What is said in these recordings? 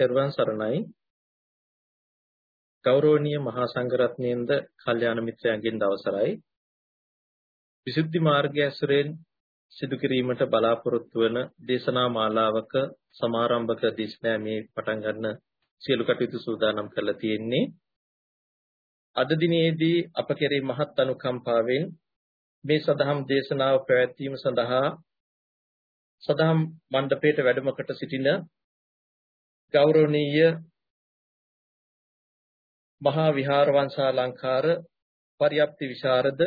තෙරුවන් සරණයි. ගෞරවනීය මහා සංඝරත්නයෙන්ද කල්යාණ මිත්‍රයන්ගෙන් දවසරයි. විසුද්ධි මාර්ගය ඇසුරෙන් සිදු කිරීමට බලාපොරොත්තු වන දේශනා මාලාවක සමාරම්භක දිස්නෑමේ පටන් ගන්න සියලු කටයුතු සූදානම් කරලා තියෙන්නේ. අද දිනේදී අප කෙරෙහි මහත් අනුකම්පාවෙන් මේ සදහම් දේශනාව පැවැත්වීම සඳහා සදහම් මණ්ඩපයට වැඩමකට සිටින ගෞරවනීය මහා විහාර වංශාලංකාර පරියප්ති විශාරද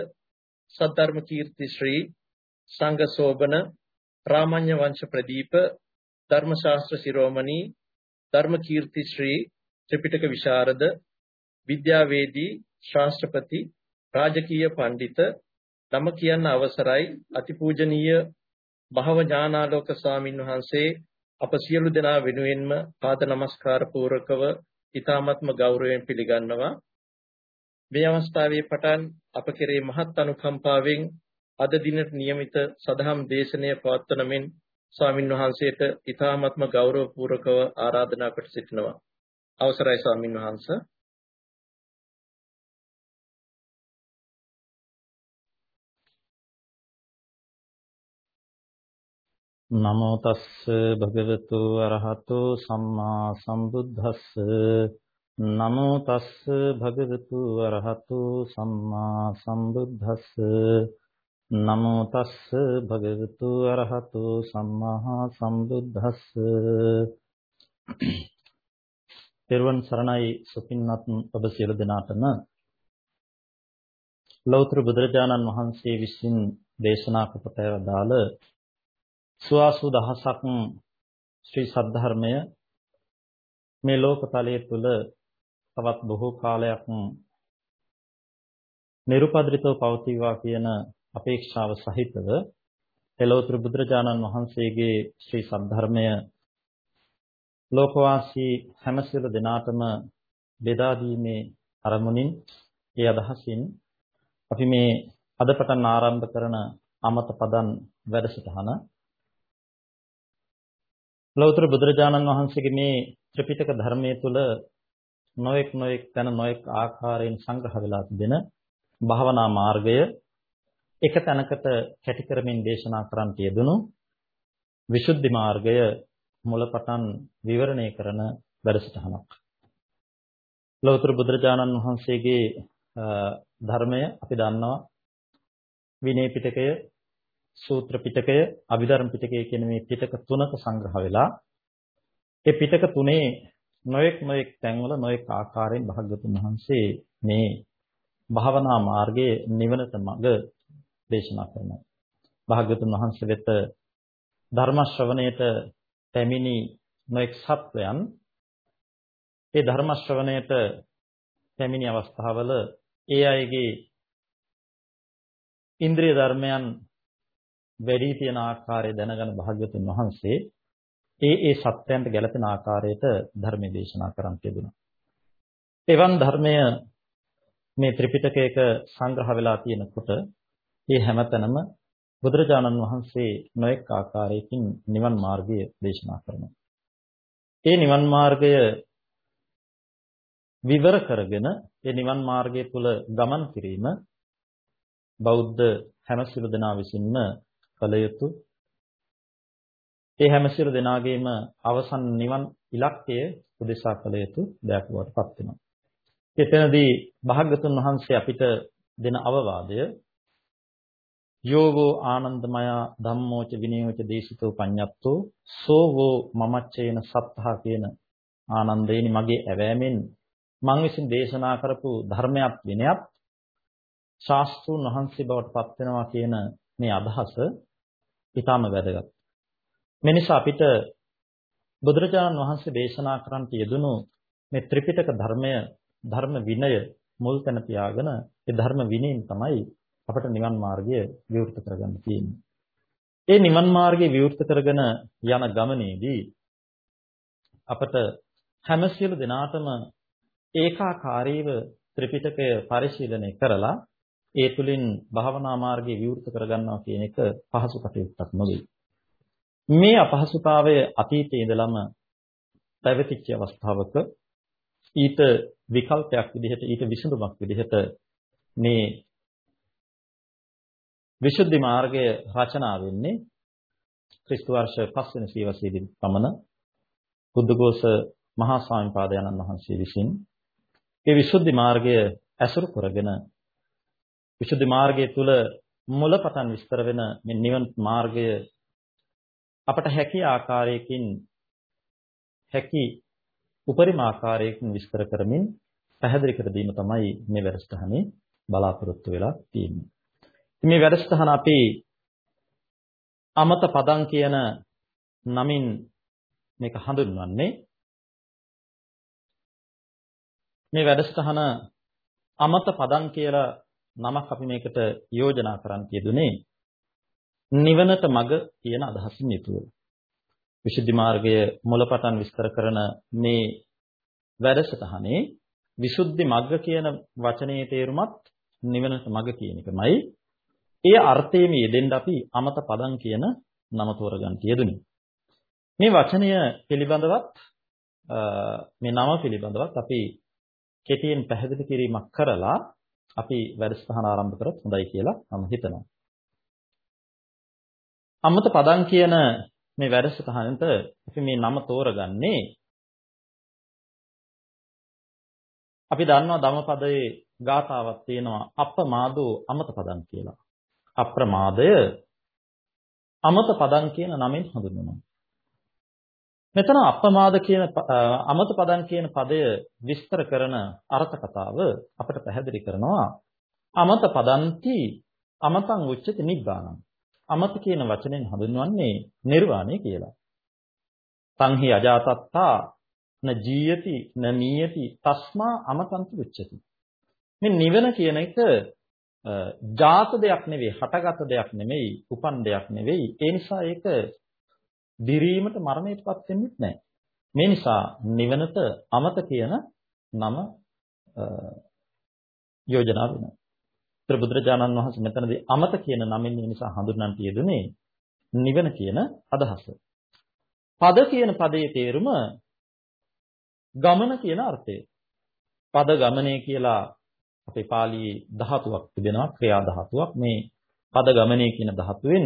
සද්ධර්ම කීර්ති ශ්‍රී සංඝ සෝබන රාමඤ්ඤ වංශ ප්‍රදීප ධර්ම ශාස්ත්‍ර ශිරෝමණී ධර්ම කීර්ති ශ්‍රී ත්‍රිපිටක විශාරද විද්‍යාවේදී ශාස්ත්‍රපති රාජකීය පඬිත නම කියන්න අවසරයි. අතිපූජනීය භව ඥානාලෝක ස්වාමින් වහන්සේ අප සියලු දෙනා වෙනුවෙන්ම පාද නමස්කාර පූරකව ඊ타මත්ම ගෞරවයෙන් පිළිගන්නවා. මේ අවස්ථාවේ පටන් අප කෙරේ මහත් අනුකම්පාවෙන් අද දිනට નિયમિત සදහම් දේශනය පවත්වන මෙන් ස්වාමින් වහන්සේට ඊ타මත්ම ගෞරවපූර්වකව ආරාධනා කොට සිටිනවා. අවසරයි ස්වාමින් වහන්සේ. නමෝ තස්ස භගවතු අරහතු සම්මා සම්බුද්දස්ස නමෝ තස්ස භගවතු අරහතු සම්මා සම්බුද්දස්ස නමෝ තස්ස භගවතු අරහතු සම්මා සම්බුද්දස්ස පෙරවන් සරණයි සුපින්වත් ඔබ සියලු දෙනාටම ලෞතර බුදුරජාණන් වහන්සේ විසින් දේශනා කොට වදාළ සුවාසු දහසක් ශ්‍රී සද්ධර්මය මේ ලෝකතලයේ තුල තවත් බොහෝ කාලයක් නිරුපද්‍රිතව පවතිවා කියන අපේක්ෂාව සහිතව එලෝතර බුදුරජාණන් වහන්සේගේ ශ්‍රී සද්ධර්මය ලෝකවාසී හැම සියලු දෙනාටම බෙදා දීමේ අරමුණින් ඒ අදහසින් අපි මේ අද පටන් ආරම්භ කරන අමත පදන් වැඩසටහන ලෞතර බුදුරජාණන් වහන්සේගේ මේ ත්‍රිපිටක ධර්මයේ තුල නොඑක් නොඑක් තන නොඑක් ආකාරයෙන් සංග්‍රහ වෙලා තිබෙන භාවනා මාර්ගය එක තැනකට කැටි කරමින් දේශනා කරන්නට යෙදුණු විසුද්ධි මාර්ගය මුලපටන් විවරණය කරන වැඩසටහනක්. ලෞතර බුදුරජාණන් වහන්සේගේ ධර්මය අපි දන්නවා විනය පිටකය සූත්‍ර පිටකය, අභිධර්ම පිටකය කියන මේ පිටක තුනක සංග්‍රහ වෙලා ඒ පිටක තුනේ නොඑක් නොඑක් තැන්වල නොඑක් ආකාරයෙන් භාග්‍යවතුන් වහන්සේ මේ භාවනා මාර්ගයේ නිවනට මඟ දේශනා කරනවා. භාග්‍යවතුන් වහන්සේ වෙත ධර්ම ශ්‍රවණයට පැමිණි නොඑක් සත්වයන් ඒ ධර්ම ශ්‍රවණයට පැමිණි අවස්ථාවල ඒ අයගේ ඉන්ද්‍රිය ධර්මයන් වැඩි තියෙන ආකාරය දැනගෙන භාග්‍යවතුන් වහන්සේ ඒ ඒ සත්‍යයන්ට ගැළපෙන ආකාරයට ධර්ම දේශනා කරන් තිබුණා. එවන් ධර්මය මේ ත්‍රිපිටකයක සංග්‍රහ වෙලා තියෙනකොට ඒ හැමතැනම බුදුරජාණන් වහන්සේ නොඑක් ආකාරයකින් නිවන් මාර්ගය දේශනා කරනවා. ඒ නිවන් මාර්ගය විවර කරගෙන ඒ නිවන් මාර්ගය තුල ගමන් කිරීම බෞද්ධ හැම සිළු දෙනා විසින්ම කළ යුතු ඒ හැම සියලු දෙනාගේම අවසන් නිවන් ඉලක්කය උදෙසා කළ යුතු දෙයක් බවට පත් වෙනවා. එතනදී භාග්‍යතුන් වහන්සේ අපිට දෙන අවවාදය යෝගෝ ආනන්දමය ධම්මෝච විනයෝච දේශිතෝ පඤ්ඤත්තෝ සෝවෝ මමච්චේන සත්තා කියන ආනන්දේනි මගේ ඇවෑමෙන් මං විසින් දේශනා කරපු ධර්මයක් විනයක් ශාස්ත්‍රුන් වහන්සේ බවට පත් වෙනවා කියන මේ අදහස ඊටම වැදගත්. මේ නිසා අපිට බුදුරජාණන් වහන්සේ දේශනා කරන්නට යෙදුණු මේ ත්‍රිපිටක ධර්මය ධර්ම විනය මුල් තැන තියාගෙන ඒ ධර්ම විනයෙන් තමයි අපට නිවන් මාර්ගය විවෘත කරගන්න තියෙන්නේ. ඒ නිවන් මාර්ගය විවෘත කරගෙන යන ගමනේදී අපට හැම සියලු දෙනාටම ඒකාකාරීව ත්‍රිපිටකය පරිශීලනය කරලා ඒ තුලින් භාවනා මාර්ගය විවෘත කරගන්නවා කියන එක පහසු කටයුත්තක් නෙවෙයි. මේ අපහසුතාවය අතීතයේ ඉඳලම පැවතිච්ච අවස්ථාවක ඊට විකල්පයක් විදිහට ඊට විසඳුමක් විදිහට මේ විසුද්ධි මාර්ගය රචනා වෙන්නේ ක්‍රිස්තු වර්ෂ 5 වෙනි සියවසේදී පමණ බුද්ධඝෝෂ මහා ස්වාමීපාදයන්න් වහන්සේ විසින් ඒ විසුද්ධි මාර්ගය ඇසුරු කරගෙන විසුද්ධි මාර්ගය තුල මුලපටන් විස්තර වෙන මේ නිවන මාර්ගය අපට හැකි ආකාරයකින් හැකි උපරිම ආකාරයකින් විස්තර කරමින් පැහැදිලි කර දීම තමයි මේ වැඩසටහනේ බලාපොරොත්තු වෙලා තියෙන්නේ. මේ වැඩසටහන අපි අමත පදං කියන නමින් මේක හඳුන්වන්නේ මේ වැඩසටහන අමත පදං කියලා නමක් අපි මේකට යෝජනා කරන් තියදුනේ නිවනට මඟ කියන අදහසින් යුතුව. විසුද්ධි මාර්ගය මුලපටන් විස්තර කරන මේ වැඩසටහනේ විසුද්ධි මග්ග කියන වචනේ තේරුමත් නිවනට මඟ කියන එකමයි. ඒ අර්ථයේම යෙදෙන්න අපි අමත පදං කියන නම තෝරගන්න යෙදුනේ. මේ වචනය පිළිබඳවත් මේ නම පිළිබඳවත් අපි කෙටියෙන් පැහැදිලි කිරීමක් කරලා අපි වැඩසටහන ආරම්භ කරත් හොඳයි කියලා මම හිතනවා. අමත පදං කියන මේ වැඩසටහනට අපි මේ නම තෝරගන්නේ අපි දන්නවා ධම්මපදයේ ගාථාවක් තියෙනවා අප්‍රමාදෝ අමත පදං කියලා. අප්‍රමාදය අමත පදං කියන නමින් හඳුන්වනවා. මෙතන අප්‍රමාද කියන අමත පදං කියන පදය විස්තර කරන අර්ථ කතාව අපට පැහැදිලි කරනවා අමත පදන්ති අමතං උච්චති නිබ්බානං අමත කියන වචනෙන් හඳුන්වන්නේ නිර්වාණය කියලා. සංහි අජාතත්තා න ජීයති න මීයති තස්මා අමතන්ති උච්චති. මේ නිවන කියන එක ජාත දෙයක් නෙවෙයි, හටගත් දෙයක් නෙමෙයි, උපන් දෙයක් නෙවෙයි. ඒ නිසා ඒක දිරීමට මරණයටපත් වෙන්නේ නැහැ. මේ නිසා නිවනට අමත කියන නම යෝජනා වෙනවා. ඒතර බුදුරජාණන් වහන්සේ මෙතනදී අමත කියන නමින් නිසා හඳුන්වන්න තියදුනේ නිවන කියන අදහස. පද කියන පදයේ තේරුම ගමන කියන අර්ථය. පද ගමනේ කියලා අපේ පාළියේ ධාතුවක් තිබෙනවා ක්‍රියා ධාතුවක්. මේ පද ගමනේ කියන ධාතුවෙන්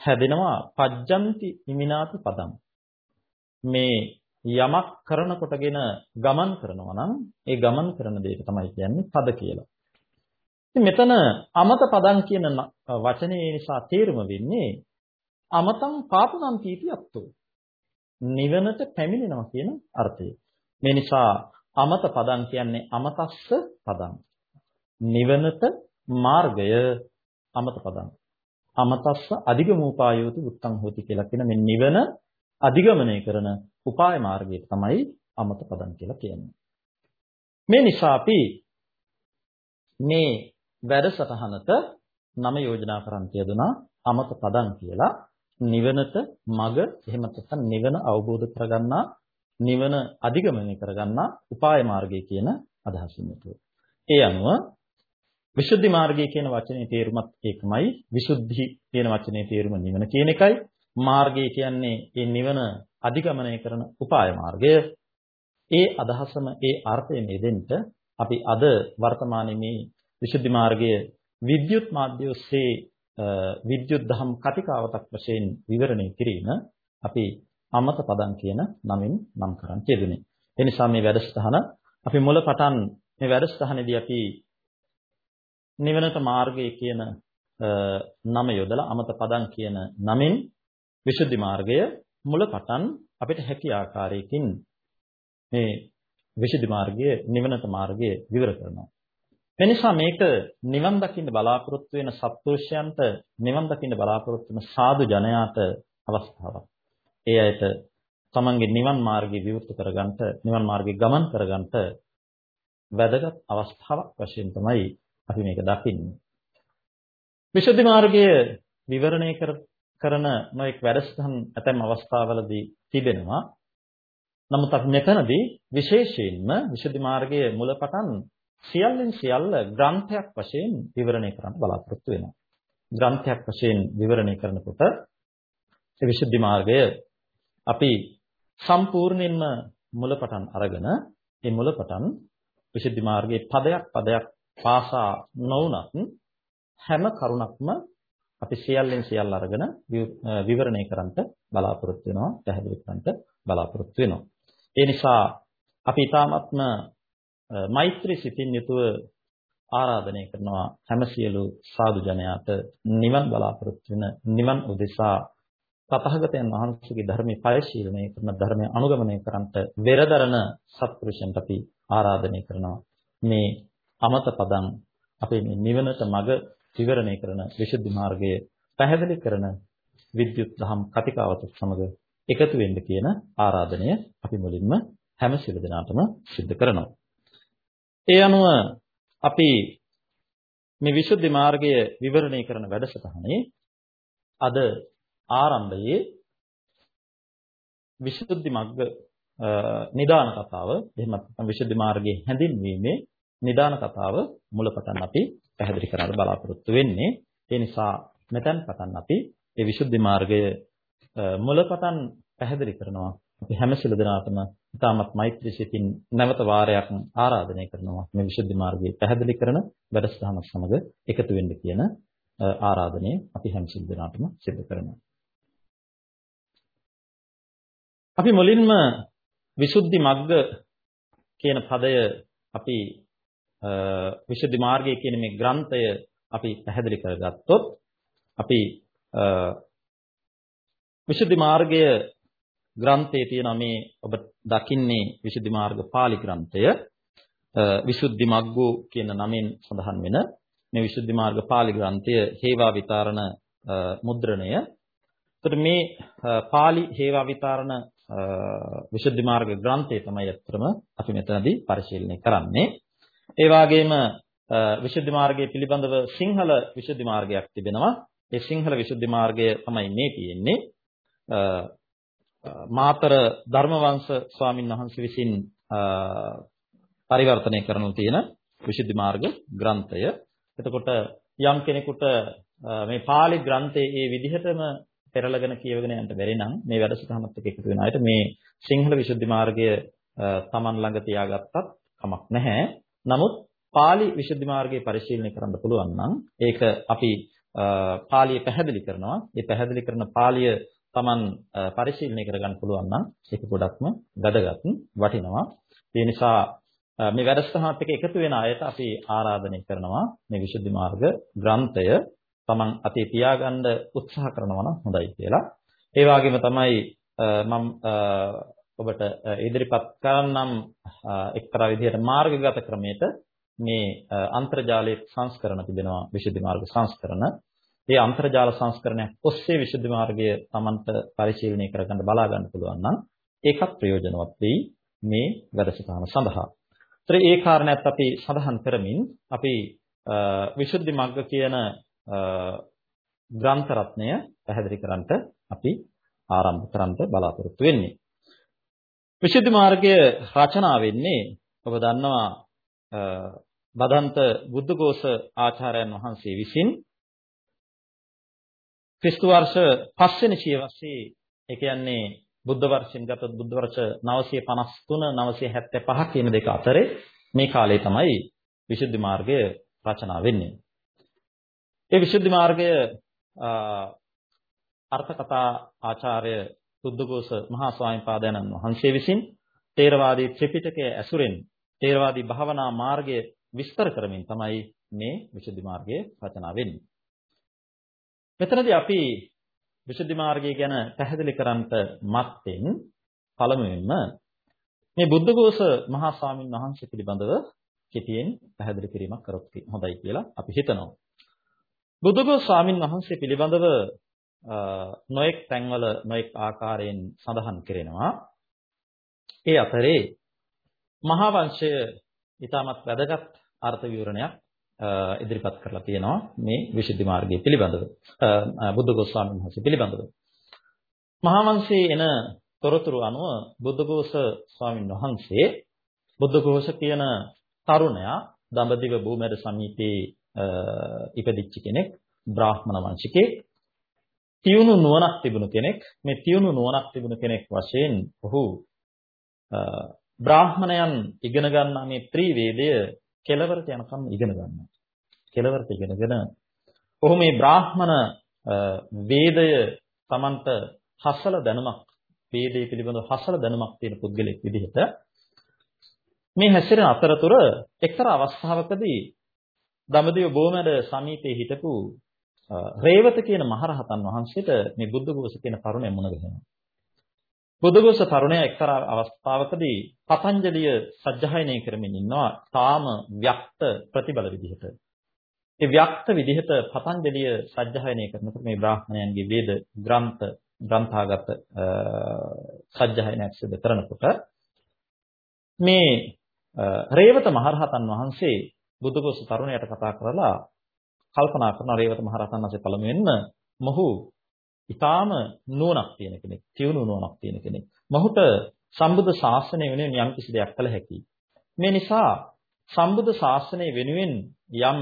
හැදෙනවා පජ්ජಂತಿ ඉමිනාති පදම්. මේ යමක් කරන කොටගෙන ගමන් කරනවා නම් ඒ ගමන් කරන දෙයට තමයි කියන්නේ පද කියලා. ඉතින් මෙතන අමත පදං කියන වචනේ නිසා තේරුම වෙන්නේ අමතං පාපුනම් තීති අත්තෝ. නිවනට පැමිණෙනවා කියන අර්ථය. මේ නිසා අමත පදං කියන්නේ අමතස්ස පදං. නිවනට මාර්ගය අමත පදං. අමතස්ස අධිගමෝපායෝති උත්තං හෝති කියලා කියන මේ නිවන අධිගමනය කරන උපාය මාර්ගය තමයි අමත පදං කියලා කියන්නේ. මේ නිසා අපි මේ වැඩසටහනට නම යෝජනා කරන් තියදුනා අමත පදං කියලා නිවනට මග එහෙම නැත්නම් නිවන අවබෝධ කරගන්නා නිවන අධිගමනය කරගන්නා උපාය මාර්ගය කියන අදහසින් යුතුව. ඒ අනුව විසුද්ධි මාර්ගය කියන වචනේ තේරුමත් ඒකමයි. විසුද්ධි කියන වචනේ තේරුම නිවන කියන එකයි. මාර්ගය කියන්නේ ඒ නිවන අධිගමනය කරන උපාය මාර්ගය. ඒ අදහසම ඒ අර්ථයෙන් යෙදෙන්න අපි අද වර්තමානයේ මේ විසුද්ධි මාර්ගයේ විද්‍යුත් මාධ්‍ය ඔස්සේ විද්‍යුත් දහම් කතිකාවතක් වශයෙන් විවරණය කිරීම අපි අමත පදං කියන නමින් නම් කරන් තියදුනේ. ඒ නිසා මේ වැඩසටහන අපි මුල පටන් මේ වැඩසටහනේදී අපි නිවනට මාර්ගය කියන නම යොදලා අමත පදං කියන නමින් විසුද්ධි මාර්ගය මුල පටන් අපිට හැකි ආකාරයකින් මේ විසුද්ධි මාර්ගයේ නිවනට මාර්ගය විවර කරනවා. එනිසා මේක නිවන් දකින්න බලාපොරොත්තු වෙන සත්පුරුෂයන්ට නිවන් දකින්න බලාපොරොත්තු වෙන සාදු ජනයාට අවස්ථාවක්. ඒ අයට තමන්ගේ නිවන් මාර්ගය විවෘත කරගන්නට නිවන් මාර්ගයේ ගමන් කරගන්නට වැදගත් අවස්ථාවක් වශයෙන් තමයි අපි මේක දකින්නේ. විසුද්ධි මාර්ගය විවරණය කරන නොඑක් වැඩසටහන් ඇතැම් අවස්ථාවලදී තිබෙනවා. නමුත් අපි මෙතනදී විශේෂයෙන්ම විසුද්ධි මාර්ගයේ මුලපටන් සියල්ලෙන් සියල්ල ග්‍රන්ථයක් වශයෙන් විවරණය කරන්න බලාපොරොත්තු වෙනවා. ග්‍රන්ථයක් වශයෙන් විවරණය කරනකොට ඒ විසුද්ධි මාර්ගය අපි සම්පූර්ණයෙන්ම මුලපටන් අරගෙන ඒ මුලපටන් විසුද්ධි මාර්ගයේ පදයක් පදයක් පාසා නොවුනත් හැම කරුණක්ම අපි සියල්ලෙන් සියල්ල අරගෙන විවරණය කරන්නට බලාපොරොත්තු වෙනවා පැහැදිලි කරන්නට බලාපොරොත්තු වෙනවා. ඒ නිසා අපි ඊ타ත්ම මෛත්‍රී සිතින් යුතුව ආරාධනය කරනවා හැම සියලු සාදු ජනයාට නිවන් බලාපොරොත්තු වෙන නිවන් උදෙසා තථාගතයන් වහන්සේගේ ධර්මයේ පරිශීලනය කරන ධර්මයේ අනුගමනය කරන්ට වෙරදරන සත්පුරුෂයන්ට අපි ආරාධනය කරනවා. මේ අමත පදං අපේ මේ නිවනට මඟ විවරණය කරන විසුද්ධි මාර්ගය පැහැදිලි කරන විද්‍යුත් දහම් කතිකාවත සමග එකතු වෙන්න කියන ආරාධනය අපි මුලින්ම හැම සිළු දෙනාටම සිද්ධ කරනවා. ඒ අනුව අපි මේ විසුද්ධි මාර්ගය විවරණය කරන වැඩසටහනේ අද ආරම්භයේ විසුද්ධි මග්ග නිදාන කතාව එහෙම නැත්නම් විසුද්ධි මාර්ගයේ හැඳින්වීමේ නිදාන කතාව මුලපටන් අපි පැහැදිලි කරන්න බලාපොරොත්තු වෙන්නේ. ඒ නිසා මෙතෙන් පටන් අපි මේ විසුද්ධි මාර්ගය මුලපටන් පැහැදිලි කරනවා. අපි හැම සිළු දෙනාටම ඉතාමත් මෛත්‍රී සිතින් නැවත වාරයක් ආරාධනය කරනවා මේ විසුද්ධි මාර්ගයේ පැහැදිලි කරන වැඩසටහන සමග එකතු වෙන්න කියන ආරාධනය අපි හැම සිළු දෙනාටම සිදු කරනවා. අපි මුලින්ම විසුද්ධි මග්ග කියන පදය අපි විසුද්ධි මාර්ගය කියන මේ ග්‍රන්ථය අපි පැහැදිලි කරගත්තොත් අපි විසුද්ධි මාර්ගය ග්‍රන්ථයේ තියෙන මේ ඔබ දකින්නේ විසුද්ධි මාර්ග පාලි ග්‍රන්ථය විසුද්ධි මග්ගෝ කියන නමෙන් සඳහන් වෙන මේ විසුද්ධි මාර්ග පාලි ග්‍රන්ථය හේවා විතරණ මුද්‍රණය. එතකොට මේ පාලි හේවා විතරණ විසුද්ධි මාර්ග ග්‍රන්ථය තමයි අත්‍තරම අපි මෙතනදී පරිශීලනය කරන්නේ. ඒ වගේම විසුද්ධි මාර්ගය පිළිබඳව සිංහල විසුද්ධි මාර්ගයක් තිබෙනවා. ඒ සිංහල විසුද්ධි මාර්ගය තමයි මේ තියෙන්නේ. මාතර ධර්මවංශ ස්වාමින් වහන්සේ විසින් පරිවර්තනය කරනු තියෙන විසුද්ධි මාර්ග ග්‍රන්ථය. එතකොට යම් කෙනෙකුට මේ pāli ග්‍රන්ථයේ මේ විදිහටම පෙරලගෙන කියවගෙන යන්න බැරි නම් මේ වැඩසටහනත් එක්ක එකතු වෙන අයට මේ සිංහල විසුද්ධි මාර්ගය Taman ළඟ තියාගත්තත් කමක් නැහැ. නමුත් pāli විසුද්ධි මාර්ගයේ පරිශීලනය කරන්න පුළුවන් නම් ඒක අපි පාලිය පැහැදිලි කරනවා. ඒ පැහැදිලි කරන පාලිය Taman පරිශීලනය කරගන්න පුළුවන් නම් ඒක ගොඩක්ම වැදගත් වටිනවා. ඒ නිසා මේ වැඩසටහනත් එක්ක එකතු වෙන අයට අපි ආරාධනය කරනවා මේ විසුද්ධි මාර්ග ග්‍රන්ථය තමන් අතේ තියාගන්න උත්සාහ කරනවා නම් හොඳයි කියලා. ඒ වගේම තමයි මම ඔබට ඉදිරිපත් කරන්නම් එක්තරා විදිහට මාර්ගගත ක්‍රමයට මේ අන්තර්ජාලයේ සංස්කරණ තිබෙනවා විසුද්ධි මාර්ග සංස්කරණ. ඒ අන්තර්ජාල සංස්කරණයක් ඔස්සේ විසුද්ධි මාර්ගය Tamanට පරිශීලනය කරගන්න බලා ගන්න පුළුවන් නම් ඒකත් ප්‍රයෝජනවත් වෙයි මේ වැඩසටහන සඳහා. ඒතර ඒ කාරණාත් අපි සඳහන් කරමින් අපි විසුද්ධි මාර්ග කියන ග්‍රන්ථ රත්නය පැහැදිලි කරන්නට අපි ආරම්භ කරන්න බලාපොරොත්තු වෙන්නේ. විසුද්ධි මාර්ගය රචනා වෙන්නේ ඔබ දන්නවා බදන්ත බුද්ධඝෝෂ ආචාර්යයන් වහන්සේ විසින් ක්‍රිස්තු වර්ෂ 5 වෙනි සියවසේ ඒ කියන්නේ බුද්ධ වර්ෂයෙන් ගත බුද්ධ වර්ෂ 953 975 කියන දෙක අතරේ මේ කාලේ තමයි විසුද්ධි මාර්ගය රචනා වෙන්නේ. ඒ විසුද්ධි මාර්ගය අර්ථ කතා ආචාර්ය බුද්ධඝෝෂ මහා ස්වාමීන් වහන්සේ විසින් තේරවාදී ත්‍රිපිටකය ඇසුරෙන් තේරවාදී භාවනා මාර්ගය විස්තර කරමින් තමයි මේ විසුද්ධි මාර්ගය රචනා වෙන්නේ. මෙතනදී අපි විසුද්ධි මාර්ගය ගැන පැහැදිලි කරන්නට මත්තෙන් පළමුවෙන්ම මේ බුද්ධඝෝෂ මහා ස්වාමීන් වහන්සේ පිළිබඳව කෙටියෙන් පැහැදිලි කිරීමක් කරොත් හොඳයි කියලා අපි හිතනවා. බුදුගොස් ස්වාමින් වහන්සේ පිළිබඳව නොඑක් තැන්වල නොඑක් ආකාරයෙන් සඳහන් කරනවා. ඒ අතරේ මහා වංශය ඊටමත් වැදගත් අර්ථ විවරණයක් ඉදිරිපත් කරලා තියෙනවා මේ විසුද්ධි මාර්ගය පිළිබඳව. බුදුගොස් ස්වාමීන් වහන්සේ පිළිබඳව. මහා වංශයේ එන තොරතුරු අනුව බුද්ධඝෝෂ ස්වාමීන් වහන්සේ බුද්ධඝෝෂ කියන තරුණයා දඹදිව භූමැද සමීපයේ ඉපදිච්ච කෙනෙක් බ්‍රාහ්මණ වංශිකේ. තියුණු නුවණක් තිබුණු කෙනෙක් මේ තියුණු නුවණක් තිබුණු කෙනෙක් වශයෙන් ඔහු බ්‍රාහ්මණයන් ඉගෙන ගන්නා මේ ත්‍රිවේදය කෙලවරට යනකම් ඉගෙන ගන්නවා. කෙලවරට ඉගෙනගෙන ඔහු මේ බ්‍රාහ්මණ වේදය Tamanට හසල දැනුමක් වේදේ පිළිබඳව හසල දැනුමක් තියෙන පුද්ගලෙක් විදිහට මේ හැසිරෙන අතරතුර එක්තරා අවස්ථාවකදී දඹදිව බොමැඩ සමීපයේ හිටපු රේවත කියන මහරහතන් වහන්සේට මේ බුද්ධඝෝෂ කියන කරුණය මුණ ගැහෙනවා. බුද්ධඝෝෂ තරුණය එක්තරා අවස්ථාවකදී පතංජලිය සජ්ජායනය කරමින් ඉන්නවා තාම ව්‍යක්ත ප්‍රතිබල විදිහට. ඒ ව්‍යක්ත විදිහට පතංජලිය සජ්ජායනය කරනකොට මේ බ්‍රාහ්මණයන්ගේ වේද ග්‍රන්ථ ග්‍රන්ථාගත සජ්ජායනයක් සිදු කරනකොට මේ රේවත මහරහතන් වහන්සේ බුදුගොස් තරුණයට කතා කරලා කල්පනා කරන රේවත මහරහතන් වහන්සේ පළමුවෙන්ම මොහු ඊටාම නුවණක් තියෙන කෙනෙක්, තියුණු නුවණක් තියෙන කෙනෙක්. මොහුට සම්බුද්ධ ශාසනය වෙනුවෙන් යම් කිසි දෙයක් කළ හැකියි. මේ නිසා සම්බුද්ධ ශාසනය වෙනුවෙන් යම්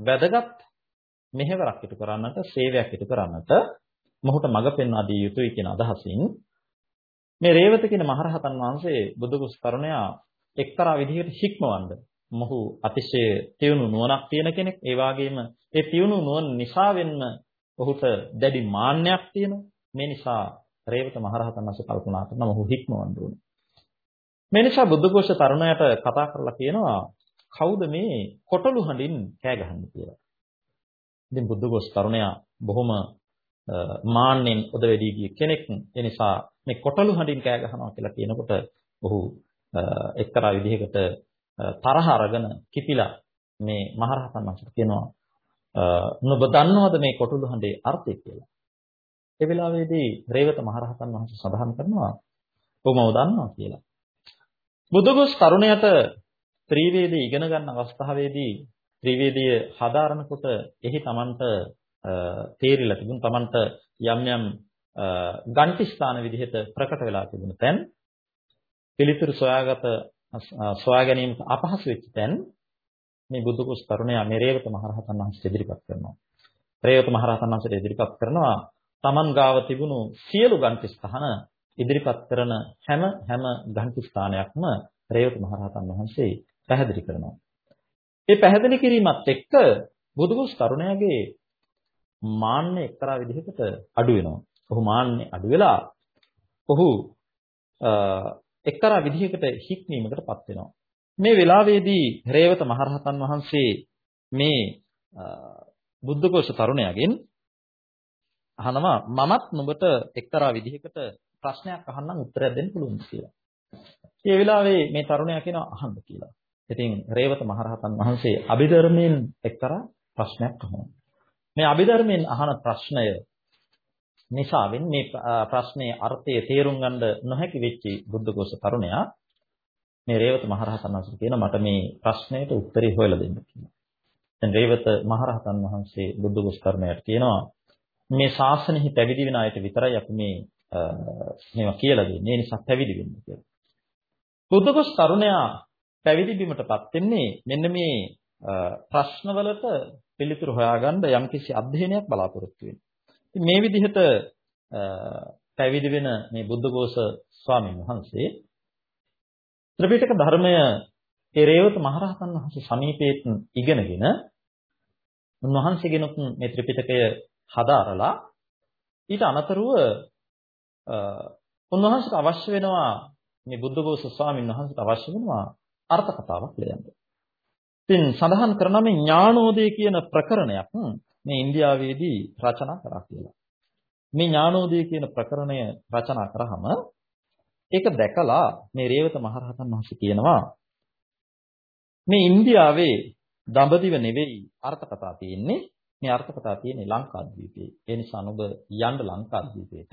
වැදගත් මෙහෙවරක් ඉටු කරන්නට, සේවයක් ඉටු කරන්නට මොහුට මඟ පෙන්වා දිය යුතුයි කියන අදහසින් මේ රේවත කියන මහරහතන් වහන්සේ බුදුගුස් කරුණයා එක්තරා විදිහකට හික්මවන්න. මොහු අතිශය තියුණු නුවණක් තියෙන කෙනෙක්. ඒ වගේම ඒ තියුණු නුවණ නිසාවෙන්ම ඔහුට දැඩි මාන්නයක් තියෙනවා. මේ නිසා රේවත මහරහතන් වහන්සේ කල්පනා කරනවා මොහු හික්මවන්න ඕනේ. මේ නිසා බුද්ධඝෝෂ තරුණයාට කතා කරලා කියනවා කවුද මේ කොටලු හඬින් කෑ ගහන්නේ කියලා. ඉතින් බුද්ධඝෝෂ තරුණයා බොහොම මාන්නෙන් උද වෙඩි ගිය කෙනෙක්. ඒ නිසා මේ කොටලු හඬින් කෑ ගහනවා කියලා කියනකොට ඔහු එක්තරා විදිහකට තරහ අරගෙන කිපිලා මේ මහරහතන් වහන්සේට කියනවා නුඹ දන්නවද මේ කොටුළු හඬේ අර්ථය කියලා? ඒ වෙලාවේදී රේවත මහරහතන් වහන්සේ සඳහන් කරනවා ඔබ මව දන්නවා කියලා. බුදුගොස් තරුණයට ත්‍රිවේදී ඉගෙන ගන්න අවස්ථාවේදී ත්‍රිවේදීය හදාරනකොට එහි Tamanට තේරිලා තිබුණ Tamanට යම් යම් ගන්ටි ස්ථාන විදිහට ප්‍රකට වෙලා තිබුණ තැන් පිළිතුරු සොයාගත සොයා ගැනීමට අපහසු වෙච්ච තැන් මේ බුදු කුස් තරුණයා මේ රේවත මහරහතන් වහන්සේට ඉදිරිපත් කරනවා. රේවත මහරහතන් වහන්සේට ඉදිරිපත් කරනවා තමන් ගාව තිබුණු සියලු ගන්ති ස්ථාන ඉදිරිපත් කරන හැම හැම ගන්ති ස්ථානයක්ම රේවත මහරහතන් වහන්සේ පැහැදිලි කරනවා. ඒ පැහැදිලි කිරීමත් එක්ක බුදුගුස් තරුණයාගේ මාන්නේ එක්තරා විදිහකට අඩු වෙනවා. ඔහු මාන්නේ අඩු වෙලා ඔහු එක්තරා විදිහකට හික්මීමකටපත් වෙනවා. මේ වෙලාවේදී රේවත මහරහතන් වහන්සේ මේ බුද්ධඝෝෂ තරුණයාගෙන් අහනවා මමත් නුඹට එක්තරා විදිහකට ප්‍රශ්නයක් අහන්නම් උත්තරයක් දෙන්න පුළුවන් කියලා. ඒ වෙලාවේ මේ තරුණයා කියනවා අහන්න කියලා. ඉතින් රේවත මහරහතන් වහන්සේ අභිධර්මයෙන් එක්තරා ප්‍රශ්නයක් අහනවා. මේ අභිධර්මයෙන් අහන ප්‍රශ්නය නිසාවෙන් මේ ප්‍රශ්නේ අර්ථය තේරුම් ගන්න නොහැකි වෙච්ච බුද්ධඝෝෂ තරුණයා මේ රේවත මහරහතන් වහන්සේ කියන මට මේ ප්‍රශ්නයට උත්තරේ හොයලා දෙන්න කියලා. දැන් රේවත මහරහතන් වහන්සේ බුද්ධඝෝෂ තරුණයාට කියනවා මේ ශාසනයෙහි පැවිදි වෙන අයට විතරයි අපි මේ මේවා කියලා දෙන්නේ. ඒ නිසා පැවිදි වෙන්න කියලා. බුද්ධඝෝෂ තරුණයා පැවිදි බිමටපත් වෙන්නේ මෙන්න මේ ප්‍රශ්නවලට පිළිතුරු හොයාගන්න යම්කිසි අධ්‍යයනයක් බලාපොරොත්තු වෙනවා. මේ විදිහට පැවිදි වෙන මේ බුද්ධඝෝෂ ස්වාමීන් වහන්සේ ත්‍රිපිටක ධර්මය ඒ රේවත මහරහතන් වහන්සේ සමීපයෙන් ඉගෙනගෙන උන්වහන්සේගෙනුත් මේ ත්‍රිපිටකය හදාරලා ඊට අනතුරුව උන්වහන්සේට අවශ්‍ය වෙනවා මේ බුද්ධඝෝෂ ස්වාමීන් වහන්සේට අවශ්‍ය වෙනවා අර්ථ කතාවක් ලියන්න. ඉතින් සඳහන් කරන මේ ඥානෝදය කියන ප්‍රකරණයක් මේ ඉන්දියාවේදී රචනා කරා කියලා. මේ ඥානෝදය කියන ප්‍රකරණය රචනා කරාම ඒක දැකලා මේ රේවත මහරහතන් වහන්සේ කියනවා මේ ඉන්දියාවේ දඹදිව නෙවෙයි අර්ථ කතා තියෙන්නේ මේ අර්ථ කතා තියෙන්නේ ලංකාද්වීපයේ. ඒ නිසා ඔබ යන්න ලංකාද්වීපයට.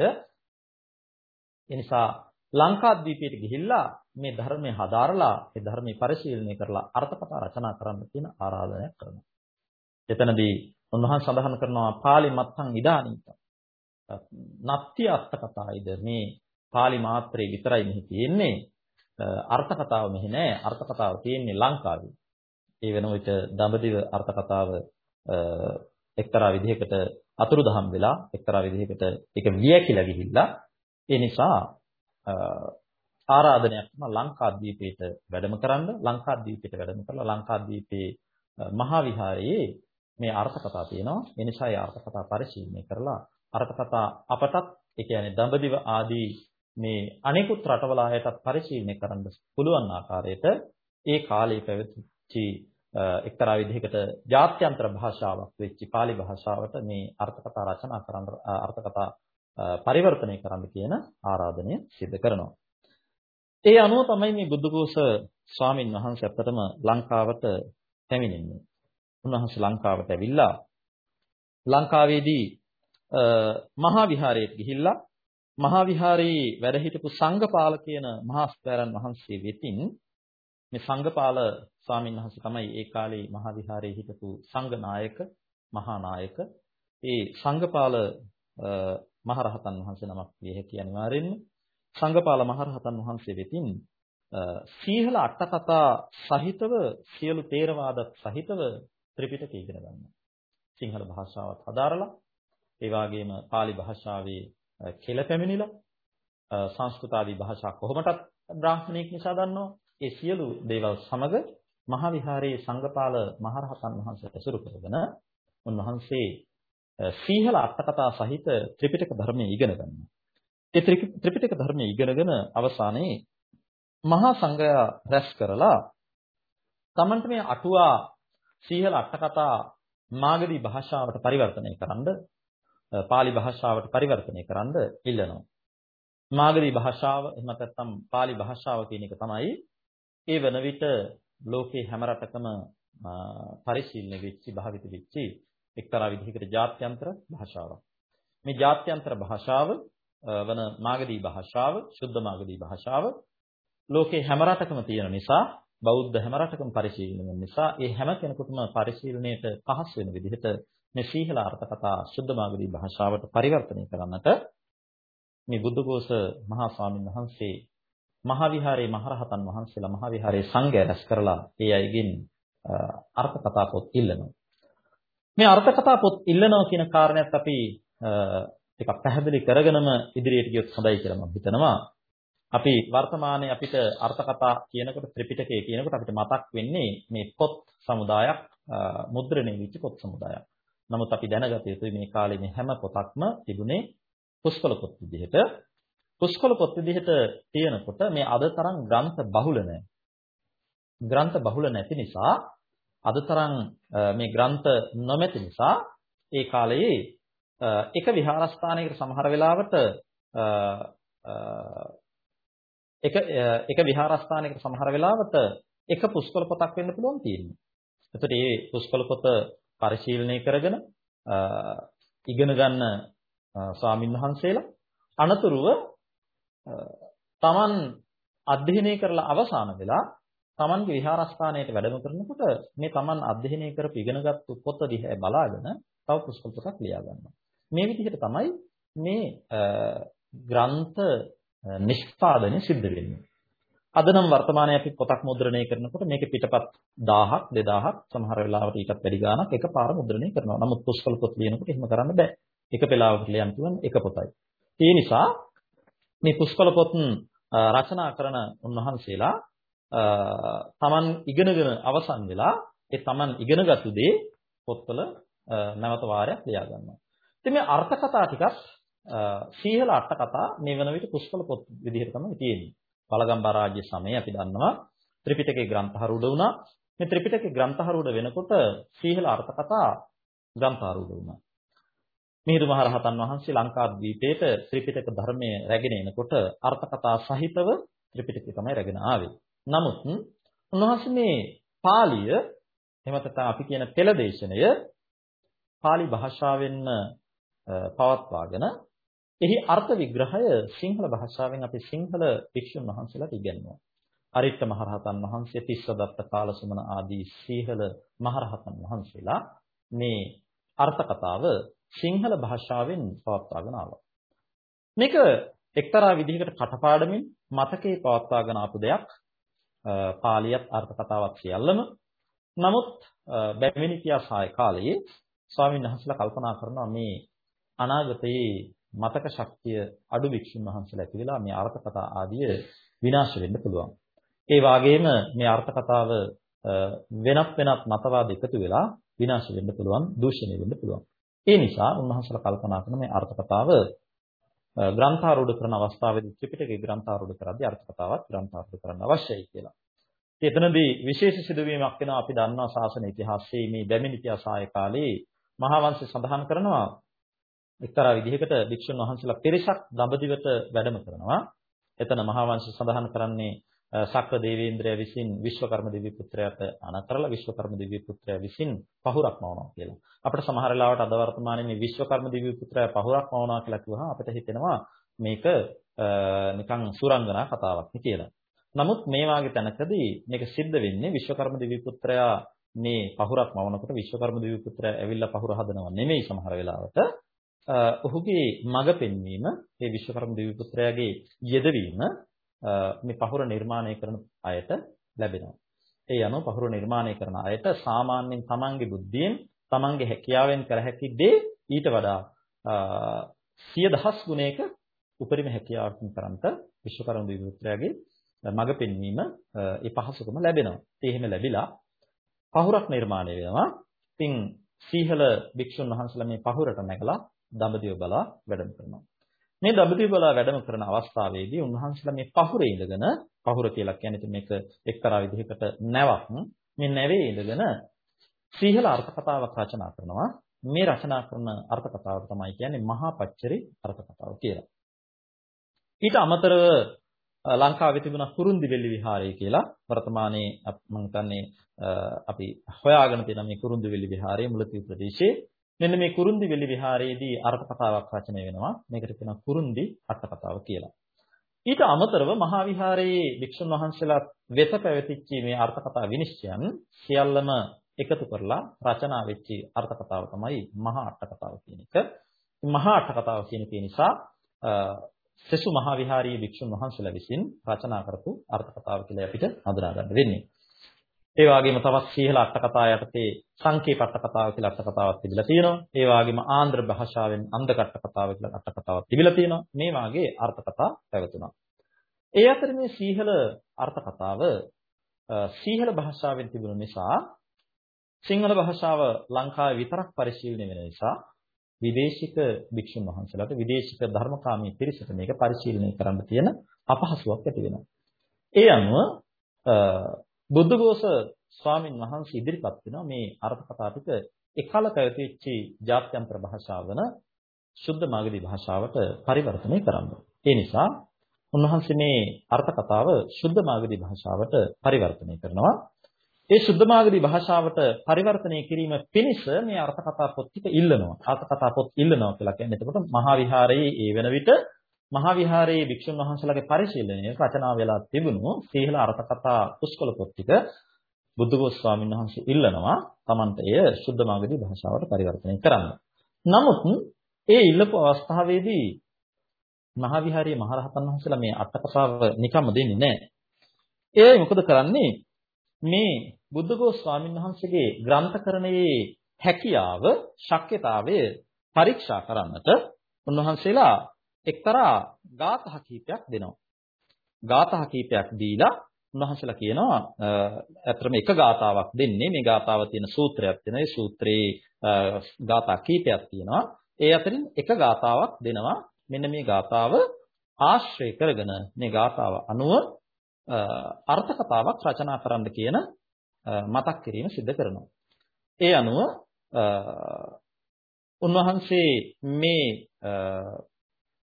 ඒ නිසා ලංකාද්වීපයට ගිහිල්ලා මේ ධර්මය හදාරලා ඒ ධර්මය පරිශීලනය කරලා අර්ථ කතා රචනා කරන්න කියන ආරාධනයක් කරනවා. එතනදී උන්වහන්සේ සඳහන් කරනවා පාලි මත්තං ඉදානීත. නත්ති අර්ථ කතායිද මේ පාලි මාත්‍රේ විතරයි මෙහි තියෙන්නේ. අර්ථ කතාව මෙහි නෑ. අර්ථ කතාව තියෙන්නේ ලංකාවේ. ඒ වෙන විට දඹදිව අර්ථ කතාව එක්තරා විදිහකට අතුරුදහන් වෙලා එක්තරා විදිහකට ඒක වියකිලා ගිහිල්ලා ඒ නිසා ආරාධනයක් තමයි ලංකාද්වීපයට වැඩම කරන්න ලංකාද්වීපයට වැඩම කරලා ලංකාද්වීපයේ මහා විහාරයේ මේ අර්ථ කතා තියෙනවා ඒ නිසා ඒ අර්ථ කතා පරිශීලනය කරලා අර්ථ කතා අපටත් ඒ කියන්නේ දඹදිව ආදී මේ අනෙකුත් රටවල ආයතත් පරිශීලනය කරන්න පුළුවන් ආකාරයට ඒ කාලේ පැවතිච්ච එක්තරා විදිහකට ජාත්‍යන්තර භාෂාවක් වෙච්ච pāli භාෂාවට මේ අර්ථ කතා රචනා කරන්න අර්ථ කතා පරිවර්තනය කරන්න කියන ආරාධනය සිදු කරනවා. ඒ අනුව තමයි මේ බුද්ධඝෝෂ ස්වාමින් වහන්සේ අපතම ලංකාවට පැමිණෙන්නේ. උන්වහන්සේ ලංකාවට ඇවිල්ලා ලංකාවේදී මහා විහාරයට ගිහිල්ලා මහා විහාරයේ වැඩ හිටපු සංඝපාල කියන මහා ස්ථාරන් වහන්සේ වෙතින් මේ සංඝපාල ස්වාමීන් වහන්සේ තමයි ඒ කාලේ මහා විහාරයේ හිටපු සංඝ නායක මහා නායක ඒ සංඝපාල මහරහතන් වහන්සේ නමක් විය හැකි අනිවාර්යෙන්ම සංඝපාල මහරහතන් වහන්සේ වෙතින් සීහල අට කතා සහිතව සියලු තේරවාද සහිතව ත්‍රිපිටකය ඉගෙන ගන්නවා. සිංහල භාෂාවත් හදාරලා ඒ වගේම pāli භාෂාවේ කෙල පැමිණිලා සංස්කෘත ආදී භාෂා කොහොමටත් බ්‍රාහ්මණයෙක් නිසා දන්නවා. ඒ සියලු දේවල් සමග මහා විහාරයේ සංඝපාල මහරහතන් වහන්සේට ඇසුරු කරගෙන උන්වහන්සේ සීහල අට කතා සහිත ත්‍රිපිටක ධර්මයේ ඉගෙන ගන්නවා. ඒ ත්‍රිපිටක ධර්මයේ ඉගෙනගෙන අවසානයේ මහා සංඝයා රැස් කරලා තමන්ට මේ අටුවා සීහල අට කතා මාගදී භාෂාවට පරිවර්තනය කරන්න pāli භාෂාවට පරිවර්තනය කරන්න ඉල්ලනවා. මාගදී භාෂාව එහෙම නැත්නම් pāli භාෂාව කියන එක තමයි ඒ වන විට ලෝකේ හැම රටකම පරිශීලනය වෙච්ච භාවිත වෙච්ච එක්තරා විදිහකට ජාත්‍යන්තර භාෂාවක්. මේ ජාත්‍යන්තර භාෂාව වන මාගදී භාෂාව, ශුද්ධ මාගදී භාෂාව ලෝකේ හැම රටකම තියෙන නිසා බෞද්ධ හැම රටකම පරිශීලනය වෙන නිසා ඒ හැම කෙනෙකුටම පරිශීලනයට පහසු වෙන විදිහට මේ සීහල අර්ථ කතා ශුද්ධ මාගදී භාෂාවට පරිවර්තනය කරන්නට මේ බුද්ධඝෝෂ මහා ස්වාමීන් වහන්සේ මහා විහාරයේ මහරහතන් වහන්සේලා මහා විහාරයේ සංඝය රැස් කරලා ඒ අයගෙන් අර්ථ කතා පොත් ඉල්ලනවා. මේ අර්ථ කතා පොත් ඉල්ලනවා කියන කාරණයක් අපි ටිකක් පැහැදිලි කරගෙනම ඉදිරියට ගියොත් හොඳයි කියලා මම හිතනවා. අපි වර්තමානයේ අපිට අර්ථ කතා කියනකොට ත්‍රිපිටකය කියනකොට අපිට මතක් වෙන්නේ මේ පොත් සමුදායක් මුද්‍රණය වෙච්ච පොත් සමුදායක්. නමුත් අපි දැනගත යුතුයි මේ කාලේ මේ හැම පොතක්ම තිබුණේ පුස්කොළ පොත් විදිහට. පුස්කොළ පොත් විදිහට තියෙනකොට මේ අද තරම් ග්‍රන්ථ බහුල නැහැ. ග්‍රන්ථ බහුල නැති නිසා අද තරම් මේ ග්‍රන්ථ නොමැති නිසා ඒ කාලයේ එක විහාරස්ථානයකට සමහර වෙලාවට එක එක විහාරස්ථානයකට සමහර වෙලාවට එක පුස්කොළ පොතක් වෙන්න පුළුවන් තියෙනවා. එතකොට මේ පුස්කොළ පොත පරිශීලනය කරගෙන ඉගෙන ගන්න ස්වාමින්වහන්සේලා අනතුරුව තමන් අධ්‍යයනය කරලා අවසාන වෙලා තමන්ගේ විහාරස්ථානයට වැඩම කරනකොට මේ තමන් අධ්‍යයනය කරපු ඉගෙනගත්තු පොත දිහා බලාගෙන තව පුස්තක පොතක් ලියා ගන්නවා. මේ විදිහට තමයි මේ ග්‍රන්ථ නිෂ්පාදනය සිද්ධ වෙන්නේ. අද නම් වර්තමානයේ අපි පොතක් මුද්‍රණය කරනකොට මේකේ පිටපත් 1000ක් 2000ක් සමහර වෙලාවට ඊටත් වැඩි ගාණක් එකපාර මුද්‍රණය කරනවා. නමුත් පුස්තක පොත් ලියනකොට එහෙම කරන්න බෑ. එක පෙළාවකට ලියන්න පුළුවන් එක පොතයි. ඒ නිසා මේ පුස්කොළ පොත් රචනා කරන උන්වහන්සේලා තමන් ඉගෙනගෙන අවසන් වෙලා ඒ තමන් ඉගෙනගත්තු දේ පොත්වල නැවත වාරයක් ලියා ගන්නවා. ඉතින් මේ අර්ථ කතා ටිකක් සීහල අට කතා මේ වෙන විට පුස්කොළ පොත් විදිහට තමයි තියෙන්නේ. පළගම්බා රාජ්‍ය සමයේ අපි දන්නවා ත්‍රිපිටකේ ග්‍රන්ථහරුඩ වුණා. මේ ත්‍රිපිටකේ ග්‍රන්ථහරුඩ වෙනකොට සීහල අර්ථ කතා ග්‍රන්ථහරුඩ වුණා. මිහිඳු මහරහතන් වහන්සේ ලංකාද්වීපයට ත්‍රිපිටක ධර්මය රැගෙන එනකොට අර්ථ කතා සහිතව ත්‍රිපිටකය තමයි රැගෙන ආවේ. නමුත් උන්වහන්සේ මේ පාලිය එහෙම නැත්නම් අපි කියන පෙළ දේශනය පාලි භාෂාවෙන්ම පවත්වාගෙන එහි අර්ථ විග්‍රහය සිංහල භාෂාවෙන් අපි සිංහල භික්ෂුන් වහන්සේලාට ඉගෙනනවා. අරිට්ඨ මහරහතන් වහන්සේ තිස්සදත්ත කාලසුමන ආදී සීහල මහරහතන් වහන්සේලා මේ අර්ථ කතාව සිංහල භාෂාවෙන් පවත්වාගෙන ආවා. මේක එක්තරා විදිහකට කටපාඩමින් මතකේ පවත්වාගෙන ආපු දෙයක්. පාලියත් අර්ථ කතාවක් සියල්ලම. නමුත් බැමිණිතියා සාය කාලයේ ස්වාමීන් වහන්සේලා කල්පනා කරනවා මේ අනාගතයේ මතක ශක්තිය අඩු වික්ෂුන් වහන්සේලා ඇති වෙලා මේ අර්ථ කතා ආදිය විනාශ වෙන්න පුළුවන්. ඒ වගේම මේ අර්ථ කතාව වෙනත් වෙනත් මතවාද එකතු වෙලා විනාශ වෙන්න පුළුවන්, දූෂණය වෙන්න පුළුවන්. ඒ නිසා උන්වහන්සේලා කල්පනා කරන මේ අර්ථ කතාව ග්‍රන්ථාරූඪ කරන අවස්ථාවේදී ත්‍රිපිටකයේ ග්‍රන්ථාරූඪ කරද්දී අර්ථ කතාවත් ග්‍රන්ථාරූඪ කරන්න අවශ්‍යයි කියලා. එතනදී විශේෂ සිදුවීමක් වෙනවා අපි දන්නවා ශාසන ඉතිහාසයේ මේ බැමිණිතියා සාය කාලේ මහා වංශය සඳහන් කරනවා එක්තරා විදිහකට භික්ෂුන් වහන්සේලා පිරිසක් දඹදිවට වැඩම කරනවා. එතන මහා වංශය සඳහන් කරන්නේ සක්‍ර දේවේන්ද්‍රය විසින් විශ්වකර්ම දිව්‍ය පුත්‍රයාට අනකරලා විශ්වකර්ම දිව්‍ය පුත්‍රයා විසින් පහුරක් මවනවා කියලා. අපිට සමහර වෙලාවට අද වර්තමානයේ මේ විශ්වකර්ම දිව්‍ය පුත්‍රයා පහුරක් මවනවා කියලා කිව්වහම අපිට හිතෙනවා මේක නිකන් සුරංගනා කතාවක් කියලා. නමුත් මේ වාගේ තැනකදී මේක සිද්ධ වෙන්නේ විශ්වකර්ම දිව්‍ය පුත්‍රයා මේ පහුරක් මවනකොට විශ්වකර්ම දිව්‍ය පුත්‍රයා ඇවිල්ලා පහුර හදනව නෙමෙයි සමහර වෙලාවට. ඔහුගේ මඟ පෙන්වීම මේ විශ්වකර්ම දිව්‍ය පුත්‍රයාගේ යෙදවීම මේ පහුර නිර්මාණය කරන අයට ලැබෙනවා. ඒ අනුව පහුර නිර්මාණය කරන අයට සාමාන්‍යයෙන් තමන්ගේ බුද්ධියෙන් තමන්ගේ හැකියාවෙන් කර හැකි දේ ඊට වඩා සිය දහස් ගුණයක උපරිම හැකියාවකින් කරන්ට විශ්වකර්ම දිවිපුත්‍රයාගේ මඟ පෙන්වීම ඒ පහසුකම ලැබෙනවා. ඒ එහෙම ලැබිලා පහුරක් නිර්මාණය වෙනවා. ඉතින් සීහල භික්ෂුන් වහන්සේලා මේ පහුරට නැගලා දඹදිව බලා වැඩම කරනවා. මේ දඹදිව බලා වැඩම කරන අවස්ථාවේදී උන්වහන්සේලා මේ පහුරේ ඉඳගෙන පහුර කියලා කියන්නේ මේක එක්තරා විදිහකට නැවක් මේ නැවේ ඉඳගෙන සීහල අර්ථ කතාවක් රචනා කරනවා මේ රචනා කරන අර්ථ කතාව තමයි කියන්නේ මහා පච්චරි අර්ථ කතාව කියලා. ඊට අමතරව ලංකාවේ තිබුණ කුරුන්දි වෙල්ලි විහාරය කියලා වර්තමානයේ මම හිතන්නේ අපි හොයාගෙන තියෙන මේ කුරුන්දි වෙල්ලි විහාරයේ මුලතිව් ප්‍රදේශයේ මෙන්න මේ කුරුන්දි වෙලි විහාරයේදී අර්ථ කතාවක් රචනය වෙනවා. මේකට කියනවා කුරුන්දි අර්ථ කතාව කියලා. ඊට අමතරව මහා විහාරයේ වික්ෂුන් වහන්සේලා වෙත පැවතිච්ච මේ අර්ථ කතා විනිශ්චයන් සියල්ලම එකතු කරලා රචනා වෙච්ච අර්ථ කතාව තමයි මහා අර්ථ කතාව කියන එක. මහා අර්ථ කතාව කියන එක නිසා සසු මහා විහාරයේ වික්ෂුන් වහන්සේලා විසින් රචනා කරපු අර්ථ කතාව කියලා අපිට හඳුනා ගන්න වෙන්නේ. ඒ වගේම තවත් සීහල අට කතා යටතේ සංකේප අට කතාව කියලා අට කතාවක් තිබිලා තියෙනවා. ඒ වගේම ආන්ධ්‍ර භාෂාවෙන් අන්ධකට කතාව කියලා අට කතාවක් තිබිලා තියෙනවා. මේ වාගේ අර්ථ කතා පැවතුණා. ඒ අතර මේ සීහල අර්ථ කතාව සීහල භාෂාවෙන් තිබුණු නිසා සිංහල භාෂාව ලංකාවේ විතරක් පරිශීලනය වෙන නිසා විදේශික භික්ෂුන් වහන්සේලාට විදේශික ධර්මකාමී පිරිසට මේක පරිශීලනය කරන්න තියෙන අපහසුාවක් ඇති වෙනවා. ඒ අනුව බුද්ධඝෝෂ ස්වාමින් වහන්සේ ඉදිරිපත් වෙනවා මේ අර්ථ කතා ටික එකල පැවතිච්ච ජාත්‍යන්තර භාෂාව වන සුද්ධ මාගදී භාෂාවට පරිවර්තනය කරන්න. ඒ නිසා උන්වහන්සේ මේ අර්ථ කතාව සුද්ධ මාගදී භාෂාවට පරිවර්තනය කරනවා. ඒ සුද්ධ මාගදී භාෂාවට පරිවර්තනය කිරීම පිණිස මේ අර්ථ කතා පොත් ටික ඉල්ලනවා. අර්ථ කතා පොත් ඉල්ලනවා කියලා කියන්නේ එතකොට මහා විහාරයේ ඒ වෙන විට මහා විහාරයේ භික්ෂුන් වහන්සේලාගේ පරිශීලනය රචනා වෙලා තිබුණු සීහල අර්ථ කතා පුස්කොළ පොත් ටික බුද්ධඝෝෂ ස්වාමීන් වහන්සේ ඉල්ලනවා Tamanta එය සුද්ධ මාගදී භාෂාවට පරිවර්තනය කරන්න. නමුත් ඒ ඉල්ලපු අවස්ථාවේදී මහා විහාරයේ මහරහතන් වහන්සේලා මේ අට කතාව නිකම්ම දෙන්නේ නැහැ. ඒ මොකද කරන්නේ? මේ බුද්ධඝෝෂ ස්වාමීන් වහන්සේගේ ග්‍රන්ථකරණයේ හැකියාව, ශක්්‍යතාවය පරීක්ෂා කරන්නට උන්වහන්සේලා එක්තරා ගාථා කීපයක් දෙනවා. ගාථා කීපයක් දීලා උන්වහන්සේලා කියනවා අතරම එක ගාතාවක් දෙන්නේ. මේ ගාතාව තියෙන සූත්‍රයක් තියෙනවා. ඒ සූත්‍රයේ ගාථා කීපයක් තියෙනවා. ඒ අතරින් එක ගාතාවක් දෙනවා. මෙන්න මේ ගාතාව ආශ්‍රය කරගෙන මේ ගාතාව අනුව අර්ථ කතාවක් රචනා කරන්න කියන මතක් කිරීම සිදු කරනවා. ඒ අනුව උන්වහන්සේ මේ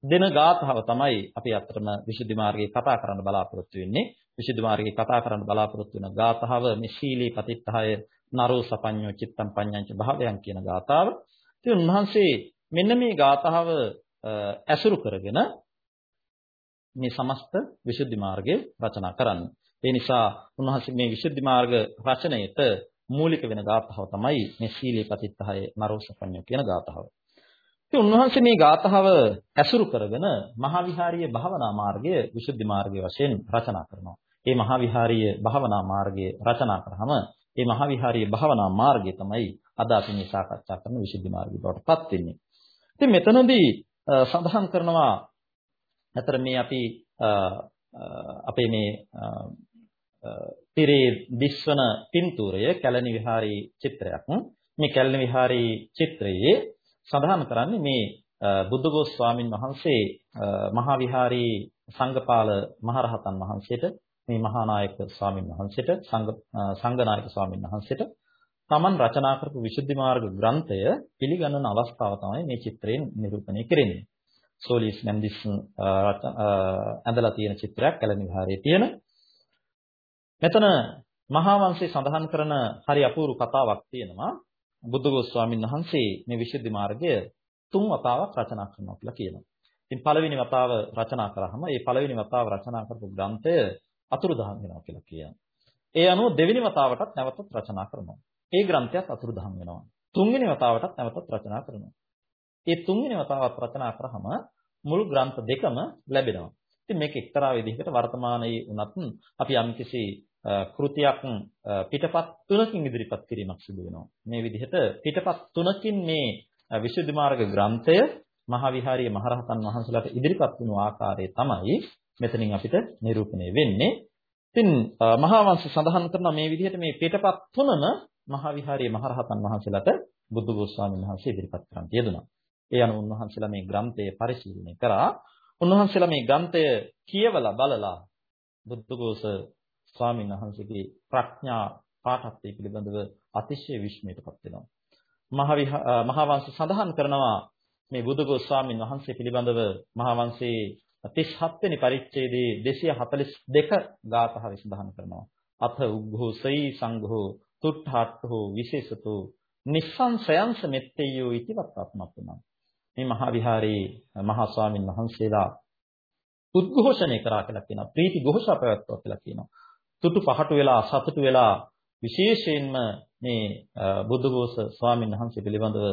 දෙන ගාථාව තමයි අපි අත්‍තරම විසුද්ධි මාර්ගයේ කතා කරන්න බලාපොරොත්තු වෙන්නේ. විසුද්ධි මාර්ගයේ කතා කරන්න බලාපොරොත්තු වෙන ගාථාව මේ ශීලී පතිත්තහය නරෝ සපඤ්ඤෝ චිත්තම් පඤ්ඤංච භාවයන් කියන ගාථාව. ඉතින් උන්වහන්සේ මෙන්න මේ ගාථාව ඇසුරු කරගෙන මේ සමස්ත විසුද්ධි මාර්ගය රචනා කරන්නේ. ඒ නිසා උන්වහන්සේ මේ විසුද්ධි මාර්ග රචනයේට මූලික වෙන ගාථාව තමයි මේ ශීලී පතිත්තහය නරෝ සපඤ්ඤෝ කියන ගාථාව. ඉතින් උන්වහන්සේ මේ ගාථාව ඇසුරු කරගෙන මහා විහාරීය භාවනා මාර්ගය විසුද්ධි මාර්ගය වශයෙන් රචනා කරනවා. මේ මහා විහාරීය භාවනා මාර්ගය රචනා කරාම මේ මහා විහාරීය භාවනා මාර්ගය තමයි අද අපි මේ සාකච්ඡා කරන විසුද්ධි මාර්ගය බවට පත් වෙන්නේ. ඉතින් මෙතනදී සඳහන් කරනවා අතර මේ අපි අපේ මේ තිරේ දිස්වන පින්තූරය කැලණි විහාරී චිත්‍රයක්. මේ කැලණි විහාරී චිත්‍රයේ සඳහන් කරන්නේ මේ බුද්ධඝෝෂ ස්වාමින් වහන්සේ මහා විහාරී සංඝපාල මහරහතන් වහන්සේට මේ මහානායක ස්වාමින් වහන්සේට සංඝ සංඝනායක ස්වාමින් වහන්සේට තමන් රචනා කරපු විසුද්ධි මාර්ග ග්‍රන්ථය පිළිගන්නන අවස්ථාව තමයි මේ චිත්‍රයෙන් නිරූපණය කෙරෙන්නේ. සෝලිස් මැන්දිස් ඇඳලා තියෙන චිත්‍රයක් කැලණි විහාරයේ තියෙන. මෙතන මහා වංශයේ සඳහන් කරන හරි අපූර්ව කතාවක් තියෙනවා. බුද්ධඝෝෂ ස්වාමීන් වහන්සේ මේ විසුද්ධි මාර්ගය තුන් වතාවක් රචනා කරනවා කියලා කියනවා. ඉතින් පළවෙනි වතාව රචනා කරාම ඒ පළවෙනි වතාව රචනා කරපු ග්‍රන්ථය අතුරුදහන් වෙනවා කියලා කියනවා. ඒ අනුව දෙවෙනි වතාවටත් නැවතත් රචනා කරනවා. ඒ ග්‍රන්ථයත් අතුරුදහන් වෙනවා. තුන්වෙනි වතාවටත් නැවතත් රචනා කරනවා. ඒ තුන්වෙනි වතාවත් රචනා කරාම මුල් ග්‍රන්ථ දෙකම ලැබෙනවා. ඉතින් මේක එක්තරා විදිහකට වර්තමානයේ උනත් අපි යම්කිසි කෘතියක් පිටපත් තුනකින් ඉදිරිපත් කිරීමක් සිදු වෙනවා. මේ විදිහට පිටපත් තුනකින් මේ විසුද්ධි මාර්ග ග්‍රන්ථය මහා විහාරීය මහරහතන් වහන්සේලාට ඉදිරිපත් වුණු ආකාරය තමයි මෙතනින් අපිට නිරූපණය වෙන්නේ. ඉතින් මහා වංශ සඳහන් කරන මේ විදිහට මේ පිටපත් තුනම මහා විහාරීය මහරහතන් වහන්සේලාට බුදු ගෝස්වාමීන් වහන්සේ ඉදිරිපත් කරන් තියදුනා. ඒ අනුව උන්වහන්සේලා මේ ග්‍රන්ථය පරිශීලනය කරා. උන්වහන්සේලා මේ ග්‍රන්ථය කියවලා බලලා බුද්ධඝෝෂ ස්වාමීන් වහන්සේගේ ප්‍රඥා පාඨත්වය පිළිබඳව අතිශය විශ්මයටපත් වෙනවා. මහා වංශ සඳහන් කරනවා මේ බුදුඝෝෂ ස්වාමීන් වහන්සේ පිළිබඳව මහා වංශයේ 37 වෙනි පරිච්ඡේදයේ 242 ගාථාව සඳහන් කරනවා. අත උග්ඝෝසයි සංඝෝ තුට්ඨාට්ඨෝ විශේෂතෝ නිස්සංසයන්ස මෙත්තේයෝ इति වත්තාත්මප්පනම්. මේ මහා විහාරයේ මහා ස්වාමින් වහන්සේලා උද්ඝෝෂණය කරා කියලා කියනවා. ප්‍රීති ഘോഷා පැවැත්වුවා කියලා කියනවා. තුටු පහට වෙලා සතුටු වෙලා විශේෂයෙන්ම මේ බුද්ධඝෝෂ ස්වාමින් වහන්සේ පිළිබඳව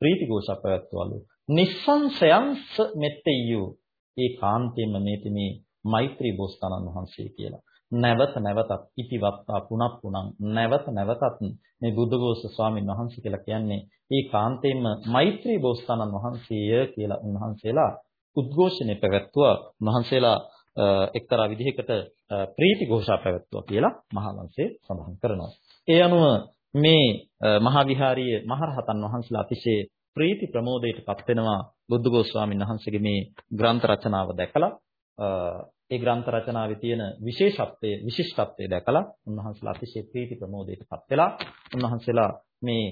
ප්‍රීති ഘോഷා පැවැත්වවලු. නිස්සංසයන්ස මෙත්තේයෝ ඒ කාන්තේම මේති මේ මෛත්‍රී බෝසතාණන් වහන්සේ කියලා. නැවත නැවතත් ඉතිවත්තා පුනක් පුනං නැවත නැවතත් මේ බුද්ධඝෝෂ ස්වාමීන් වහන්සේ කියලා කියන්නේ ඒ කාන්තේම මෛත්‍රී බෝසතාණන් වහන්සේය කියලා උන්වහන්සේලා උද්ඝෝෂණය පැවැත්වුවා. උන්වහන්සේලා එක්තරා විදිහකට ප්‍රීති ഘോഷා පැවැත්වුවා කියලා මහා වංශයේ සඳහන් කරනවා. ඒ අනුව මේ මහා විහාරීය මහරහතන් වහන්සේලා අතිශය ප්‍රීති ප්‍රමෝදයටපත් වෙනවා බුද්ධඝෝෂ ස්වාමීන් වහන්සේගේ මේ ග්‍රන්ථ රචනාව දැකලා ඒ ග්‍රන්ථ රචනාවේ තියෙන විශේෂත්වය විශිෂ්ටත්වය දැකලා උන්වහන්සේලා අතිශය ප්‍රීති ප්‍රමෝදයටපත් වෙලා උන්වහන්සේලා මේ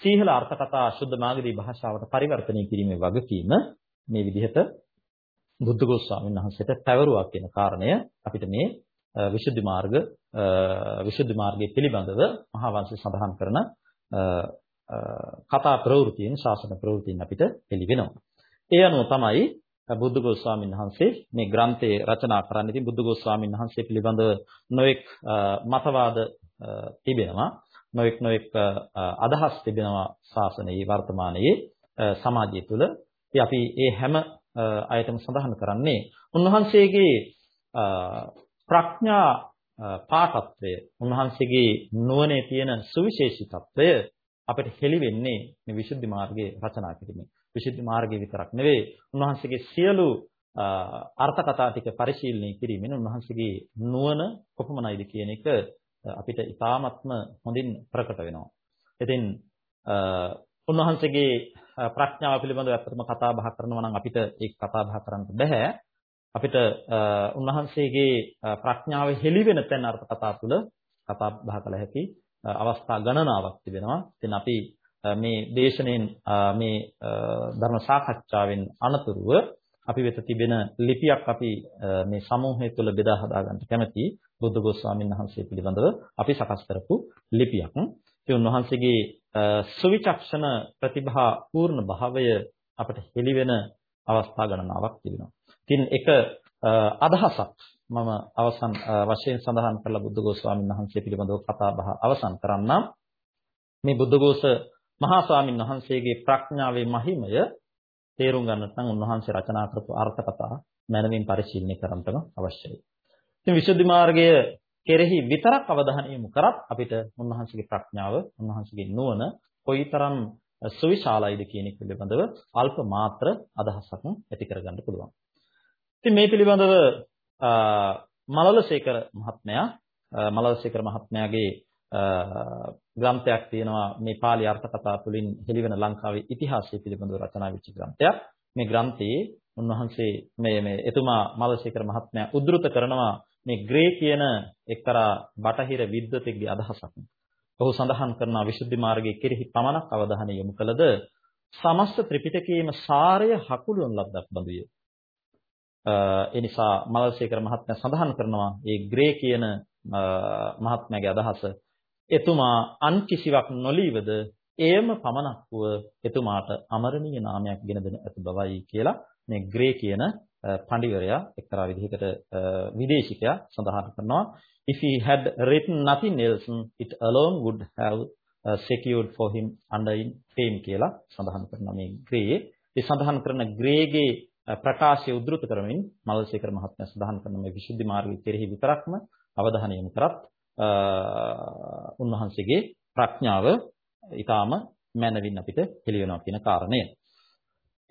සීහල අර්ථ කතා අශුද්ධ මාගදී භාෂාවට පරිවර්තනය කිරීමේ වගකීම මේ විදිහට බුද්ධඝෝෂ ස්වාමීන් වහන්සේට පැවරුවා කියන කාරණය අපිට මේ විසුද්ධි මාර්ග විසුද්ධි මාර්ගයේ පිළිබඳව මහා වංශය සඳහන් කරන කතා ප්‍රවෘත්තියෙන් ශාසන ප්‍රවෘත්තියෙන් අපිට එළි වෙනවා. ඒ අනුව තමයි බුද්ධඝෝෂ ස්වාමීන් වහන්සේ මේ ග්‍රන්ථය රචනා කරන්න. ඉතින් බුද්ධඝෝෂ ස්වාමීන් වහන්සේ පිළිබඳව නොඑක් මතවාද තිබෙනවා. නොඑක් නොඑක් අදහස් තිබෙනවා ශාසනයේ වර්තමානයේ සමාජය තුළ. ඉතින් අපි මේ හැම අයතම සඳහන් කරන්නේ උන්වහන්සේගේ ප්‍රඥා පාඨත්වය උන්වහන්සේගේ නුවණේ තියෙන සුවිශේෂීත්වය අපිට හෙළි වෙන්නේ මේ විසුද්ධි මාර්ගයේ රචනා කිරීමෙන්. විසුද්ධි මාර්ගය විතරක් නෙවෙයි උන්වහන්සේගේ සියලු අර්ථ කතා ටික පරිශීලනය කිරීමෙන් උන්වහන්සේගේ නුවණ කොපමණයිද කියන එක අපිට ඉතාමත්ම හොඳින් ප්‍රකට වෙනවා. ඉතින් උන්වහන්සේගේ ප්‍රඥාව පිළිබඳව ඇත්තටම කතා බහ කරනවා නම් අපිට ඒක කතා බහ කරන්න බෑ. අපිට උන්වහන්සේගේ ප්‍රඥාව හෙළි වෙන තැන් අර්ථ කතා තුළ කතා බහ කළ හැකි අවස්ථා ගණනාවක් තිබෙනවා. ඉතින් අපි මේ දේශනෙන් මේ ධර්ම සාකච්ඡාවෙන් අනතුරුව අපි වෙත තිබෙන ලිපියක් අපි මේ සමූහය තුළ බෙදා හදා ගන්න කැමැති බුද්ධ ගෝස්වාමීන් වහන්සේ පිළිබඳව අපි සකස් කරපු ලිපියක්. ඒ උන්වහන්සේගේ සුවිචක්ෂණ ප්‍රතිභා පූර්ණ භාවය අපට හෙළි වෙන අවස්ථා ගණනාවක් තිබෙනවා. ඉතින් එක අදහසක් මම අවසන් වශයෙන් සඳහන් කරලා බුද්ධඝෝෂ ස්වාමීන් වහන්සේ පිළිබඳව කතා බහ අවසන් කරන්නම්. මේ බුද්ධඝෝෂ මහා ස්වාමීන් වහන්සේගේ ප්‍රඥාවේ මහිමය තේරුම් ගන්නට නම් උන්වහන්සේ රචනා කරපු අර්ථ කතා මනමින් පරිශීලනය කරන්නම අවශ්‍යයි. ඉතින් විසුද්ධි මාර්ගය කෙරෙහි විතරක් අවධානය යොමු කරත් අපිට උන්වහන්සේගේ ප්‍රඥාව උන්වහන්සේගේ නුවණ කොයිතරම් සුවිශාලයිද කියන එක පිළිබඳව අල්ප මාත්‍ර අදහසක් ඇති කරගන්න පුළුවන්. ඉතින් මේ පිළිබඳව මලලසේකර මහත්මයා මලලසේකර මහත්මයාගේ ග්‍රන්ථයක් තියෙනවා මේ pāli අර්ථ කතා තුළින් හෙළිවෙන ලංකාවේ ඉතිහාසය පිළිබඳව රචනා වෙච්ච ග්‍රන්ථයක්. මේ ග්‍රන්ථයේ උන්වහන්සේ මේ මේ එතුමා මලසේකර මහත්මයා උද්දෘත කරනවා මේ ග්‍රේ කියන එක්තරා බටහිර විද්වතෙක්ගේ අදහසක්. ඔහු සඳහන් කරනවා විසුද්ධි මාර්ගයේ කෙරෙහි පමණක් අවධානය යොමු කළද සමස්ත ත්‍රිපිටකයේම සාරය හකුළුවන ලද්දක් බඳුය. ඒ නිසා මලසේකර මහත්මයා සඳහන් කරනවා මේ ග්‍රේ කියන මහත්මයාගේ අදහස එතුමා අන් කිසිවක් නොලීවද එයම පමණක් වූ එතුමාට අමරණීය නාමයක් ගෙන දෙන ඇති බවයි කියලා මේ ග්‍රේ කියන Uh, පඬිවරයා එක්තරා විදිහකට uh, විදේශිකයා සඳහන් කරනවා if he had written nothing else it alone would have uh, secured for him under in fame කියලා සඳහන් කරනවා මේ ග්‍රේ ඒ සඳහන් කරන ග්‍රේගේ uh, ප්‍රකාශය උද්දෘත කරමින් මල්සේකර මහත්මයා සඳහන් කරන මේ විසුද්ධි මාර්ගය කෙරෙහි විතරක්ම අවධානය යොමු කරත් උන්වහන්සේගේ ප්‍රඥාව ඊටාම මනවින් අපිට හෙළිවෙනවා කියන කාරණය.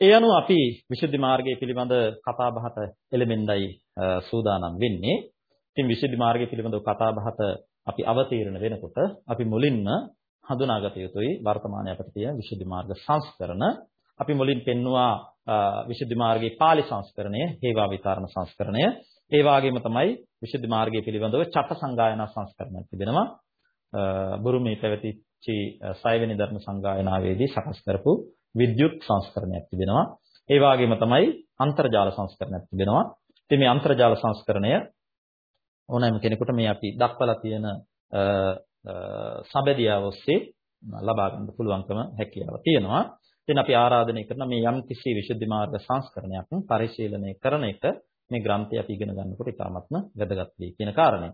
ඒ අනුව අපි විසුද්ධි මාර්ගය පිළිබඳ කතා බහට එළෙමින්දයි සූදානම් වෙන්නේ. ඉතින් විසුද්ධි මාර්ගය පිළිබඳව කතා බහට අපි අවතීර්ණ වෙනකොට අපි මුලින්ම හඳුනාගත යුතුයි වර්තමානයේ අපිට තියෙන විසුද්ධි මාර්ග සංස්කරණ. අපි මුලින් පෙන්නවා විසුද්ධි මාර්ගයේ පාලි සංස්කරණය, හේවා විතරණ සංස්කරණය. ඒ වගේම තමයි විසුද්ධි මාර්ගය පිළිබඳව චත්ත සංගායනා සංස්කරණයක් තිබෙනවා. බුරුමේ පැවතිච්ච සයවෙනි ධර්ම සංගායනාවේදී සකස් කරපු විද්‍යුත් සංස්කරණයක් තිබෙනවා. ඒ වගේම තමයි අන්තර්ජාල සංස්කරණයක් තිබෙනවා. ඉතින් මේ අන්තර්ජාල සංස්කරණය ඕනෑම කෙනෙකුට මේ අපි දක්වලා තියෙන සබැදියාව ඔස්සේ ලබා ගන්න පුළුවන්කම හැකියාව තියෙනවා. ඉතින් අපි ආරාධනය කරන මේ යම් කිසි විසුද්ධි මාර්ග සංස්කරණයක් පරිශීලනය කරන එක මේ ග්‍රන්ථය අපි ඉගෙන ගන්නකොට ඉතාමත්ම වැදගත් වෙයි කියන කාරණය.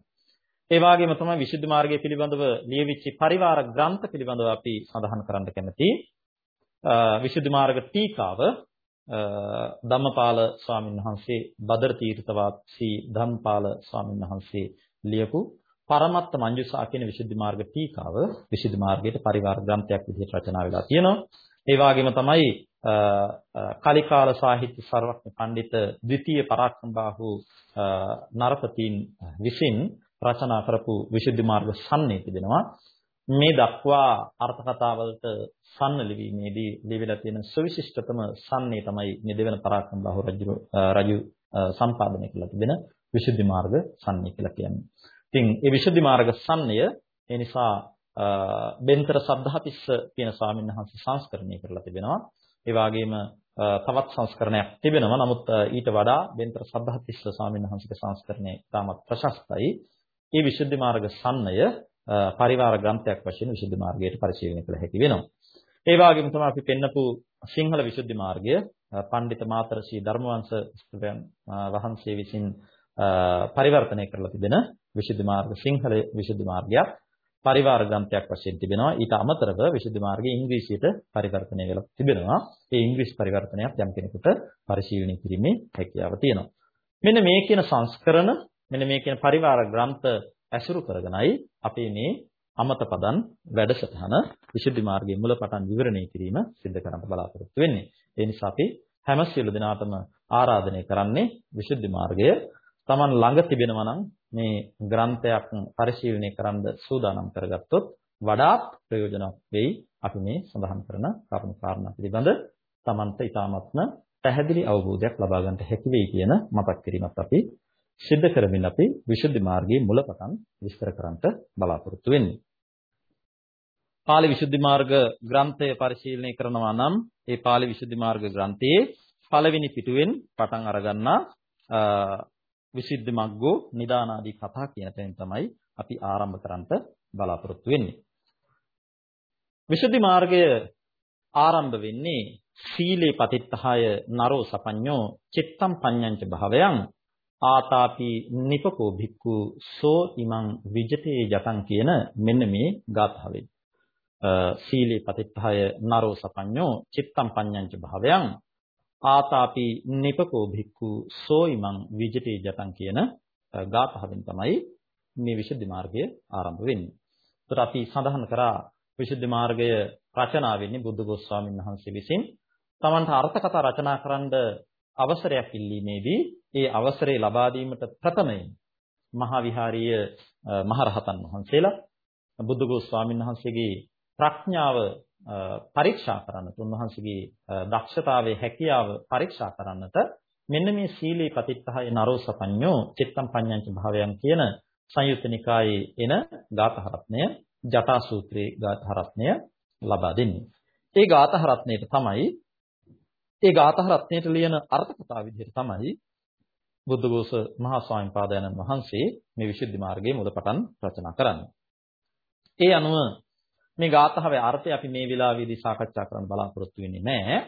ඒ වගේම තමයි විසුද්ධි මාර්ගය පිළිබඳව ලියවිච්ච පරිවාර ග්‍රන්ථ පිළිබඳව අපි සඳහන් කරන්න කැමතියි. විසුද්ධි මාර්ග ටීකාව ධම්මපාල ස්වාමීන් වහන්සේ බදර තීර්ථවාසී ධම්පාල ස්වාමීන් වහන්සේ ලියපු පරමත්ත මංජුසා කියන විසුද්ධි මාර්ග ටීකාව විසුද්ධි මාර්ගයේ පරිවාර ග්‍රන්ථයක් විදිහට රචනා වෙලා තියෙනවා. ඒ වගේම තමයි කලිකාල සාහිත්‍ය සර්වඥ පඬිත ද්විතීය පරාක්‍රමබාහු නරපතීන් විසින් රචනා කරපු විසුද්ධි මාර්ග සම්නේ තිබෙනවා. මේ දක්වා අර්ථ කතාවලට සම්න ලිවීමේදී ලියවිලා තියෙන සවිශිෂ්ටතම සම්නේ තමයි මේ දෙවන පරාක්‍රමබාහු රජු රජු සම්පාදනය කළ තිබෙන විසුද්ධි මාර්ග සම්නේ කියලා කියන්නේ. ඉතින් මේ විසුද්ධි මාර්ග සම්නය ඒ නිසා බෙන්තර සද්ධාතිස්ස කියන ස්වාමීන් වහන්සේ සංස්කරණය කරලා තිබෙනවා. ඒ වගේම තවත් සංස්කරණයක් තිබෙනවා. නමුත් ඊට වඩා බෙන්තර සද්ධාතිස්ස ස්වාමීන් වහන්සේගේ සංස්කරණය තාමත් ප්‍රශස්තයි. මේ විසුද්ධි මාර්ග සම්නය පරිවාර ග්‍රන්ථයක් වශයෙන් විසුද්ධි මාර්ගයට පරිශීලනය කළ හැකි වෙනවා. ඒ වගේම තමයි අපි පෙන්නපු සිංහල විසුද්ධි මාර්ගය පඬිත මාතර ශ්‍රී ධර්මවංශ වහන්සේ විසින් පරිවර්තනය කරලා තිබෙන විසුද්ධි මාර්ග සිංහල විසුද්ධි මාර්ගයක් පරිවාර ග්‍රන්ථයක් වශයෙන් තිබෙනවා. ඊට අමතරව විසුද්ධි මාර්ගය ඉංග්‍රීසියට පරිවර්තනය වෙලා තිබෙනවා. ඒ ඉංග්‍රීසි පරිවර්තනයක් යම් කෙනෙකුට පරිශීලනය කිරීමේ හැකියාව තියෙනවා. මෙන්න මේ කියන සංස්කරණ මෙන්න මේ කියන පරිවාර ග්‍රන්ථ ඇසුරු කරගෙනයි අපි මේ අමත පදන් වැඩසටහන විසුද්ධි මාර්ගයේ මුලපටන් විවරණය කිරීම සිදු කරන්න බලාපොරොත්තු වෙන්නේ. ඒ නිසා අපි හැම සියලු දෙනාටම ආරාධනය කරන්නේ විසුද්ධි මාර්ගය Taman ළඟ තිබෙනවා නම් මේ ග්‍රන්ථයක් පරිශීලනය කරන්න සූදානම් කරගත්තොත් වඩාත් ප්‍රයෝජනවත් වෙයි අපි මේ සඳහන් කරන කරුණු කාරණා පිළිබඳ Tamanට ඊ타මත්ම පැහැදිලි අවබෝධයක් ලබා ගන්නට හැකි වෙයි කියන මතක් කිරීමත් අපි සිද්ධ කරමින් අපි විසුද්ධි මාර්ගයේ මුලපටන් විස්තර කරන්නට බලාපොරොත්තු වෙන්නේ. පාලි විසුද්ධි මාර්ග ග්‍රන්ථය පරිශීලනය කරනවා නම් ඒ පාලි විසුද්ධි මාර්ග ග්‍රන්ථයේ පළවෙනි පිටුවෙන් පටන් අරගන්නා විසුද්ධි මග්ගෝ නිදානාදී කතා කියන තැනින් තමයි අපි ආරම්භ කරන්නට බලාපොරොත්තු වෙන්නේ. විසුද්ධි මාර්ගය ආරම්භ වෙන්නේ සීලේ පතිත්තහය නරෝ සපඤ්ඤෝ චිත්තම් පඤ්ඤංච භාවයන් ආතාපි නිපකෝ භික්ඛු සෝ ඉමං විජිතේ ජතං කියන මෙන්න මේ ගාථාවෙන් සීලේ පතිත්තහය නරෝ සපඤ්ඤෝ චිත්තම් පඤ්ඤංච භාවයන් ආතාපි නිපකෝ භික්ඛු සෝ ඉමං විජිතේ ජතං කියන ගාථාවෙන් තමයි මේ විසුද්ධි මාර්ගය ආරම්භ වෙන්නේ. ඒකට අපි සඳහන් කරා විසුද්ධි මාර්ගය රචනා වෙන්නේ බුද්ධඝෝෂ ස්වාමීන් වහන්සේ විසින්. Tamanට අර්ථකථා රචනා කරන්න අවසරයක් ඉල්ලීමේදී ඒ අවසරය ලබා දීමට ප්‍රථමයෙන් මහා විහාරීය මහරහතන් වහන්සේලා බුද්ධඝෝෂ ස්වාමීන් වහන්සේගේ ප්‍රඥාව පරීක්ෂා කරන්නට උන්වහන්සේගේ දක්ෂතාවයේ හැකියාව පරීක්ෂා කරන්නට මෙන්න මේ සීලේ පතිත්තහය නරෝසපඤ්ඤෝ චිත්තම් පඤ්ඤංච භාවයන් කියන සංයුත්ත නිකායේ එන ගාථා රත්නය ජටා සූත්‍රයේ ගාථා රත්නය ලබා දෙන්නේ. ඒ ගාථා රත්නයේට තමයි ඒ ගාථා රත්නයට ලියන අර්ථ කතාව විදිහට තමයි බුද්ධඝෝෂ මහා ස්වාමීන් පාදයන්න් වහන්සේ මේ විසුද්ධි මාර්ගයේ මුලපටන් රචනා කරන්නේ. ඒ අනුව මේ ගාථාවේ අර්ථය අපි මේ වෙලාවේදී සාකච්ඡා කරන්න බලාපොරොත්තු වෙන්නේ නැහැ.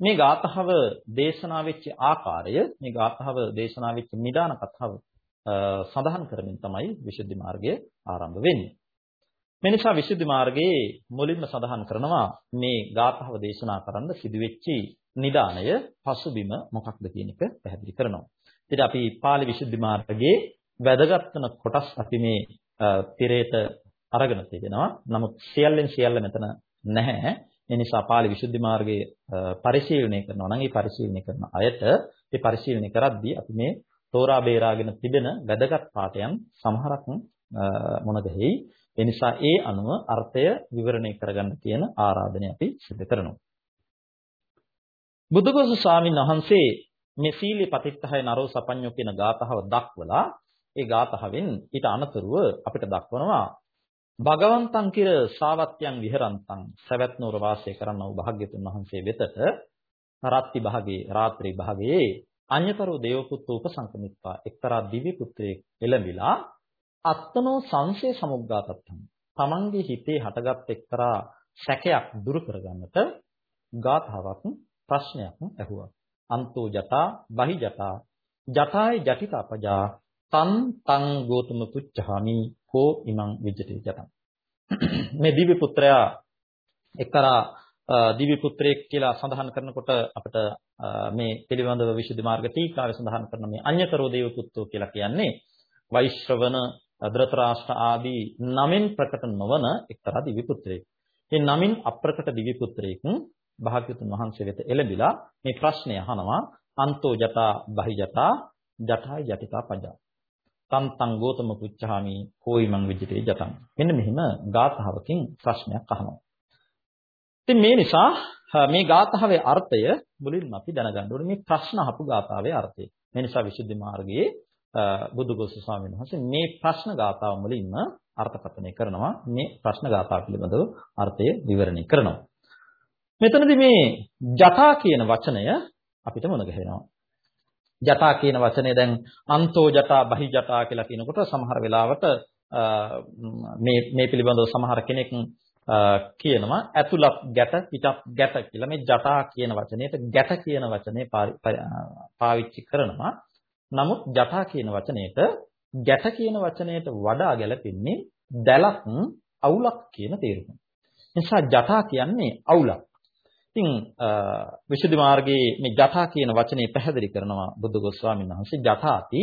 මේ ගාථාව දේශනා වෙච්ච ආකාරය, මේ ගාථාව දේශනා වෙච්ච නිදාන කතාව සඳහන් කරමින් තමයි විසුද්ධි මාර්ගය ආරම්භ වෙන්නේ. මේ නිසා විසුද්ධි මාර්ගයේ මුලින්ම සඳහන් කරනවා මේ ගාථාව දේශනා කරන්න සිදුවෙච්ච නිදානය පසුබිම මොකක්ද කියන එක පැහැදිලි කරනවා. ඉතින් අපි පාලි විසුද්ධි මාර්ගයේ වැදගත් වෙන කොටස් අපි මේ තිරේට අරගෙන තිබෙනවා. නමුත් සියල්ලෙන් සියල්ල මෙතන නැහැ. ඒ නිසා පාලි විසුද්ධි මාර්ගයේ පරිශීලනය කරනවා නම් ඒ පරිශීලනය කරන අයට ඒ පරිශීලනය කරද්දී අපි මේ තෝරා බේරාගෙන තිබෙන වැදගත් පාඩයන් සමහරක් මොන දෙහි ඒ නිසා ඒ අනුව අර්ථය විවරණය කරගන්න කියන ආරාධනය අපි සිදු කරනවා. බුදුගොසු ස්වාමීන් වහන්සේ මේ සීලේ පතිත්තහය නරෝ සපඤ්ඤෝ කියන ගාතහව දක්වලා ඒ ගාතහවෙන් ඊට අනතුරුව අපිට දක්වනවා භගවන්තං කිර සාවත්‍යං විහරන්තං සවැත් නුවර වාසය කරන්න වූ භාග්‍යතුන් වහන්සේ වෙතට රාත්‍රි භාගයේ රාත්‍රී භාගයේ අඤ්‍යතරෝ දේවපුත්ත උපසංකමිත්වා එක්තරා දිව්‍ය පුත්‍රයෙක් එළඹිලා අත්තනෝ සංසේ සමුග්ගාතත්තම් තමන්ගේ හිතේ හටගත් එක්තරා සැකයක් දුරු කරගන්නට ගාථාවක් ප්‍රශ්නයක් ඇහුවා. අන්තෝ ජටා බහි ජටා ජටායි ජටිතපජා තන් තං ගෝතම පුච්චාමි කෝ ඉමං විජිතේ ජටං මේ දිව්‍ය පුත්‍රයා එක්තරා දිව්‍ය පුත්‍රයෙක් කියලා සඳහන් කරනකොට අපිට මේ පිළිබඳව විසුද්ධි මාර්ග ටීකාවේ සඳහන් කරන මේ අඤ්‍යතරෝ දේව පුත්‍රෝ කියලා කියන්නේ වෛශ්‍රවණ ධෘතරාෂ්ට්‍ර ආදී නමින් ප්‍රකට නොවන එක්තරා දිව්‍ය පුත්‍රයෙක්. මේ නමින් අප්‍රකට දිව්‍ය පුත්‍රයෙක් භාග්‍යතුන් වහන්සේ වෙත එළඹිලා මේ ප්‍රශ්නය අහනවා අන්තෝ ජටා බහි ජටා ජටායි ජටිකා පජා. තම් තං ගෝතම පුච්චාමි කෝයි මං විජිතේ ජටං. මෙන්න මෙහිම ගාථාවකින් ප්‍රශ්නයක් අහනවා. ඉතින් මේ නිසා මේ ගාථාවේ අර්ථය මුලින්ම අපි දැනගන්න ඕනේ මේ ප්‍රශ්න අහපු ගාථාවේ අර්ථය. මේ නිසා විසුද්ධි මාර්ගයේ බුදුගොස්ස ස්වාමීන් වහන්සේ මේ ප්‍රශ්න ගාථාව මුලින්ම අර්ථකථනය කරනවා. මේ ප්‍රශ්න ගාථාව පිළිබඳව අර්ථය විවරණය කරනවා. මෙතනදී මේ ජටා කියන වචනය අපිට මොන ගහනවා. ජටා කියන වචනේ දැන් අන්තෝ ජටා බහි ජටා කියලා කියනකොට සමහර වෙලාවට මේ මේ පිළිබඳව සමහර කෙනෙක් කියනවා ඇතුළත් ගැට පිටත් ගැට කියලා මේ ජටා කියන වචනයට ගැට කියන වචනේ පාවිච්චි කරනවා. නමුත් ජටා කියන වචනයට ගැට කියන වචනයට වඩා ගැලපෙන්නේ දැලක් අවුලක් කියන තේරුම. නිසා ජටා කියන්නේ අවුලක්. ඉතින් විසුද්ධි මාර්ගයේ මේ ජටා කියන වචනේ පැහැදිලි කරනවා බුදුගොස් ස්වාමීන් වහන්සේ. ජටාති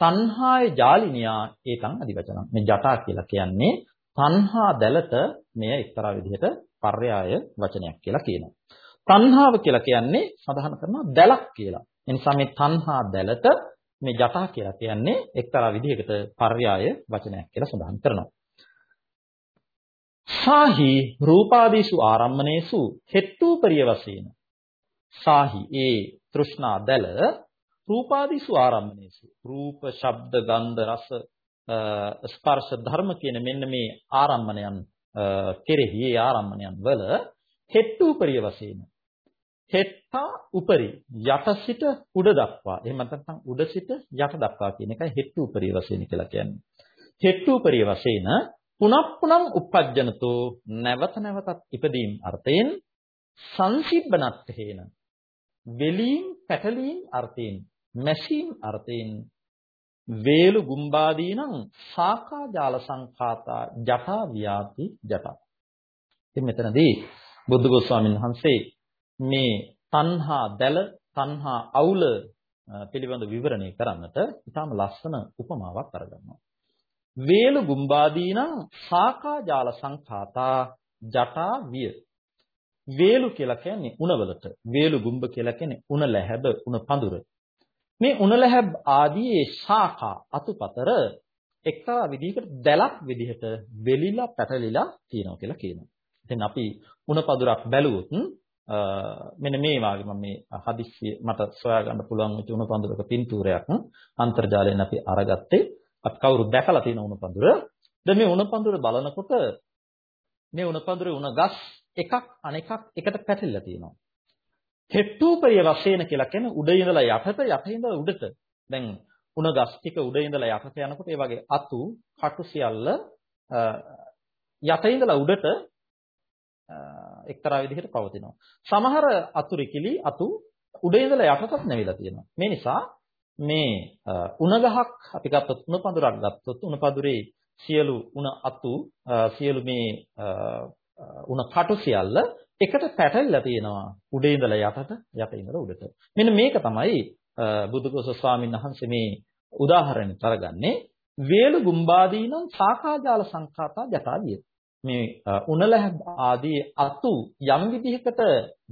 තණ්හාය ජාලිනියා ඒකං අදිවචනං මේ ජටා කියලා කියන්නේ තණ්හා දැලට මෙය එක්තරා විදිහට පර්යාය වචනයක් කියලා කියනවා. තණ්හාව කියලා කියන්නේ සඳහන් කරනවා දැලක් කියලා. ඒ නිසා මේ තණ්හා දැලට මේ ජටා කියලා කියන්නේ එක්තරා විදිහකට පර්යාය වචනයක් කියලා සඳහන් කරනවා. සාහි රූපාදීසු ආරම්මණේසු හෙට්ටූපරිය වශයෙන්. සාහි ඒ තෘෂ්ණා දැල රූපාදීසු ආරම්මණේසු. රූප ශබ්ද ගන්ධ රස ස්පර්ශ ධර්ම කියන මෙන්න මේ ආරම්මණයන් කෙරෙහි ඒ ආරම්මණයන් වල හෙට්ටූපරිය වශයෙන්. හෙට්ටා උපරි යට සිට උඩ දක්වා. එහෙම නැත්නම් උඩ සිට යට දක්වා කියන එකයි හෙට්ටූපරිය වශයෙන් කියලා කියන්නේ. හෙට්ටූපරිය වශයෙන් පුනප්පුනම් uppajjanatෝ නැවත නැවතත් ඉපදීම් අර්ථයෙන් සංසිබ්බනත් හේන වෙලීම් පැටලීම් අර්ථයෙන් මැසීම් අර්ථයෙන් වේලු ගුම්බාදීනම් සාකා ජාල සංඛාතා ජටා වියාති ජටා. ඉතින් මෙතනදී බුද්ධ ගෝස්වාමීන් වහන්සේ මේ තණ්හා දැල තණ්හා අවුල පිළිබඳ විවරණය කරන්නට ඉතාම ලස්සන උපමාවක් අරගන්නවා. වේලු ගුම්බාදීනම් සාකා ජාල සංඛාතා ජටා විය. වේලු කියලා කියන්නේ උණවලට. වේලු ගුම්බ කියලා කියන්නේ උණ ලැහැබ, උණ පඳුර. මේ උණ ලැහැබ් ආදී ශාඛා අතුපතර එක්තරා විදිහකට දැලක් විදිහට වෙලිලා පැටලිලා තියෙනවා කියලා කියනවා. ඉතින් අපි උණ පඳුරක් බැලුවොත් මෙන්න මේ වාගේ මම මේ හදිස්සිය මට සොයා ගන්න පුළුවන් වෙච්ච උණ පඳුරක පින්තූරයක් අන්තර්ජාලයෙන් අපි අරගත්තේ. අපි කවුරුත් දැකලා තියෙන උණ පඳුර. දැන් මේ උණ පඳුර බලනකොට මේ උණ පඳුරේ උණ ගස් එකක් අනෙකක් එකට පැටලිලා තියෙනවා. හෙට්ටූපරිය වශයෙන් කියලා කියන්නේ උඩ ඉඳලා යටට යට ඉඳලා උඩට. දැන් උණ ගස් ටික උඩ ඉඳලා යටට යනකොට ඒ වගේ අතු කටු සියල්ල යට ඉඳලා උඩට එක්තරා විදිහකට පවතිනවා. සමහර අතුරු කිලි අතු උඩ ඉඳලා යටටත් නැවිලා තියෙනවා. මේ නිසා මේ උණ ගහක් අපි ගත්තොත් උණ පඳුරක් ගත්තොත් උණ පඳුරේ සියලු උණ අතු සියලු මේ උණ කටු සියල්ල එකට පැටලලා තියෙනවා උඩ ඉඳලා යටට යට ඉඳලා උඩට. මෙන්න මේක තමයි බුදුගොස ස්වාමීන් වහන්සේ මේ උදාහරණයට අරගන්නේ වේලු ගුම්බාදීනම් සාකාජාල සංඛාතා ජටාදිය. මේ උණල ආදී අතු යම් විදිහකට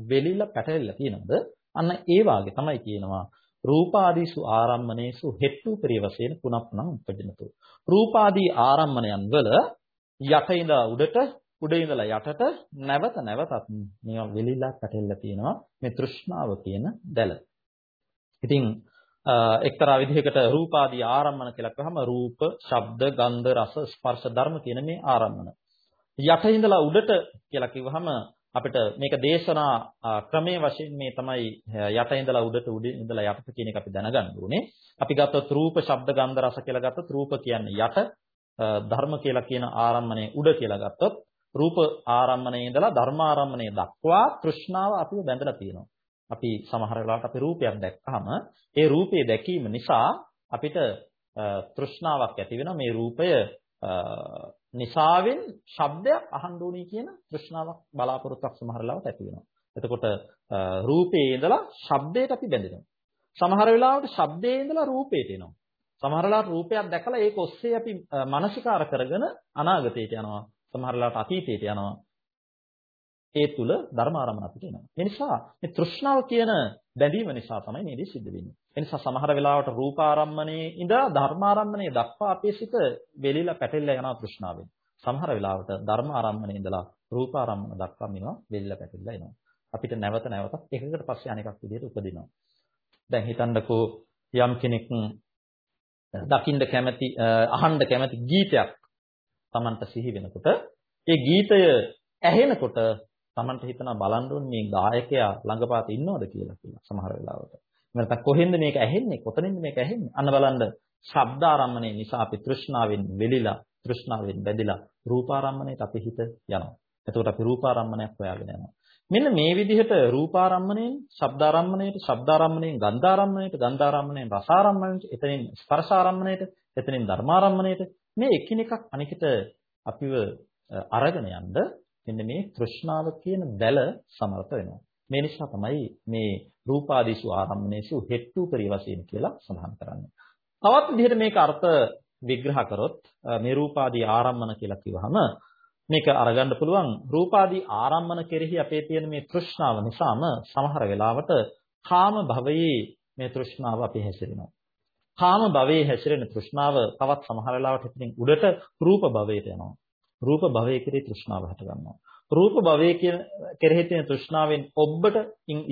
වෙලිලා පැටලෙලා තියෙනවද? අන්න ඒ වාගේ තමයි කියනවා රූපාදීසු ආරම්මණේසු හෙට්ටු පරිය වශයෙන් පුනප්පුනම් උපදිනතු. රූපාදී ආරම්මණයන් වල යට ඉඳලා උඩට උඩ ඉඳලා යටට නැවත නැවතත් මේවා වෙලිලා පැටලෙලා තියෙනවා මේ තෘෂ්ණාව කියන දැල. ඉතින් එක්තරා විදිහකට රූපාදී ආරම්මන කියලා කියවහම රූප, ශබ්ද, ගන්ධ, රස, ස්පර්ශ ධර්ම කියන මේ ආරම්මන. යට ඉඳලා උඩට කියලා කිව්වහම අපිට මේක දේශනා ක්‍රමයේ වශයෙන් මේ තමයි යට ඉඳලා උඩට උඩ ඉඳලා යටට කියන එක අපි දැනගන්න ඕනේ. අපි ගත්තොත් රූප, ශබ්ද, ගන්ධ, රස කියලා ගත්තොත් රූප කියන්නේ යට, ධර්ම කියලා කියන ආරම්මණය උඩ කියලා ගත්තොත් රූප ආරම්මණයේ ඉඳලා ධර්ම ආරම්මණය දක්වා තෘෂ්ණාව අපිව බැඳලා තියෙනවා. අපි සමහර වෙලාවට අපි රූපයක් දැක්කහම ඒ රූපේ දැකීම නිසා අපිට තෘෂ්ණාවක් ඇති වෙනවා මේ රූපය නිසාවෙන් ශබ්දයක් අහන්න ඕනි කියන තෘෂ්ණාවක් බලාපොරොත්තුවක් සමහර වෙලාවට ඇති වෙනවා. එතකොට රූපේ ඉඳලා ශබ්දයට අපි බැඳෙනවා. සමහර වෙලාවට ශබ්දයේ ඉඳලා රූපයට එනවා. සමහර වෙලාවට රූපයක් දැකලා ඒක ඔස්සේ අපි මානසිකාර කරගෙන අනාගතයට යනවා. සමහර වෙලාවට අතීතයට යනවා. ඒ තුල ධර්මාරමණ අපිට එනවා. ඒ නිසා මේ තෘෂ්ණාව කියන බැඳීම නිසා තමයි මේ දේ සිද්ධ වෙන්නේ. ඒ නිසා සමහර වෙලාවට රූපාරම්මණයේ ඉඳලා ධර්මාරම්මණය දක්වා අපේ සිත වෙලිලා පැටලිලා යනවා තෘෂ්ණාවෙන්. සමහර වෙලාවට ධර්මාරම්මණයේ ඉඳලා රූපාරම්මණ දක්වා මිනවා වෙලිලා පැටලිලා එනවා. අපිට නැවත නැවතත් එකකට පස්සේ අනෙකක් විදිහට උපදිනවා. දැන් හිතන්නකෝ යම් කෙනෙක් දකින්න කැමති අහන්න කැමති ගීතයක් Tamanට සිහි වෙනකොට ඒ ගීතය ඇහෙනකොට Tamanට හිතනවා බලන්න ඕනේ මේ ගායකයා ළඟපාත ඉන්නවද කියලා කියලා සමහර වෙලාවට. නැත්නම් කොහෙන්ද මේක ඇහෙන්නේ? කොතනින්ද මේක ඇහෙන්නේ? අන්න බලන්න ශබ්දාරම්මණය නිසා අපි තෘෂ්ණාවෙන් වෙලිලා තෘෂ්ණාවෙන් බැඳිලා රූපාරම්මණයට අපි හිත යනවා. එතකොට අපි රූපාරම්මණයක් හොයාගෙන යනවා. මෙන්න මේ විදිහට රූපාරම්මණයෙන් ශබ්දාරම්මණයට ශබ්දාරම්මණයෙන් ගන්ධාරම්මණයට ගන්ධාරම්මණයෙන් රසාරම්මණයට එතනින් ස්පර්ශාරම්මණයට එතනින් ධර්මාරම්මණයට මේ එකිනෙකක් අනිකට අපිව අරගෙන යන්න මෙන්න මේ තෘෂ්ණාව කියන දැල සමර්ථ වෙනවා. මේ නිසා තමයි මේ රූපාදීසු ආරම්මණයසු හෙට්ටු පරි වශයෙන් කියලා සඳහන් කරන්නේ. තවත් විදිහට මේක අර්ථ විග්‍රහ කරොත් මේ රූපාදී ආරම්මන කියලා කිව්වහම මේක අරගන්න පුළුවන් රූපාදී ආරම්මන කෙරෙහි අපේ තියෙන මේ තෘෂ්ණාව නිසාම සමහර වෙලාවට කාම භවයේ මේ තෘෂ්ණාව අපි හැසිරෙනවා. කාම භවයේ හැසිරෙන තෘෂ්ණාව තවත් සමහර වෙලාවට එතනින් උඩට රූප භවයට යනවා. රූප භවයේ කෙරෙහි තෘෂ්ණාව හට ගන්නවා. රූප භවයේ කියන කෙරෙහි තියෙන තෘෂ්ණාවෙන් ඔබට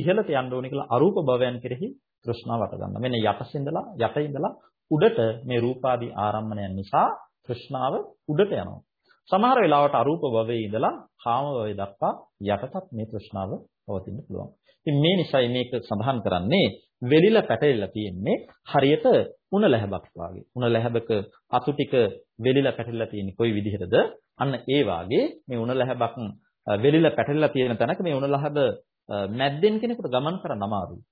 ඉහළට යන්න ඕනේ කියලා අරූප භවයන් කෙරෙහි තෘෂ්ණාව හට ගන්නවා. මෙන්න යටසින්දලා යට ඉඳලා උඩට මේ රූපාදී ආරම්මණයන් නිසා තෘෂ්ණාව උඩට යනවා. සමහර වෙලාවට අරූප භවයේ ඉඳලා කාම භවයේ දක්වා යටටත් මේ තෘෂ්ණාව පවතින්න පුළුවන්. ඉතින් මේ නිසයි මේක සඳහන් කරන්නේ වෙලිලා පැටලිලා තියෙන්නේ හරියට උණ ලැහැබක් වාගේ. උණ ලැහැබක අතු ටික වෙලිලා පැටලිලා තියෙන්නේ කොයි විදිහටද? අන්න ඒ වාගේ මේ උණ ලැහැබක් වෙලිලා පැටලිලා තියෙන තැනක මේ උණ ලැහැබ මැද්දෙන් කෙනෙකුට ගමන් කරන්න අමාරුයි.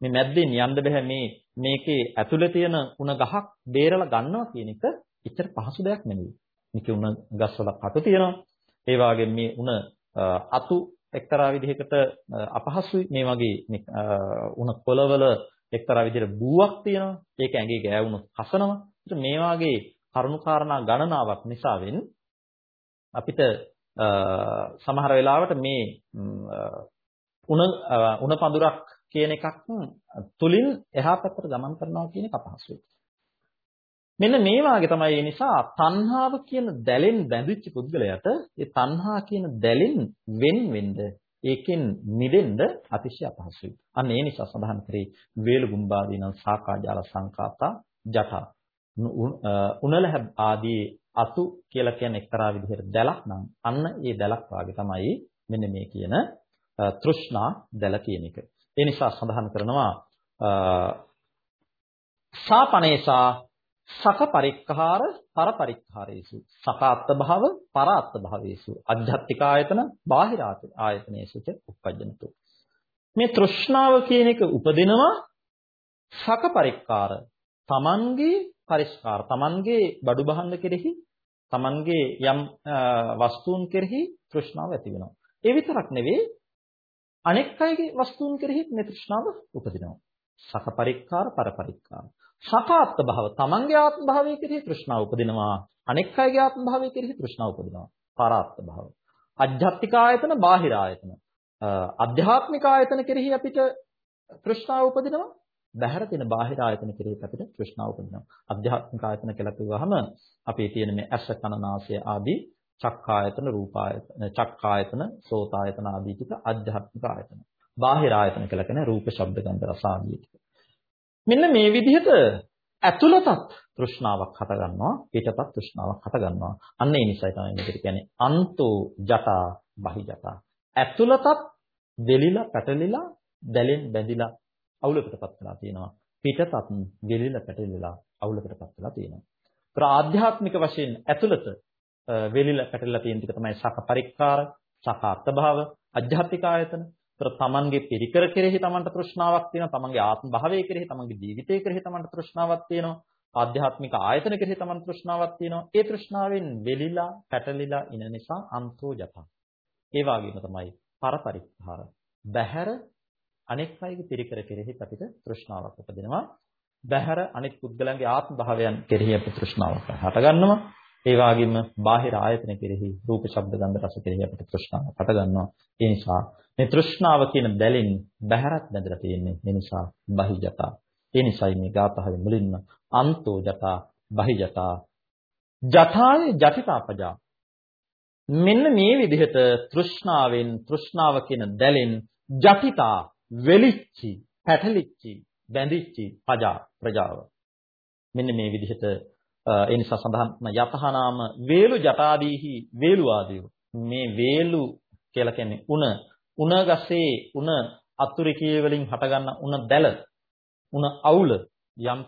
මේ මැද්දෙන් යන්න බෑ මේ මේකේ ඇතුලේ තියෙන උණ ගහක් බේරලා ගන්නවා කියන එක එච්චර පහසු දෙයක් නෙමෙයි. මේකේ උණ ගස්වල කටු තියෙනවා. ඒ වගේම මේ උණ අතු එක්තරා විදිහකට අපහසුයි මේ වගේ උණ කොළවල එක්තරා විදිහට බූවක් තියෙනවා. ඒක ඇඟේ ගෑවුනොත් හසනවා. මේ වාගේ කරුණාකාරණා ගණනාවක් නිසාවෙන් අපිට සමහර වෙලාවට මේ උණ උණ පඳුරක් කියන එකක් තුලින් එහා පැත්තට ගමන් කරනවා කියන එක අපහසුයි. මෙන්න මේ වාගේ තමයි ඒ නිසා තණ්හාව කියන දැලෙන් බැඳිච්ච පුද්ගලයාට ඒ තණ්හා කියන දැලෙන් වෙන් වෙන්න ඒකෙන් මිදෙන්න අතිශය අපහසුයි. අන්න ඒ නිසා සඳහන් කරේ වේලු ගුම්බාදී නම් සාකාජාල සංකාතා ජටා උනල ආදී අතු කියලා කියන එක්තරා විදිහට දැලක් නම් අන්න ඒ දැලක් වාගේ තමයි මෙන්න මේ කියන තෘෂ්ණා දැල කියන එක. ඒ නිසා සඳහන් කරනවා සාපනේසා සක පරික්ඛාර පර පරික්ඛාරේසු සකාත්ත භව පරාත්ත භවේසු. අධ්‍යාත්මික ආයතන බාහිර ආයතනේසු ච උප්පජ්ජනතු මේ තෘෂ්ණාව කියන එක උපදිනවා සක පරික්ඛාර තමන්ගේ පරිස්කාර. තමන්ගේ බඩු බහන්න කෙරෙහි තමන්ගේ යම් වස්තුන් කෙරෙහි තෘෂ්ණාව ඇති වෙනවා. ඒ විතරක් නෙවෙයි අනෙක් අයගේ වස්තුන් කෙරෙහි මේ තෘෂ්ණාව උපදිනවා. සක පරික්ඛාර පර පරික්ඛාර සකාත්ත භව තමන්ගේ ආත්ම භාවයේ කෙරෙහි තෘෂ්ණාව උපදිනවා. අනෙක් අයගේ ආත්ම භාවයේ කෙරෙහි තෘෂ්ණාව උපදිනවා. පරාත්ත භව. අධ්‍යාත්මික ආයතන බාහිර ආයතන. අධ්‍යාත්මික ආයතන කෙරෙහි අපිට තෘෂ්ණාව උපදිනවා. බහැර තියෙන බාහිර ආයතන කෙරෙහි අපිට තෘෂ්ණාව උපදිනවා. අධ්‍යාත්මික ආයතන කියලා කිව්වහම අපේ තියෙන මේ ඇස කන නාසය ආදී චක්කායතන රූපායතන චක්කායතන සෝතායතන ආදී ටික අධ්‍යාත්මික ආයතන. බාහිර ආයතන කියලා කියන්නේ රූප ශබ්ද ගන්ධ රස ආදී ටික. මෙන්න මේ විදිහට ඇතුළතත් තෘෂ්ණාවක් හට ගන්නවා පිටතත් තෘෂ්ණාවක් හට ගන්නවා අන්න ඒ නිසයි තමයි මේකට කියන්නේ අන්තෝ ජටා බහි ජටා. ඇතුළතත් දෙලිලා පැටලිලා දැලෙන් බැඳිලා අවුලකටපත් වෙලා තියෙනවා පිටතත් දෙලිලා පැටලිලා අවුලකටපත් වෙලා තියෙනවා ඒතර ආධ්‍යාත්මික වශයෙන් ඇතුළත වෙලිලා පැටලිලා තියෙන ටික තමයි සක පරික්කාර සක අර්ථභාව අධ්‍යාත්මික ආයතන ඒතර තමන්ගේ පිරිකර කෙරෙහි තමන්ට තෘෂ්ණාවක් තියෙනවා. තමන්ගේ ආත්ම භාවය කෙරෙහි, තමන්ගේ ජීවිතය කෙරෙහි තමන්ට තෘෂ්ණාවක් තියෙනවා. ආධ්‍යාත්මික ආයතන කෙරෙහි තමන්ට තෘෂ්ණාවක් තියෙනවා. ඒ තෘෂ්ණාවෙන් වෙලිලා, පැටලිලා ඉන නිසා අන්තෝ ජත. ඒ වගේම තමයි පරපරික්ඛාර. බහැර අනෙක් අයගේ පිරිකර කෙරෙහි අපිට තෘෂ්ණාවක් උපදිනවා. බහැර අනෙක් පුද්ගලයන්ගේ ආත්ම භාවයන් කෙරෙහි අපිට තෘෂ්ණාවක් හට ගන්නවා. ඒ වගේම බාහිර ආයතන කෙරෙහි රූප, ශබ්ද, ගන්ධ, රස කෙරෙහි අපිට තෘෂ්ණාවක් හට ගන්නවා. ඒ නිසා මේ තෘෂ්ණාව කියන දැලෙන් බහැරත් බැඳලා තියෙන්නේ. ඒ නිසා බහිජතා. ඒ නිසායි මේ ගාථාවේ මුලින්ම අන්තෝ ජතා බහිජතා ජතාය ජටිතාපජා මෙන්න මේ විදිහට තෘෂ්ණාවෙන් තෘෂ්ණාව කියන දැලෙන් ජටිතා වෙලිච්චි පැටලිච්චි බැඳිච්චි පජා ප්‍රජාව. මෙන්න මේ විදිහට ඒ නිසා සඳහන් යතහනාම වේලු ජටාදීහි වේලු ආදියෝ. මේ වේලු කියලා කියන්නේ උණ. උණ ගසේ උණ අතුරුකිය වලින් හටගන්න උණ දැල උණ අවුල යම්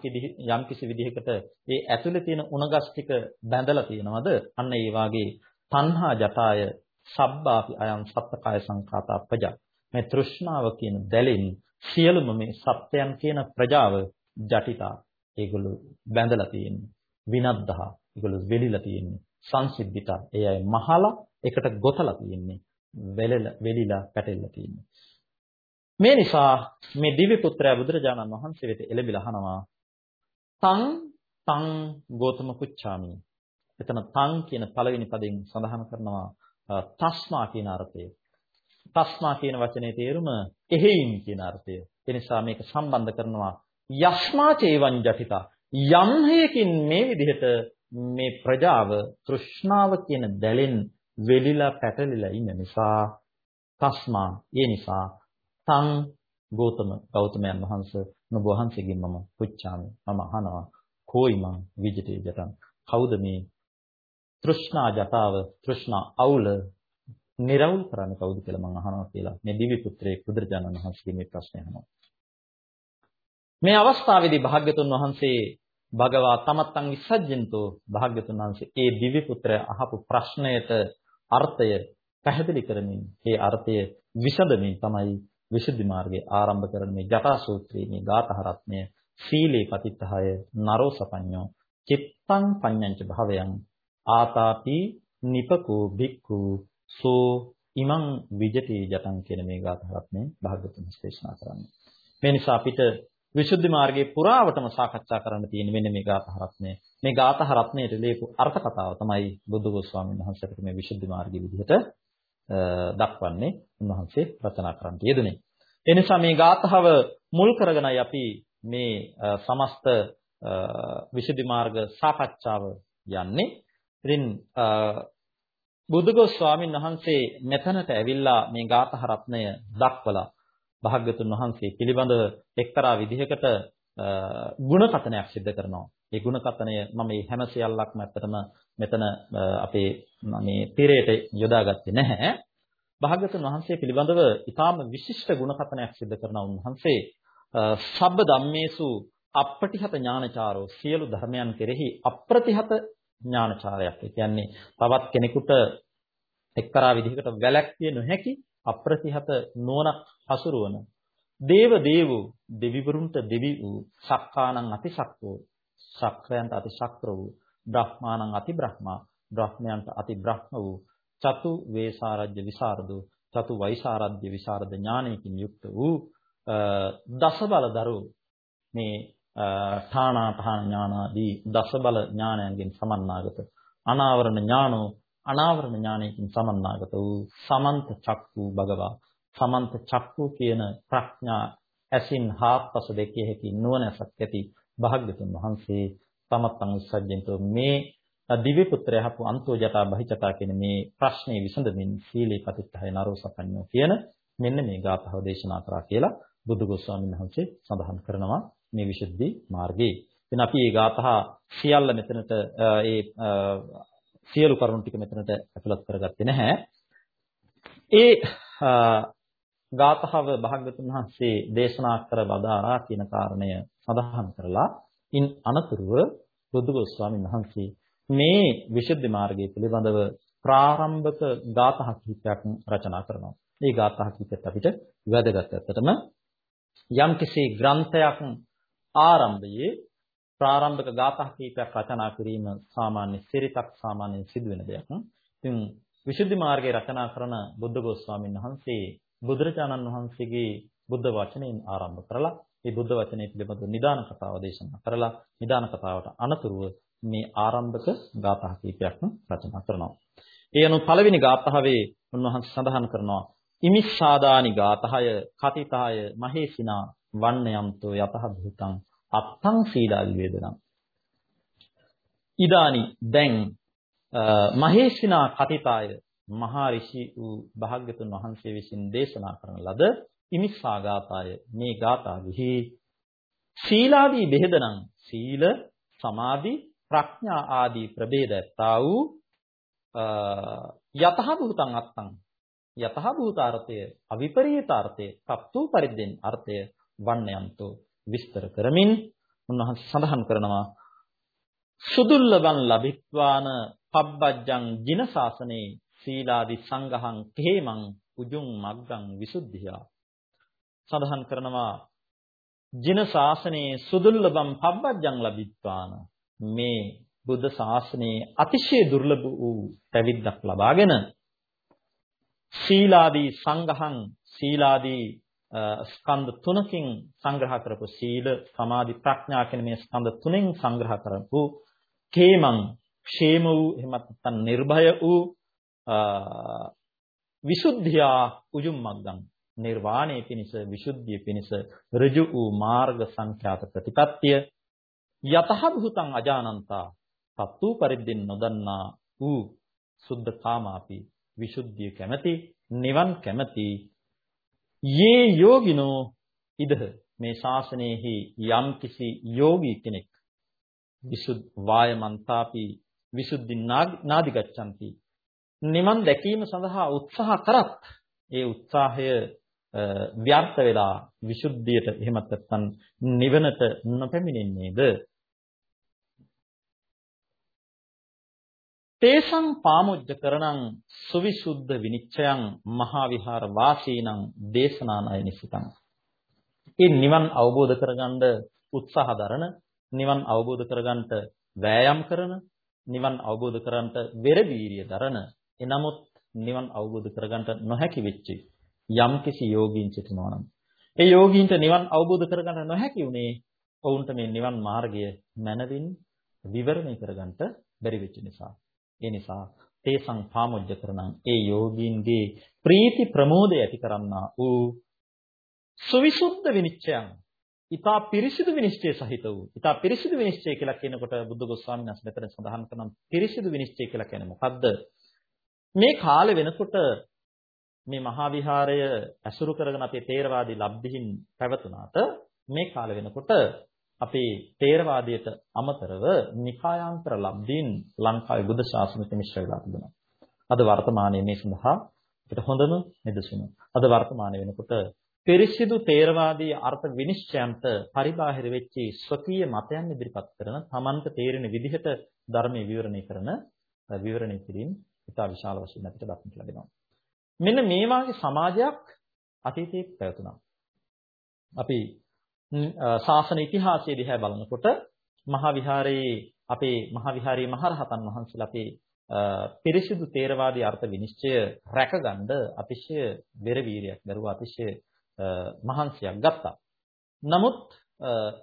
යම් කිසි විදිහකට ඒ ඇතුලේ තියෙන උණ ගස් ටික බැඳලා තියෙනවද? අන්න ඒ වාගේ තණ්හා ජටාය සබ්බාපි අයං සත්තකාය සංඛාතා ප්‍රජා මේ තෘෂ්ණාව කියන දැලෙන් සියලුම මේ සත්‍යයන් කියන ප්‍රජාව ජටිතා ඒගොල්ලෝ බැඳලා තියෙන්නේ විනද්දහ ඒගොල්ලෝ වෙලිලා තියෙන්නේ සංසිද්ධිතා ඒ අය මහලා එකට ගොතලා තියෙන්නේ වෙලිලා පැටලිලා තියෙන්නේ. මේ නිසා මේ දිව්‍ය පුත්‍රයා බුදුරජාණන් වහන්සේ වෙත එළඹිලා අහනවා තං තං ගෝතම පුච්චාමි. එතන තං කියන පළවෙනි පදයෙන් සඳහන් කරනවා තස්මා කියන අර්ථය. තස්මා කියන වචනේ තේරුම එහෙයින් කියන අර්ථය. ඒ නිසා මේක සම්බන්ධ කරනවා යස්මා චේවං ජටිතා. යම් හේකින් මේ විදිහට මේ ප්‍රජාව තෘෂ්ණාව කියන දැලෙන් වෙලිලා පැටලිලා ඉන්න නිසා තස්මා ඒ නිසා තං ගෞතම ගෞතමයන් වහන්සේ නුඹ වහන්සේගෙන් මම පුච්චාමි. මම අහනවා කෝයි මං විජිතේ ජටන් කවුද මේ තෘෂ්ණා ජටාව තෘෂ්ණා අවුල නිරවුල් කරන්නේ කවුද කියලා මම අහනවා කියලා. මේ දිවි පුත්‍රයෙක් බුදුරජාණන් වහන්සේ මේ ප්‍රශ්නය අහනවා. මේ අවස්ථාවේදී භාග්‍යතුන් වහන්සේ භගවා තමත්තන් විසජ්ජන්තෝ භාග්‍යතුන් වහන්සේ ඒ දිවි පුත්‍රය අහපු ප්‍රශ්නයට අර්ථය පැහැදිලි කරමින් ඒ අර්ථය විසඳමින් තමයි විසුද්ධි මාර්ගයේ ආරම්භ කරන මේ ජටා සූත්‍රයේ මේ ගාථා රත්නය සීලේ පතිත්තහය නරෝ සපඤ්ඤෝ චිත්තං පඤ්ඤංච භවයන් ආතාපි නිපකෝ භික්ඛු සෝ ඉමං විජති ජටං කියන මේ ගාථා රත්නය භාගතුන් දේශනා කරන්නේ මේ නිසා අපිට විසුද්ධි මාර්ගයේ පුරාවටම සාකච්ඡා කරන්න තියෙන මෙන්න මේ ගාථා රත්නය මේ ගාථා රත්නයේ ලියපු අර්ථ කතාව තමයි බුද්ධ ගෝස්වාමීන් වහන්සේට මේ විසුද්ධි මාර්ගයේ විදිහට දක්වන්නේ උන්වහන්සේ රචනා කරන්න යෙදුනේ. ඒ නිසා මේ ගාථාව මුල් කරගෙනයි අපි මේ සමස්ත විසුද්ධි මාර්ග සාකච්ඡාව යන්නේ. ඉතින් බුදුගොස් ස්වාමීන් වහන්සේ මෙතනට ඇවිල්ලා මේ ගාථා රත්නය දක්වලා භාග්‍යතුන් වහන්සේ පිළිබඳව එක්තරා විදිහකට ගුණකතනයක් සිදු කරනවා. ඒ ගුණකතනය මම මේ හැම සියල්ලක්ම ඇත්තටම මෙතන අපේ මේ තිරයට යොදාගත්තේ නැහැ. භාග්‍යතුන් වහන්සේ පිළිබඳව ඊටාම විශිෂ්ට ගුණකතනයක් සිදු කරනවා උන්වහන්සේ. සබ්බ ධම්මේසු අප්පටිහත ඥානචාරෝ සියලු ධර්මයන් කෙරෙහි අප්‍රතිහත ඥානචාරයක්. ඒ කියන්නේ තවත් කෙනෙකුට එක්තරා විදිහකට වැළැක්විය නොහැකි අප්‍රතිහත නුවණක් හසුරුවන දේව දේවෝ දෙවිවරුන්ට දෙවි වූ සක්කානං අතිසක්කෝ සක්‍රයන්ට අතිශක්‍ර වූ බ්‍රහ්මානං අති බ්‍රහ්මා බ්‍රහ්මයන්ට අති බ්‍රහ්ම වූ චතු වේසාරජ්‍ය විසරදෝ චතු වෛසාරද්‍ය විසරද ඥානයකින් යුක්ත වූ දස බලදරු මේ ඨානාඨාන ඥානාදී දස බල ඥානයන්ගෙන් සමන්නාගත අනාවරණ ඥානෝ අනාවරණ ඥානයකින් සමන්නාගත වූ සමන්ත චක්කු භගවා සමන්ත චක්කු කියන ප්‍රඥා ඇසින් හාත්පස දෙකේ හැකි නුවණැසක් ඇති භාග්‍යතුන් වහන්සේ තමත්තන් උස්සජ්ජෙන්තෝ මේ දිව්‍ය පුත්‍රය හපු අන්තෝ ජටා බහිචතා කියන මේ ප්‍රශ්නේ විසඳමින් සීලේ පතිත්තහය නරෝසපඤ්ඤෝ කියන මෙන්න මේ ගාථාව දේශනා කරා කියලා බුදුගොස්වාමීන් වහන්සේ සඳහන් කරනවා මේ විසුද්ධි මාර්ගයේ. ඉතින් අපි මේ ගාථා සියල්ල මෙතනට ඒ සියලු කරුණු ටික මෙතනට ඇතුළත් කරගත්තේ නැහැ. ඒ ගාථාව භාග්‍යතුන් වහන්සේ දේශනා කර වදාරා කියන කාරණය සඳහන් කරලා ඉන් අනතුරුව බුදුගොස්වාමීන් වහන්සේ මේ විසුද්ධි මාර්ගය පිළිබඳව ප්‍රාරම්භක ගාථා කිහිපයක් රචනා කරනවා. මේ ගාථා කිහිපෙත් අපිට වැදගත් ඇත්තටම යම්කිසි ග්‍රන්ථයක් ආරම්භයේ ප්‍රාරම්භක ගාථා කීපයක් රචනා කිරීම සාමාන්‍ය සිරිතක් සාමාන්‍ය සිදුවෙන දෙයක්. ඉතින් විසුද්ධි මාර්ගයේ රචනා කරන බුද්ධඝෝෂ ස්වාමීන් වහන්සේ බුදුරජාණන් වහන්සේගේ බුද්ධ වචනයෙන් ආරම්භ කරලා මේ බුද්ධ වචනේ පිළිබඳව නිදාන කතාව දේශනා කරලා නිදාන කතාවට අනතුරුව මේ ආරම්භක ගාථා කීපයක් රචනා කරනවා. ඒ අනුව පළවෙනි ගාථාවේ උන්වහන්සේ සඳහන් කරනවා ඉමිස්සාදානි ගාතහය කතිතාය මහේසිනා වන්නයන්තෝ යතහ භූතං අත්තං සීලා විවේදනං ඉදානි දැන් මහේසිනා කතිතාය මහා ඍෂි වූ භාග්‍යතුන් වහන්සේ විසින් දේශනා කරන ලද ඉමිස්සා ගාතාය මේ ගාථාවෙහි සීලාදී බෙහෙදනම් සීල සමාධි ප්‍රඥා ආදී ප්‍රභේදතා වූ යතහ භූතං අත්තං. යතහ භූතාර්ථය අවිපරීතාර්ථය සත්තු පරිද්දෙන් අර්ථය වන්නයන්තෝ විස්තර කරමින් උන්වහන්සේ සඳහන් කරනවා සුදුල්ලබන් ලබිත්වාන පබ්බජ්ජං ජින ශාසනේ සීලාදි සංඝහං තේමං උජුං මග්ගං විසුද්ධියා. සඳහන් කරනවා ජින ශාසනයේ සුදුල්ලබම් පබ්බජ්ජං ලබිත්වාන මේ බුද්ධ ශාසනයේ අතිශය දුර්ලභ වූ පැවිද්දක් ලබාගෙන සීලාදී සංඝහං සීලාදී ස්කන්ධ තුනකින් සංග්‍රහ කරපු සීල සමාධි ප්‍රඥා කියන මේ ස්කන්ධ තුනෙන් සංග්‍රහ කරපු කේමං ക്ഷേම වූ එහෙමත් නැත්නම් නිර්භය වූ විසුද්ධියා උජුම් මග්ගං. නිර්වාණය පිණිස විසුද්ධිය පිණිස ඍජු වූ මාර්ග සංඛ්‍යාත ප්‍රතිපත්තිය යතහ භූතං අජානන්තා සත්තු පරිද්දෙන් නොදන්නා වූ සුද්ධ කාමාපි විසුද්ධිය කැමැති නිවන් කැමැති යේ යෝගිනෝ ඉදහ. මේ ශාසනයෙහි යම්කිසි යෝගී කෙනෙක් විසුද් වායමන්තාපි විසුද්ධි නාදිගච්ඡanti නිවන් දැකීම සඳහා උත්සාහ කරත් ඒ උත්සාහය ව්‍යර්ථ වෙලා විසුද්ධියට එහෙමත් නැත්නම් නිවනට නොපැමිණෙන්නේද? තේසං පාමුජ්ජ කරණං සුවිසුද්ධ විනිච්ඡයන් මහා විහාර වාසීනං දේශනානය නිසිතං. මේ නිවන් අවබෝධ කරගන්න උත්සාහ දරන, නිවන් අවබෝධ කරගන්නට වෑයම් කරන, නිවන් අවබෝධ කරගන්නට වෙරදීරිය දරන, එනමුත් නිවන් අවබෝධ කරගන්නට නොහැකි වෙච්ච යම්කිසි යෝගීන් සිටිනවා නම් ඒ යෝගීන්ට නිවන් අවබෝධ කරගන්න නොහැකි උනේ ඔවුන්ට මේ නිවන් මාර්ගය මනවින් විවරණය කරගන්න බැරි වෙච්ච නිසා. ඒ නිසා තේසං පාමුජ්ජ කරණං ඒ යෝගීන්ගේ ප්‍රීති ප්‍රමෝදය ඇති කරන්නා වූ සවිසුද්ධ විනිශ්චයන් ඊතා පිරිසිදු විනිශ්චය සහිත වූ. ඊතා පිරිසිදු විනිශ්චය කියලා කියනකොට බුද්ධ ගෝස්වාමීන් වහන්සේ මෙතන සඳහන් කරන පිරිසිදු විනිශ්චය කියලා කියන්නේ මොකද්ද? මේ කාලේ වෙනකොට මේ මහා විහාරය ඇසුරු කරගෙන අපේ තේරවාදී ලබ්ධිහින් පැවතුනාට මේ කාලේ වෙනකොට අපේ තේරවාදයට අමතරව නිකායාන්තර ලබ්ධීන් ලංකාවේ බුද්ධ ශාසනයට මිශ්‍ර වෙලා තිබෙනවා. අද වර්තමානයේ මේ සඳහා අපිට හොඳම නිදසුන. අද වර්තමානයේ වෙනකොට පිරිසිදු තේරවාදී අර්ථ විනිශ්චයන්ට පරිබාහිර වෙච්ච ස්වකීය මතයන් ඉදිරිපත් කරන තමන්ට තේරෙන විදිහට ධර්මයේ විවරණය කරන විවරණය කිරීම ඉතා විශාල වශයෙන් අපිට දක්නට ලැබෙනවා. මෙන්න මේ වාගේ සමාජයක් අතීතයේ පැවතුණා. අපි ශාසන ඉතිහාසය දිහා බලනකොට මහා විහාරයේ අපේ මහා විහාරයේ මහරහතන් වහන්සේලා අපේ පිරිසිදු තේරවාදී අර්ථ විනිශ්චය රැකගන්න අතිශය බෙරවීරියක් දරුවා අතිශය මහන්සියක් ගත්තා. නමුත්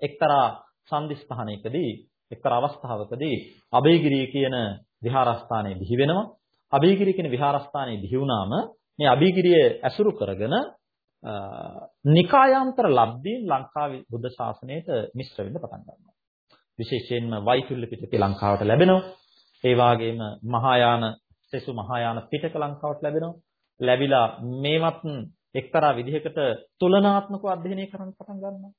එක්තරා සම්දිස්ථානයකදී එක්තරා අවස්ථාවකදී අබේගිරිය කියන විහාරස්ථානයේ බිහි වෙනවා. අබේගිරිය කියන විහාරස්ථානයේ බිහි වුණාම මේ අබේගිරිය ඇසුරු කරගෙන නිකායාන්තර ලබ්ධීන් ලංකාවේ බුද්ධ ශාසනයට මිශ්‍ර වෙන්න පටන් ගන්නවා. විශේෂයෙන්ම වෛතුල්‍ය පිටකේ ලංකාවට ලැබෙනවා. ඒ වගේම මහායාන සෙසු මහායාන පිටක ලංකාවට ලැබෙනවා. ලැබිලා මේවත් එක්තරා විදිහකට තුලනාත්මකව අධ්‍යයනය කරන්න පටන් ගන්නවා.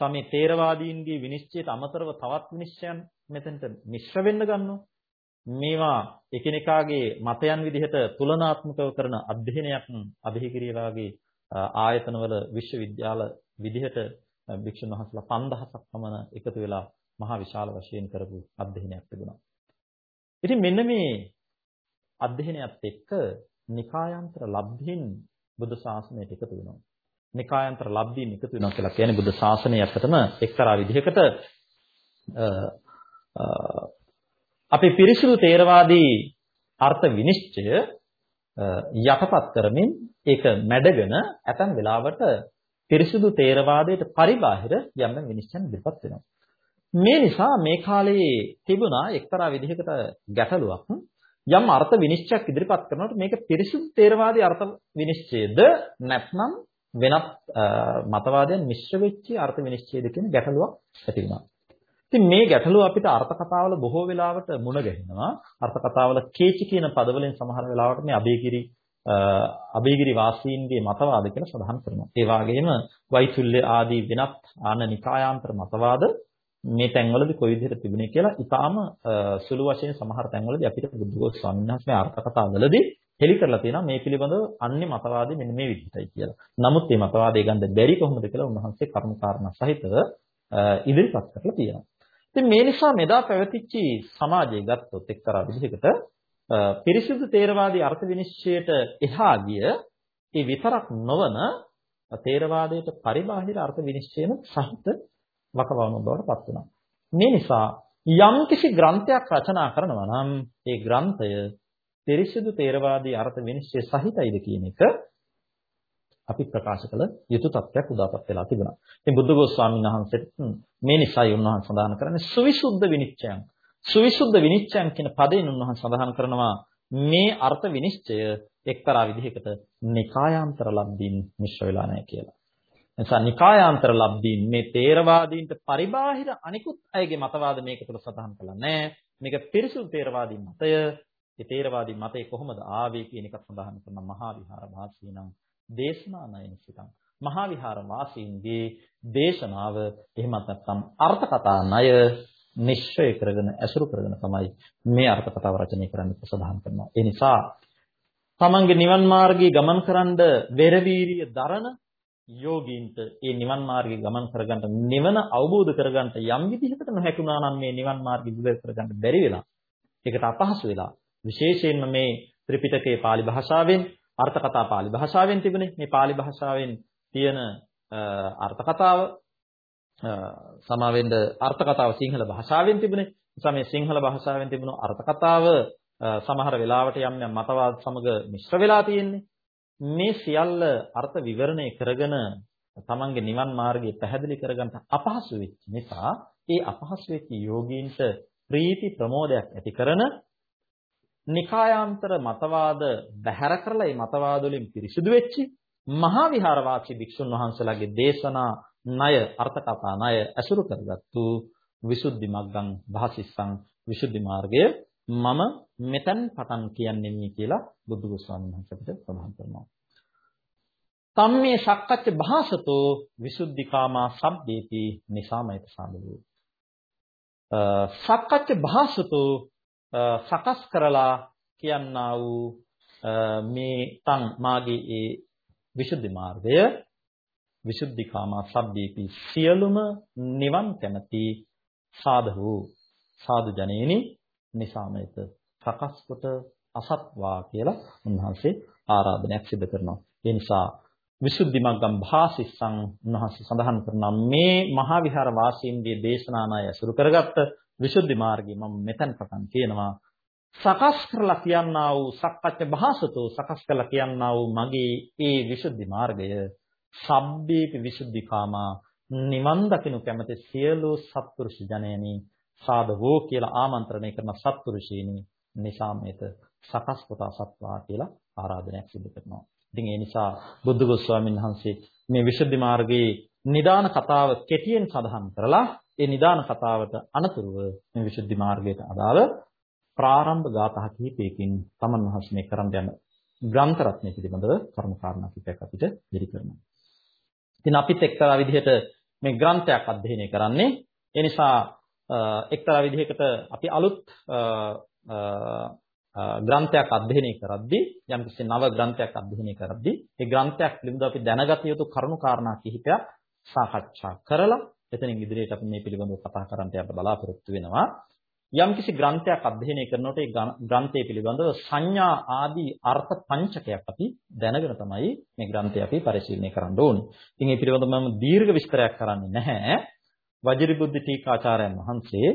සමේ තේරවාදීන්ගේ විනිශ්චයට අමතරව තවත් විනිශ්චයන් මෙතනට මිශ්‍ර වෙන්න ගන්නවා. මේවා එකිනෙකාගේ මතයන් විදිහට තුලනාත්මකව කරන අධ්‍යයනයක් අධිහිකිරිය වාගේ ආයතනවල විශ්වවිද්‍යාල විදිහට භික්ෂුන් වහන්සේලා 5000ක් පමණ එකතු වෙලා මහා විශාල වශයෙන් කරපු අධ්‍යයනයක් තිබුණා. ඉතින් මෙන්න මේ අධ්‍යයනයත් එක්ක නිකායන්තර ලබ්ධින් බුද්ධ ශාසනයට එකතු වෙනවා. නිකායන්තර ලබ්ධීන් එකතු වෙනවා කියලා කියන්නේ බුද්ධ ශාසනය ඇත්තටම එක්තරා විදිහකට අපේ පිරිසිදු තේරවාදී අර්ථ විනිශ්චය යටපත් කරමින් ඒක මැඩගෙන ඇතන් වෙලාවට පිරිසිදු තේරවාදයට පරිබාහිර යම් විනිශ්චයන් ඉදිරිපත් වෙනවා. මේ නිසා මේ කාලේ තිබුණා එක්තරා විදිහකට ගැටලුවක් යම් අර්ථ විනිශ්චයක් ඉදිරිපත් කරනකොට මේක පිරිසිදු තේරවාදී අර්ථ විනිශ්චයද නැත්නම් වෙනත් මතවාදයන් මිශ්‍ර වෙච්ච අර්ථ විනිශ්චයද කියන ගැටලුවක් ඇති වුණා. ඉතින් මේ ගැටලුව අපිට අර්ථ කතාවල බොහෝ වෙලාවට මුණ ගැහෙනවා. අර්ථ කතාවල කේචි කියන පදවලින් සමහර වෙලාවට මේ අබේගිරි අබේගිරි වාසීන්ගේ මතවාද කියලා සඳහන් කරනවා. ඒ වගේම වෛතුල්‍ය ආදී වෙනත් ආන නිකායාන්තර මතවාද මේ තැන්වලදී කොයි විදිහට තිබුණේ කියලා ඊටාම සුළු වශයෙන් සමහර තැන්වලදී අපිට බුද්ධඝෝෂ ස්වාමීන් වහන්සේ අර්ථ කතාවලදී හෙලි කරලා තියෙනවා මේ පිළිබඳව අන්නේ මතවාදී මෙන්න මේ විදිහටයි කියලා. නමුත් මේ මතවාදය ගන්න බැරි කොහොමද කියලා උන්වහන්සේ කර්ම කාරණා සහිතව ඉදිරිපත් කරලා තියෙනවා. ඉතින් මේ නිසා මෙදා පැවතිච්ච සමාජය ගත්තොත් එක්තරා විදිහකට පිරිසිදු තේරවාදී අර්ථ විනිශ්චයට එහා ගිය ඒ විතරක් නොවන තේරවාදයට පරිබාහිර අර්ථ විනිශ්චයන සහිත වකවානුව බවට පත් වෙනවා. මේ නිසා යම්කිසි ග්‍රන්ථයක් රචනා කරනවා නම් ඒ ග්‍රන්ථය පිරිසිදු තේරවාදී අර්ථ විනිශ්චය සහිතයිද කියන එක අපි ප්‍රකාශ කළ යුතු තත්ත්වයක් උදාපත් වෙලා තිබුණා. ඉතින් බුද්ධඝෝෂ ස්වාමීන් වහන්සේට මේ නිසායි උන්වහන්සේ සඳහන් කරන්නේ සුවිසුද්ධ විනිශ්චයන්. සුවිසුද්ධ විනිශ්චයන් කියන පදයෙන් උන්වහන්සේ සඳහන් කරනවා මේ අර්ථ විනිශ්චය එක්තරා විදිහකට නිකායාන්තර ලබ්ධීන් මිශ්‍ර වෙලා නැහැ කියලා. නිසා නිකායාන්තර ලබ්ධීන් මේ තේරවාදීන්ට පරිබාහිර අනිකුත් අයගේ මතවාද මේක තුළ සඳහන් කළා නැහැ. මේක පිරිසුදු තේරවාදී මතය. ඒ තේරවාදී මතය කොහොමද ආවේ කියන එක සඳහන් කරන මහා විහාර වාසීනම් දේශනා නයන සිතං මහා විහාර වාසීන්ගේ දේශනාව එහෙමත් නැත්නම් අර්ථ කතා ණය නිශ්චය කරගෙන ඇසුරු කරගෙන තමයි මේ අර්ථ කතාව රචනය කරන්න ප්‍රසදාන කරනවා. ඒ නිසා තමන්ගේ නිවන් මාර්ගයේ ගමන් කරන්න වෙරවීරිය දරන යෝගීන්ට ඒ නිවන් මාර්ගයේ ගමන් කරගන්න නිවන අවබෝධ කරගන්න යම් විදිහකට නොහැකුණා නම් මේ නිවන් මාර්ගය විවර කරගන්න බැරි වෙලා ඒකට අපහසු වෙලා විශේෂයෙන්ම මේ ත්‍රිපිටකයේ pāli භාෂාවෙන් අර්ථ කතා pāli භාෂාවෙන් තිබුණේ. මේ pāli භාෂාවෙන් තියෙන අර්ථ කතාව සමාවෙන්න අර්ථ කතාව සිංහල භාෂාවෙන් තිබුණේ. නිසා මේ සිංහල භාෂාවෙන් තිබුණු අර්ථ කතාව සමහර වෙලාවට යම් යම් මතවාද සමග මිශ්‍ර වෙලා තියෙන්නේ. මේ සියල්ල අර්ථ විවරණය කරගෙන තමන්ගේ නිවන් මාර්ගය පැහැදිලි කරගන්න අපහසු වෙච්ච නිසා ඒ අපහසු වෙච්ච යෝගීන්ට ප්‍රීති ප්‍රමෝදයක් ඇති කරන නිකායාන්තර මතවාද බැහැර කරලා මේ මතවාද වලින් පිරිසිදු වෙච්චි මහා විහාරවාසී භික්ෂුන් වහන්සේලාගේ දේශනා ණය අර්ථ කතා ණය ඇසුරු කරගත්තු විසුද්ධි මග්ගං භාසිස්සං විසුද්ධි මාර්ගය මම මෙතෙන් පටන් කියන්නේ මේ කියලා බුදු ගෝස්වාමීන් වහන්සේ අපිට සඳහන් කරනවා. තම්මේ සක්කච්ඡ භාසතෝ විසුද්ධිකාමා සබ්දේති නිසාමයිත සාමලෝ. සක්කච්ඡ භාසතෝ සකස් කරලා කියන්නා වූ මේ තන් මාගේ ඒ විසුද්ධි මාර්ගය විසුද්ධිකාමා සබ්දේති සියලුම නිවන් කැමැති සාධු සාදු ජනේනි නිසාමයත සකස් කොට අසත්වා කියලා උන්වහන්සේ ආරාධනයක් සිදු කරනවා. ඒ නිසා විසුද්ධි මග්ගම් භාසිස්සං උන්වහන්සේ සඳහන් කරනවා මේ මහා විහාර වාසීන්ගේ දේශනානාය අසුරු කරගත්ත විසුද්ධි මාර්ගය මම මෙතන පටන් කියනවා සකස් කරලා කියන්නා වූ සක්කච්ඡ භාසතෝ සකස් කරලා කියන්නා වූ මගේ ඒ විසුද්ධි මාර්ගය සබ්බේපි විසුද්ධිකාමා නිවන් දකින්න කැමති සියලු සත්පුරුෂ ජනයනි සාදවෝ කියලා ආමන්ත්‍රණය කරන සත්පුරුෂීනි නිසා මේත සකස් කොට සත්වා කියලා ආරාධනයක් සිදු කරනවා. ඉතින් ඒ නිසා බුද්ධ ගෝස්වාමීන් වහන්සේ මේ විසුද්ධි මාර්ගයේ නිදාන කතාව කෙටියෙන් සඳහන් කරලා ඒ නිදාන කතාවට අනතුරුව මේ විසුද්ධි මාර්ගයට අදාළ ප්‍රාරම්භ ගාථා කිහිපයකින් තමන් වහන්සේ මේ කරන් යන ග්‍රන්ථ රත්නය පිළිබඳව කරුණු කාරණා කිහිපයක් අපිට ඉදිරි කරනවා. ඉතින් අපිත් එක්තරා විදිහට මේ ග්‍රන්ථයක් අධ්‍යයනය කරන්නේ. ඒ නිසා එක්තරා විදිහකට අපි අලුත් ග්‍රන්ථයක් අධ්‍යයනය කරද්දී යම්කිසි නව ග්‍රන්ථයක් අධ්‍යයනය කරද්දී ඒ ග්‍රන්ථයක් පිළිබඳව අපි දැනගත යුතු කරුණු කාරණා කිහිපයක් සාකච්ඡා කරලා එතනින් ඉදිරියට අපි මේ පිළිබඳව කතා කරන්න යන්න බලාපොරොත්තු වෙනවා. යම්කිසි ග්‍රන්ථයක් අධ්‍යයනය කරනකොට ඒ ග්‍රන්ථය පිළිබඳව සංඥා ආදී අර්ථ පංචකයක් අපි දැනගෙන තමයි මේ ග්‍රන්ථය අපි පරිශීලනය කරන්න ඕනේ. ඉතින් මේ පිළිබඳව මම දීර්ඝ විස්තරයක් කරන්නේ නැහැ. වජිරබුද්ධ ටීකාචාර්යයන් වහන්සේ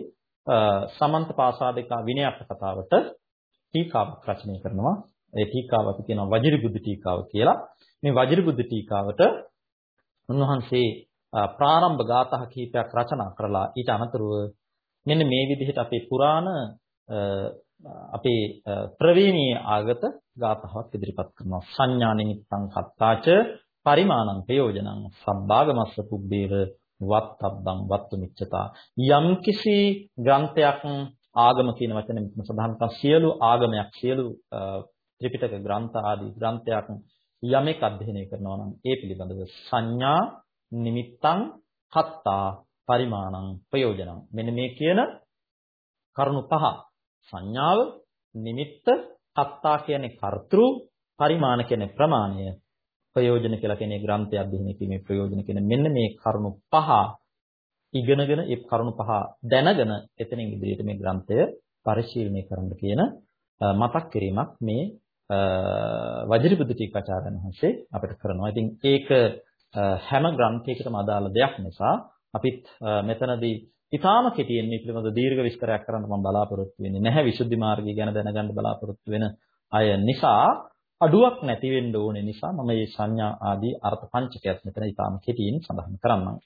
සමන්ත පාසාදිකා විනයක් කතාවට ටීකාවක් රචනය කරනවා. ඒ ටීකාව අපි කියනවා වජිරබුද්ධ ටීකාව කියලා. මේ වජිරබුද්ධ ටීකාවට උන්වහන්සේ ප්‍රාරම්භ ගාථා කීපයක් රචනා කරලා ඊට අනතුරුව මෙන්න මේ විදිහට අපේ පුරාණ අපේ ප්‍රවීණී ආගත ගාථාවක් ඉදිරිපත් කරනවා. සංඥා නිමිත්තං කත්තාච පරිමාණං ප්‍රයෝජනං සබ්බාගමස්ස පුබ්බේව වත්තබ්බං වත්තු මිච්ඡතා. යම්කිසි ග්‍රන්ථයක් ආගම කියන වචනේ මෙතන සඳහන් කරන සියලු ආගමයක් සියලු ත්‍රිපිටක ග්‍රන්ථ ආදී ග්‍රන්ථයක් යමෙක් අධ්‍යයනය කරනවා නම් ඒ පිළිබඳව සංඥා නිමිත්තං කත්තා පරිමාණං ප්‍රයෝජනං මෙන්න මේ කියන කරුණු පහ සංඥාව නිමිත්ත කත්තා කියන්නේ කර්තෘ පරිමාණ කියන්නේ ප්‍රමාණය ප්‍රයෝජන කියලා කියන්නේ ග්‍රන්ථය අධ්‍යයනය කිරීමේ ප්‍රයෝජන කියන මෙන්න මේ කරුණු පහ ඉගෙනගෙන ඒ කරුණු පහ දැනගෙන එතනින් ඉදිරියට මේ ග්‍රන්ථය පරිශීලනය කරන්න කියන මතක් කිරීමක් මේ වජිරබුද්ධ ටීකාචාර්යන් වහන්සේ අපිට කරනවා. ඉතින් ඒක හැම ග්‍රන්ථයකටම අදාළ දෙයක් නිසා අපිත් මෙතනදී ඉතාම කෙටියෙන් මේ පිළිබඳ දීර්ඝ විස්තරයක් කරන්න මම බලාපොරොත්තු වෙන්නේ නැහැ විසුද්ධි මාර්ගය ගැන දැනගන්න බලාපොරොත්තු වෙන අය නිසා අඩුවක් නැති වෙන්න ඕනේ නිසා මම මේ සංඥා ආදී අර්ථ පංචකයක් මෙතන ඉතාම කෙටියෙන් සඳහන් කරන්නම්.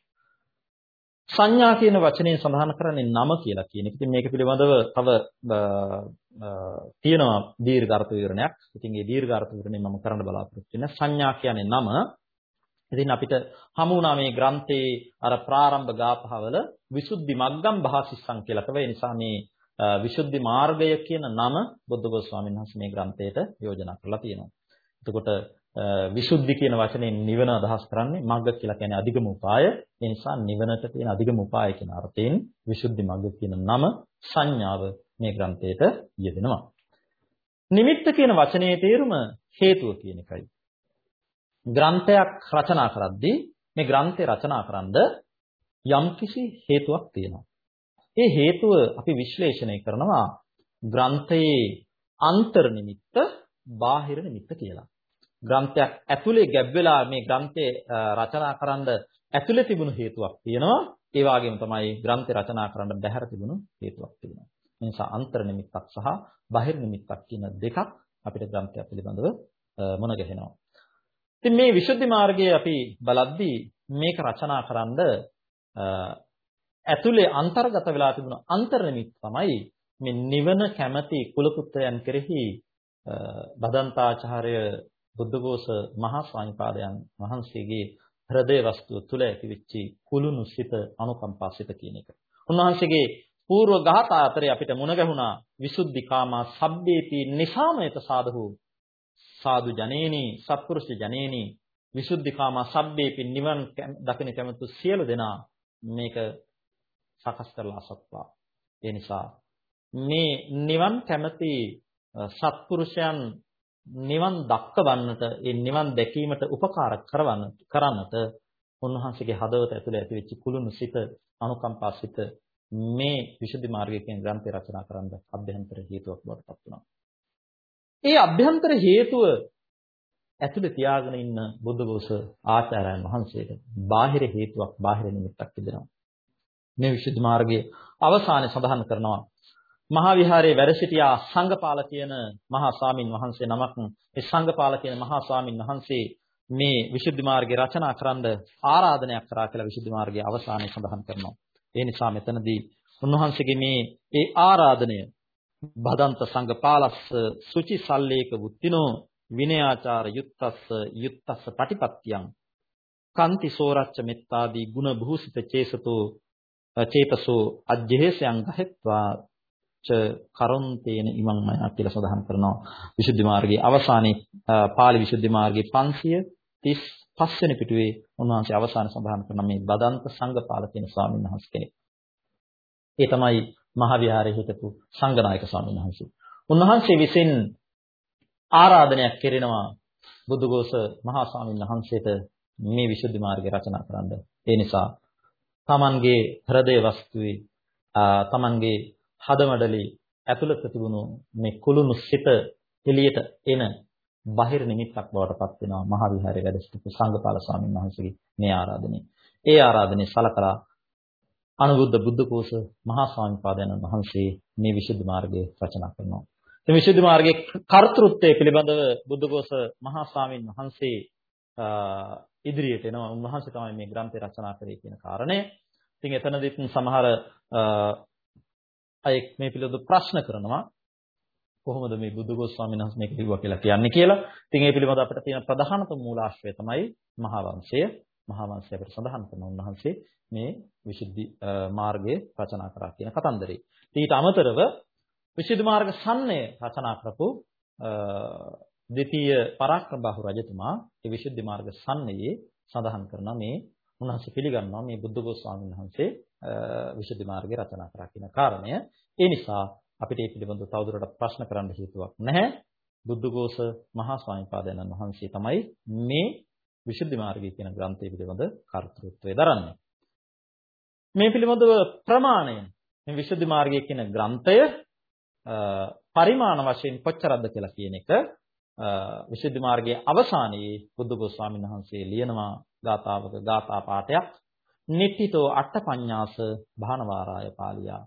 සංඥා කියන වචනයෙන් සඳහන් කරන්නේ නම කියලා කියන එක. ඉතින් මේක පිළිබඳව තව තියෙනවා දීර්ඝ අර්ථ විවරණයක්. ඉතින් මේ දීර්ඝ අර්ථ විවරණය මම කරන්න බලාපොරොත්තු වෙන සංඥා කියන්නේ නම ඉතින් අපිට හමු වුණා මේ ග්‍රන්ථයේ අර ප්‍රාරම්භ ගාථාවල විසුද්ධි මග්ගම් භාසිස්සං කියලා. ඒ නිසා මේ විසුද්ධි මාර්ගය කියන නම බුද්ධඝෝෂ ස්වාමීන් වහන්සේ මේ ග්‍රන්ථයට යෝජනා කරලා තියෙනවා. එතකොට විසුද්ධි කියන වචනේ නිවන අදහස් කරන්නේ මග්ග කියලා කියන්නේ අධිගම උපාය. ඒ නිසා නිවනට තියෙන අධිගම උපාය කියන අර්ථයෙන් විසුද්ධි මග්ග කියන නම සංඥාව මේ ග්‍රන්ථයට යෙදෙනවා. නිමිත්ත කියන වචනේ තේරුම හේතුව කියන එකයි. ග්‍රන්ථයක් රචනා කරද්දී මේ ග්‍රන්ථය රචනා කරන්ද යම්කිසි හේතුවක් තියෙනවා. ඒ හේතුව අපි විශ්ලේෂණය කරනවා ග්‍රන්ථයේ අන්තර් නිමිත්ත, බාහිර නිමිත්ත කියලා. ග්‍රන්ථයක් ඇතුලේ ගැබ් වෙලා මේ ග්‍රන්ථය රචනා කරන්න ඇතුලේ තිබුණු හේතුවක් තියෙනවා. ඒ වගේම තමයි ග්‍රන්ථය රචනා කරන්න බැහැර තිබුණු හේතුවක් තියෙනවා. ඒ නිසා අන්තර් නිමිත්තක් සහ බාහිර නිමිත්තක් කියන දෙකක් අපිට ග්‍රන්ථය පිළිබඳව මොන ගැහෙනවා. ඉතින් මේ විසුද්ධි මාර්ගයේ අපි බලද්දී මේක රචනා කරන්න ඇතුලේ අන්තර්ගත වෙලා තිබුණ අන්තර්නිමිත් තමයි මේ නිවන කැමැති කුලපුත්‍රයන් කෙරෙහි බදන්තාචාර්ය බුද්ධඝෝෂ මහා ස්වාමීපාදයන් වහන්සේගේ හෘදය වස්තුව තුළ ඇතිවෙච්ච කුළුණු සිත අනුකම්පා සිත කියන එක. උන්වහන්සේගේ పూర్ව ගාථා අතරේ අපිට මුණ ගැහුණා විසුද්ධිකාමා සබ්බේති නිසාමයත සාධු සාදු ජනේනි සත්පුරුෂ ජනේනි විසුද්ධිකාමා සබ්බේපි නිවන් දකින කැමතු සියලු දෙනා මේක සකස් කරලා අසත්වා. ඒ නිසා මේ නිවන් කැමති සත්පුරුෂයන් නිවන් දක්කවන්නට ඒ නිවන් දැකීමට උපකාර කරවන්න කරන්නට උන්වහන්සේගේ හදවත ඇතුලේ ඇතිවෙච්ච කුළුණු සිත අනුකම්පා සිත මේ විසුද්ධි මාර්ගය කියන ග්‍රන්ථය රචනා කරන්න අභ්‍යන්තර හේතුවක් බවට පත් වුණා. ඒ අභ්‍යන්තර හේතුව ඇතුලේ තියාගෙන ඉන්න බුද්ධඝෝෂ ආචාර්යයන් වහන්සේට බාහිර හේතුවක් බාහිර නිමිත්තක් තිබෙනවා. මේ විසුද්ධි මාර්ගයේ අවසානයේ සඳහන් කරනවා මහා විහාරයේ වැඩ සිටියා සංඝපාල කියන මහා ස්වාමින් වහන්සේ නමක් ඒ සංඝපාල කියන මහා ස්වාමින් වහන්සේ මේ විසුද්ධි මාර්ගය රචනා කරන්න ආරාධනයක් කරා කියලා විසුද්ධි මාර්ගයේ අවසානයේ සඳහන් කරනවා. ඒ නිසා මෙතනදී උන්වහන්සේගේ මේ ඒ ආරාධනය බදන්ත සංඝපාලස්ස සුචි සල්ලේක වුත්තිනෝ විනයාචාර යුත්තස්ස යුත්තස්ස පටිපත්තියං කන්ති සෝරච්ච මෙත්තාදී ගුණ භූසිත චේසතෝ චේතසෝ අජ්ජේසයන් ගහෙත්වා ච කරොන්තේන ඉමං මයා කියලා සඳහන් කරනවා විසුද්ධි මාර්ගයේ අවසානයේ පාලි විසුද්ධි මාර්ගයේ 535 වෙනි පිටුවේ උන්වහන්සේ අවසාන සඳහන් කරන මේ බදන්ත සංඝපාල කියන ස්වාමීන් වහන්සේ කෙනෙක්. ඒ තමයි මහ විහාරයේ හිටපු සංඝනායක ස්වාමීන් වහන්සේ. උන්වහන්සේ විසින් ආරාධනයක් කෙරෙනවා බුදුගෝස මහා ස්වාමීන් වහන්සේට මේ විසුද්ධි මාර්ගය රචනා කරන්න. ඒ නිසා තමන්ගේ හෘදය වස්තුවේ තමන්ගේ හදමඩලේ ඇතුළත තිබුණු මේ කුළුණු සිත එළියට එන බාහිර නිමිත්තක් බවට පත් වෙනවා මහ විහාරයේ වැඩ සිටි සංඝපාල ස්වාමීන් වහන්සේගේ මේ ආරාධනය. ඒ ආරාධනය සලකලා අනුරුද්ධ බුද්ධ කෝෂ මහා ස්වාමීපාදයන් වහන්සේ මේ විසුද්ධි මාර්ගය රචනා කරනවා. මේ විසුද්ධි මාර්ගයේ කර්තෘත්වය පිළිබඳව බුද්ධ කෝෂ මහා ස්වාමීන් වහන්සේ ඉදිරියට එනවා. උන්වහන්සේ තමයි මේ ග්‍රන්ථය රචනා කරේ කියන කාරණය. ඉතින් එතනදිත් සමහර අයෙක් මේ පිළිබඳව ප්‍රශ්න කරනවා. කොහොමද මේ බුදුගොස් ස්වාමීන් වහන්සේ මේක කිව්වා කියලා කියන්නේ කියලා. ඉතින් ඒ පිළිබඳව අපිට තියෙන ප්‍රධානතම මූලාශ්‍රය තමයි මහා වංශය. මහා වංශය අපිට සඳහන් කරන උන්වහන්සේ මේ විසුද්ධි මාර්ගයේ රචනා කරා කියන කතන්දරේ. ඊට අමතරව විසුද්ධි මාර්ග සම්ණය රචනා කරපු ද්විතීය පරාක්‍රම බාහු රජතුමා ඒ විසුද්ධි මාර්ග සම්ණයේ සඳහන් කරන මේ උන්වහන්සේ පිළිගන්නවා මේ බුද්ධඝෝෂ ස්වාමීන් වහන්සේ විසුද්ධි මාර්ගය රචනා කරා කියන කාරණය. ඒ නිසා අපිට මේ පිළිබඳව තවදුරටත් ප්‍රශ්න කරන්න හේතුවක් නැහැ. බුද්ධඝෝෂ මහා ස්වාමීපාදයන්න් වහන්සේ තමයි මේ විසුද්ධි මාර්ගය කියන ග්‍රන්ථය පිළිබඳ කර්තෘත්වය දරන්නේ. මේ පිළිබඳව ප්‍රමාණය මේ විසුද්ධි මාර්ගය කියන ග්‍රන්ථය පරිමාණ වශයෙන් කොච්චරද කියලා කියන එක විසුද්ධි මාර්ගයේ අවසානයේ බුදුගොස් ස්වාමීන් වහන්සේ ලියනවා ගාථාවක ගාථා පාඨයක් නිට්ඨිතෝ අට්ඨපඤ්ඤාස භානවාරාය පාලියා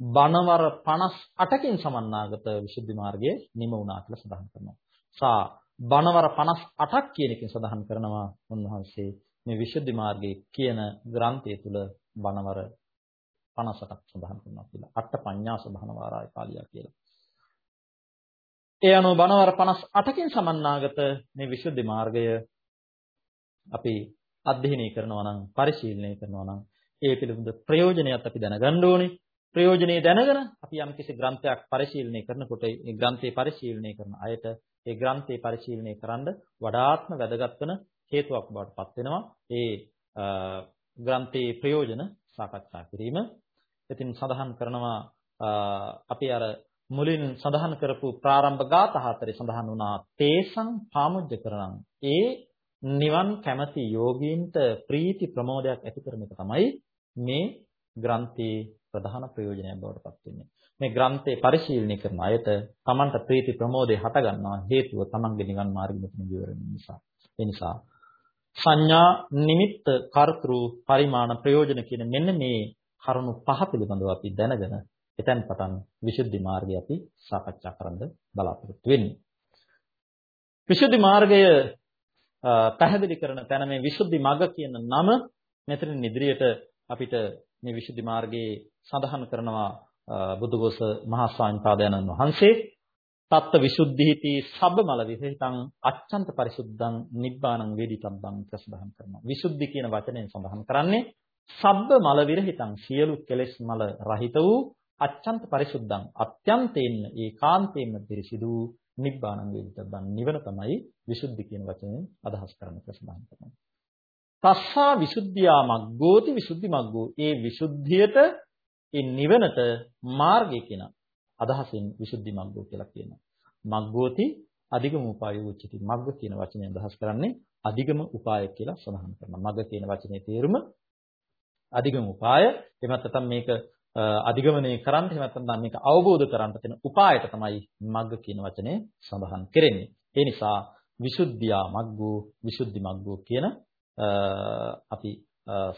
බණවර 58කින් සමන්නාගත විසුද්ධි මාර්ගයේ නිම වුණා කියලා සඳහන් කරනවා. සා බණවර 58ක් කියන එකෙන් සඳහන් කරනවා උන්වහන්සේ මේ විසුද්ධි මාර්ගයේ කියන ග්‍රන්ථය තුල බණවර 58ක් සඳහන් කරනවා කියලා. අට්ඨපඤ්ඤාස භානවාරාය පාලියා කියලා. ඒ අනුව බණවර 58කින් සමන්නාගත මේ විසුද්ධි මාර්ගය අපි අධ්‍යයනය කරනවා නම් පරිශීලනය කරනවා නම් ඒ පිළිබඳ ප්‍රයෝජනයත් අපි දැනගන්න ඕනේ. ප්‍රයෝජනෙ දැනගෙන අපි යම් කිසි ග්‍රන්ථයක් පරිශීලනය කරනකොට ඒ ග්‍රන්ථේ පරිශීලනය කරන අයට ඒ ග්‍රන්ථේ පරිශීලනය කරන්න වඩාත්ම වැදගත් වෙන හේතුවක් බවට පත් වෙනවා. ඒ ග්‍රන්ථයේ ප්‍රයෝජන සාකච්ඡා කිරීම. ඉතින් සඳහන් කරනවා අපි අර මුලින් සඳහන් කරපු ප්‍රාරම්භ ගාථා හතරේ සඳහන් වුණා තේසං පාමුජ්ජ කරණං. ඒ නිවන් කැමති යෝගීන්ට ප්‍රීති ප්‍රමෝදයක් ඇති කරන එක තමයි මේ ග්‍රන්ථයේ ප්‍රධාන ප්‍රයෝජනයක් බවට පත් වෙන්නේ. මේ ග්‍රන්ථේ පරිශීලනය කරන අයට Tamanට ප්‍රීති ප්‍රමෝදය හට ගන්නවා හේතුව Tamanගේ නිවන් මාර්ගෙ මෙතන විවරණ නිසා. ඒ නිසා සංඥා නිමිත්ත කර්තෘ පරිමාණ ප්‍රයෝජන කියන මෙන්න මේ කරුණු පහ පිළිබඳව අපි දැනගෙන එතෙන් පටන් විසුද්ධි මාර්ගය අපි සාකච්ඡා කරන්න බලාපොරොත්තු වෙන්නේ. විසුද්ධි මාර්ගය පැහැදිලි කරන තැන මේ විසුද්ධි මග කියන නම මෙතන ඉදිරියට අපිට මේ විසුද්ධි මාර්ගයේ සඳහන් කරනවා බුදුගොස මහා ස්වාමීන් වහන්සේ තත්ත විසුද්ධිහිති සබ්බමල විහෙතං අච්ඡන්ත පරිසුද්ධං නිබ්බාණං වේදිතබ්බං ප්‍රසදහන් කරනවා. විසුද්ධි කියන වචනයෙන් සඳහන් කරන්නේ සබ්බ මල විරහිතං සියලු කෙලෙස් මල රහිත වූ අච්ඡන්ත පරිසුද්ධං අත්‍යන්තයෙන්ම ඒකාන්තයෙන්ම පිරිසිදු නිබ්බාණං වේදිතබ්බං නිවන තමයි විසුද්ධි කියන වචනයෙන් අදහස් කරන්න ප්‍රසදහන් කරනවා. තස්සා විසුද්ධියා මග්ගෝති විසුද්ධි මග්ගෝ. ඒ විසුද්ධියට ඒ නිවනට මාර්ගය කියන අදහසින් විසුද්ධි මග්ගෝ කියලා කියනවා. මග්ගෝති අධිගම උපාය උච්චති. මග්ග කියන වචනයෙන් අදහස් කරන්නේ අධිගම උපාය කියලා සඳහන් කරනවා. මග්ග කියන වචනේ තේරුම අධිගම උපාය. එහෙම නැත්නම් මේක අධිගමනය කරන්න එහෙම නැත්නම් මේක අවබෝධ කරගන්න තියෙන උපායට තමයි මග්ග කියන වචනේ සඳහන් කරන්නේ. ඒ නිසා විසුද්ධියා මග්ගෝ විසුද්ධි මග්ගෝ කියන අපි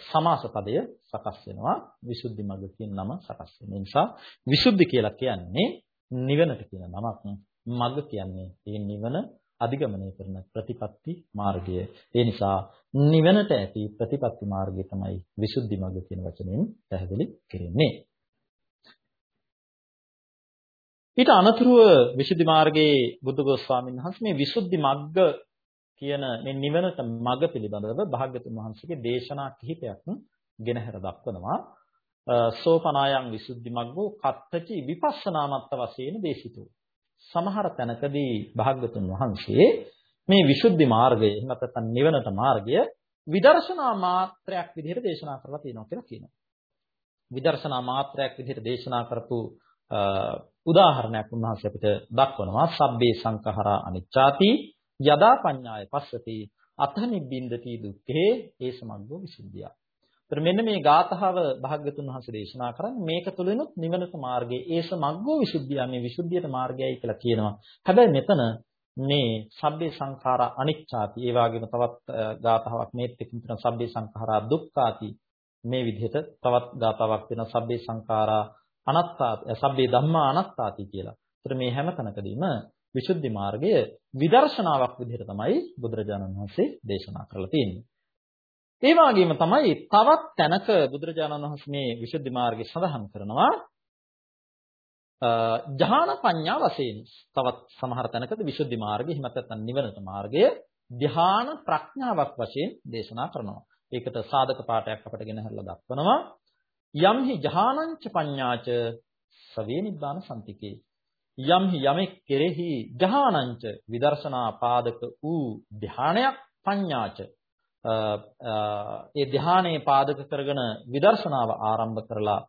සමාස පදය සකස් වෙනවා විසුද්ධි මග්ග කියන නම සකස් වෙන නිසා විසුද්ධි කියලා කියන්නේ නිවනට කියන නමක් මග්ග කියන්නේ මේ නිවන අධිගමනය කරන ප්‍රතිපත්ති මාර්ගය. ඒ නිසා නිවනට ඇති ප්‍රතිපත්ති මාර්ගය තමයි විසුද්ධි මග්ග කියන වචනයෙන් පැහැදිලි කරන්නේ. ඊට අනතුරුව විසුද්ධි මාර්ගයේ බුදුගොස් ස්වාමීන් වහන්සේ මේ විසුද්ධි මග්ග කියන මේ නිවනට මඟ පිළිබඳව භාග්‍යතුන් වහන්සේගේ දේශනා කිහිපයක් ගෙනහැර දක්වනවා. සෝපනායන් විසුද්ධි මග්ගෝ කත්තචි විපස්සනාමත්ත වශයෙන් දේශිතෝ. සමහර තැනකදී භාග්‍යතුන් වහන්සේ මේ විසුද්ධි මාර්ගය එහෙම නැත්නම් නිවනට මාර්ගය විදර්ශනා මාත්‍රයක් විදිහට දේශනා කරලා තියෙනවා කියලා කියනවා. විදර්ශනා මාත්‍රයක් විදිහට දේශනා කරපු උදාහරණයක් උන්වහන්සේ අපිට දක්වනවා. සබ්බේ සංඛාරා අනිච්චාති යදා පඤ්ඤාය පස්සති අත නිබ්බින්දති දුක්ඛේ ඒ සමග්ගෝ විසුද්ධිය. ඒතර මෙන්න මේ ගාථාව භාග්‍යතුන් වහන්සේ දේශනා කරන්නේ මේක තුළිනුත් නිවනට මාර්ගයේ ඒ සමග්ගෝ විසුද්ධිය මේ විසුද්ධියට මාර්ගයයි කියලා කියනවා. හැබැයි මෙතන මේ සබ්බේ සංඛාරා අනිච්චාති ඒ වගේම තවත් ගාථාවක් මේත් එක්කම තියෙන සබ්බේ සංඛාරා දුක්ඛාති මේ විදිහට තවත් ගාථාවක් වෙන සබ්බේ සංඛාරා අනත්තාති සබ්බේ ධම්මා අනත්තාති කියලා. ඒතර මේ හැම තැනකදීම විසුද්ධි මාර්ගය විදර්ශනාවක් විදිහට තමයි බුදුරජාණන් වහන්සේ දේශනා කරලා තියෙන්නේ. ඒ වගේම තමයි තවත් තැනක බුදුරජාණන් වහන්සේ මේ විසුද්ධි මාර්ගය සඳහන් කරනවා ජහාන පඤ්ඤා වශයෙන් තවත් සමහර තැනකද විසුද්ධි මාර්ගය එහෙම නැත්නම් නිවනට මාර්ගය ධ්‍යාන ප්‍රඥාවක් වශයෙන් දේශනා කරනවා. ඒකට සාධක පාඩයක් අපට ගෙනහැරලා දක්වනවා. යම්හි ජහානංච පඤ්ඤාච සවේ නිබ්බාන සම්තිකේ යම් යමෙක් කෙරෙහි ධානංච විදර්ශනා පාදක වූ ධානයක් පඤ්ඤාච ඒ ධානයේ පාදක කරගෙන විදර්ශනාව ආරම්භ කරලා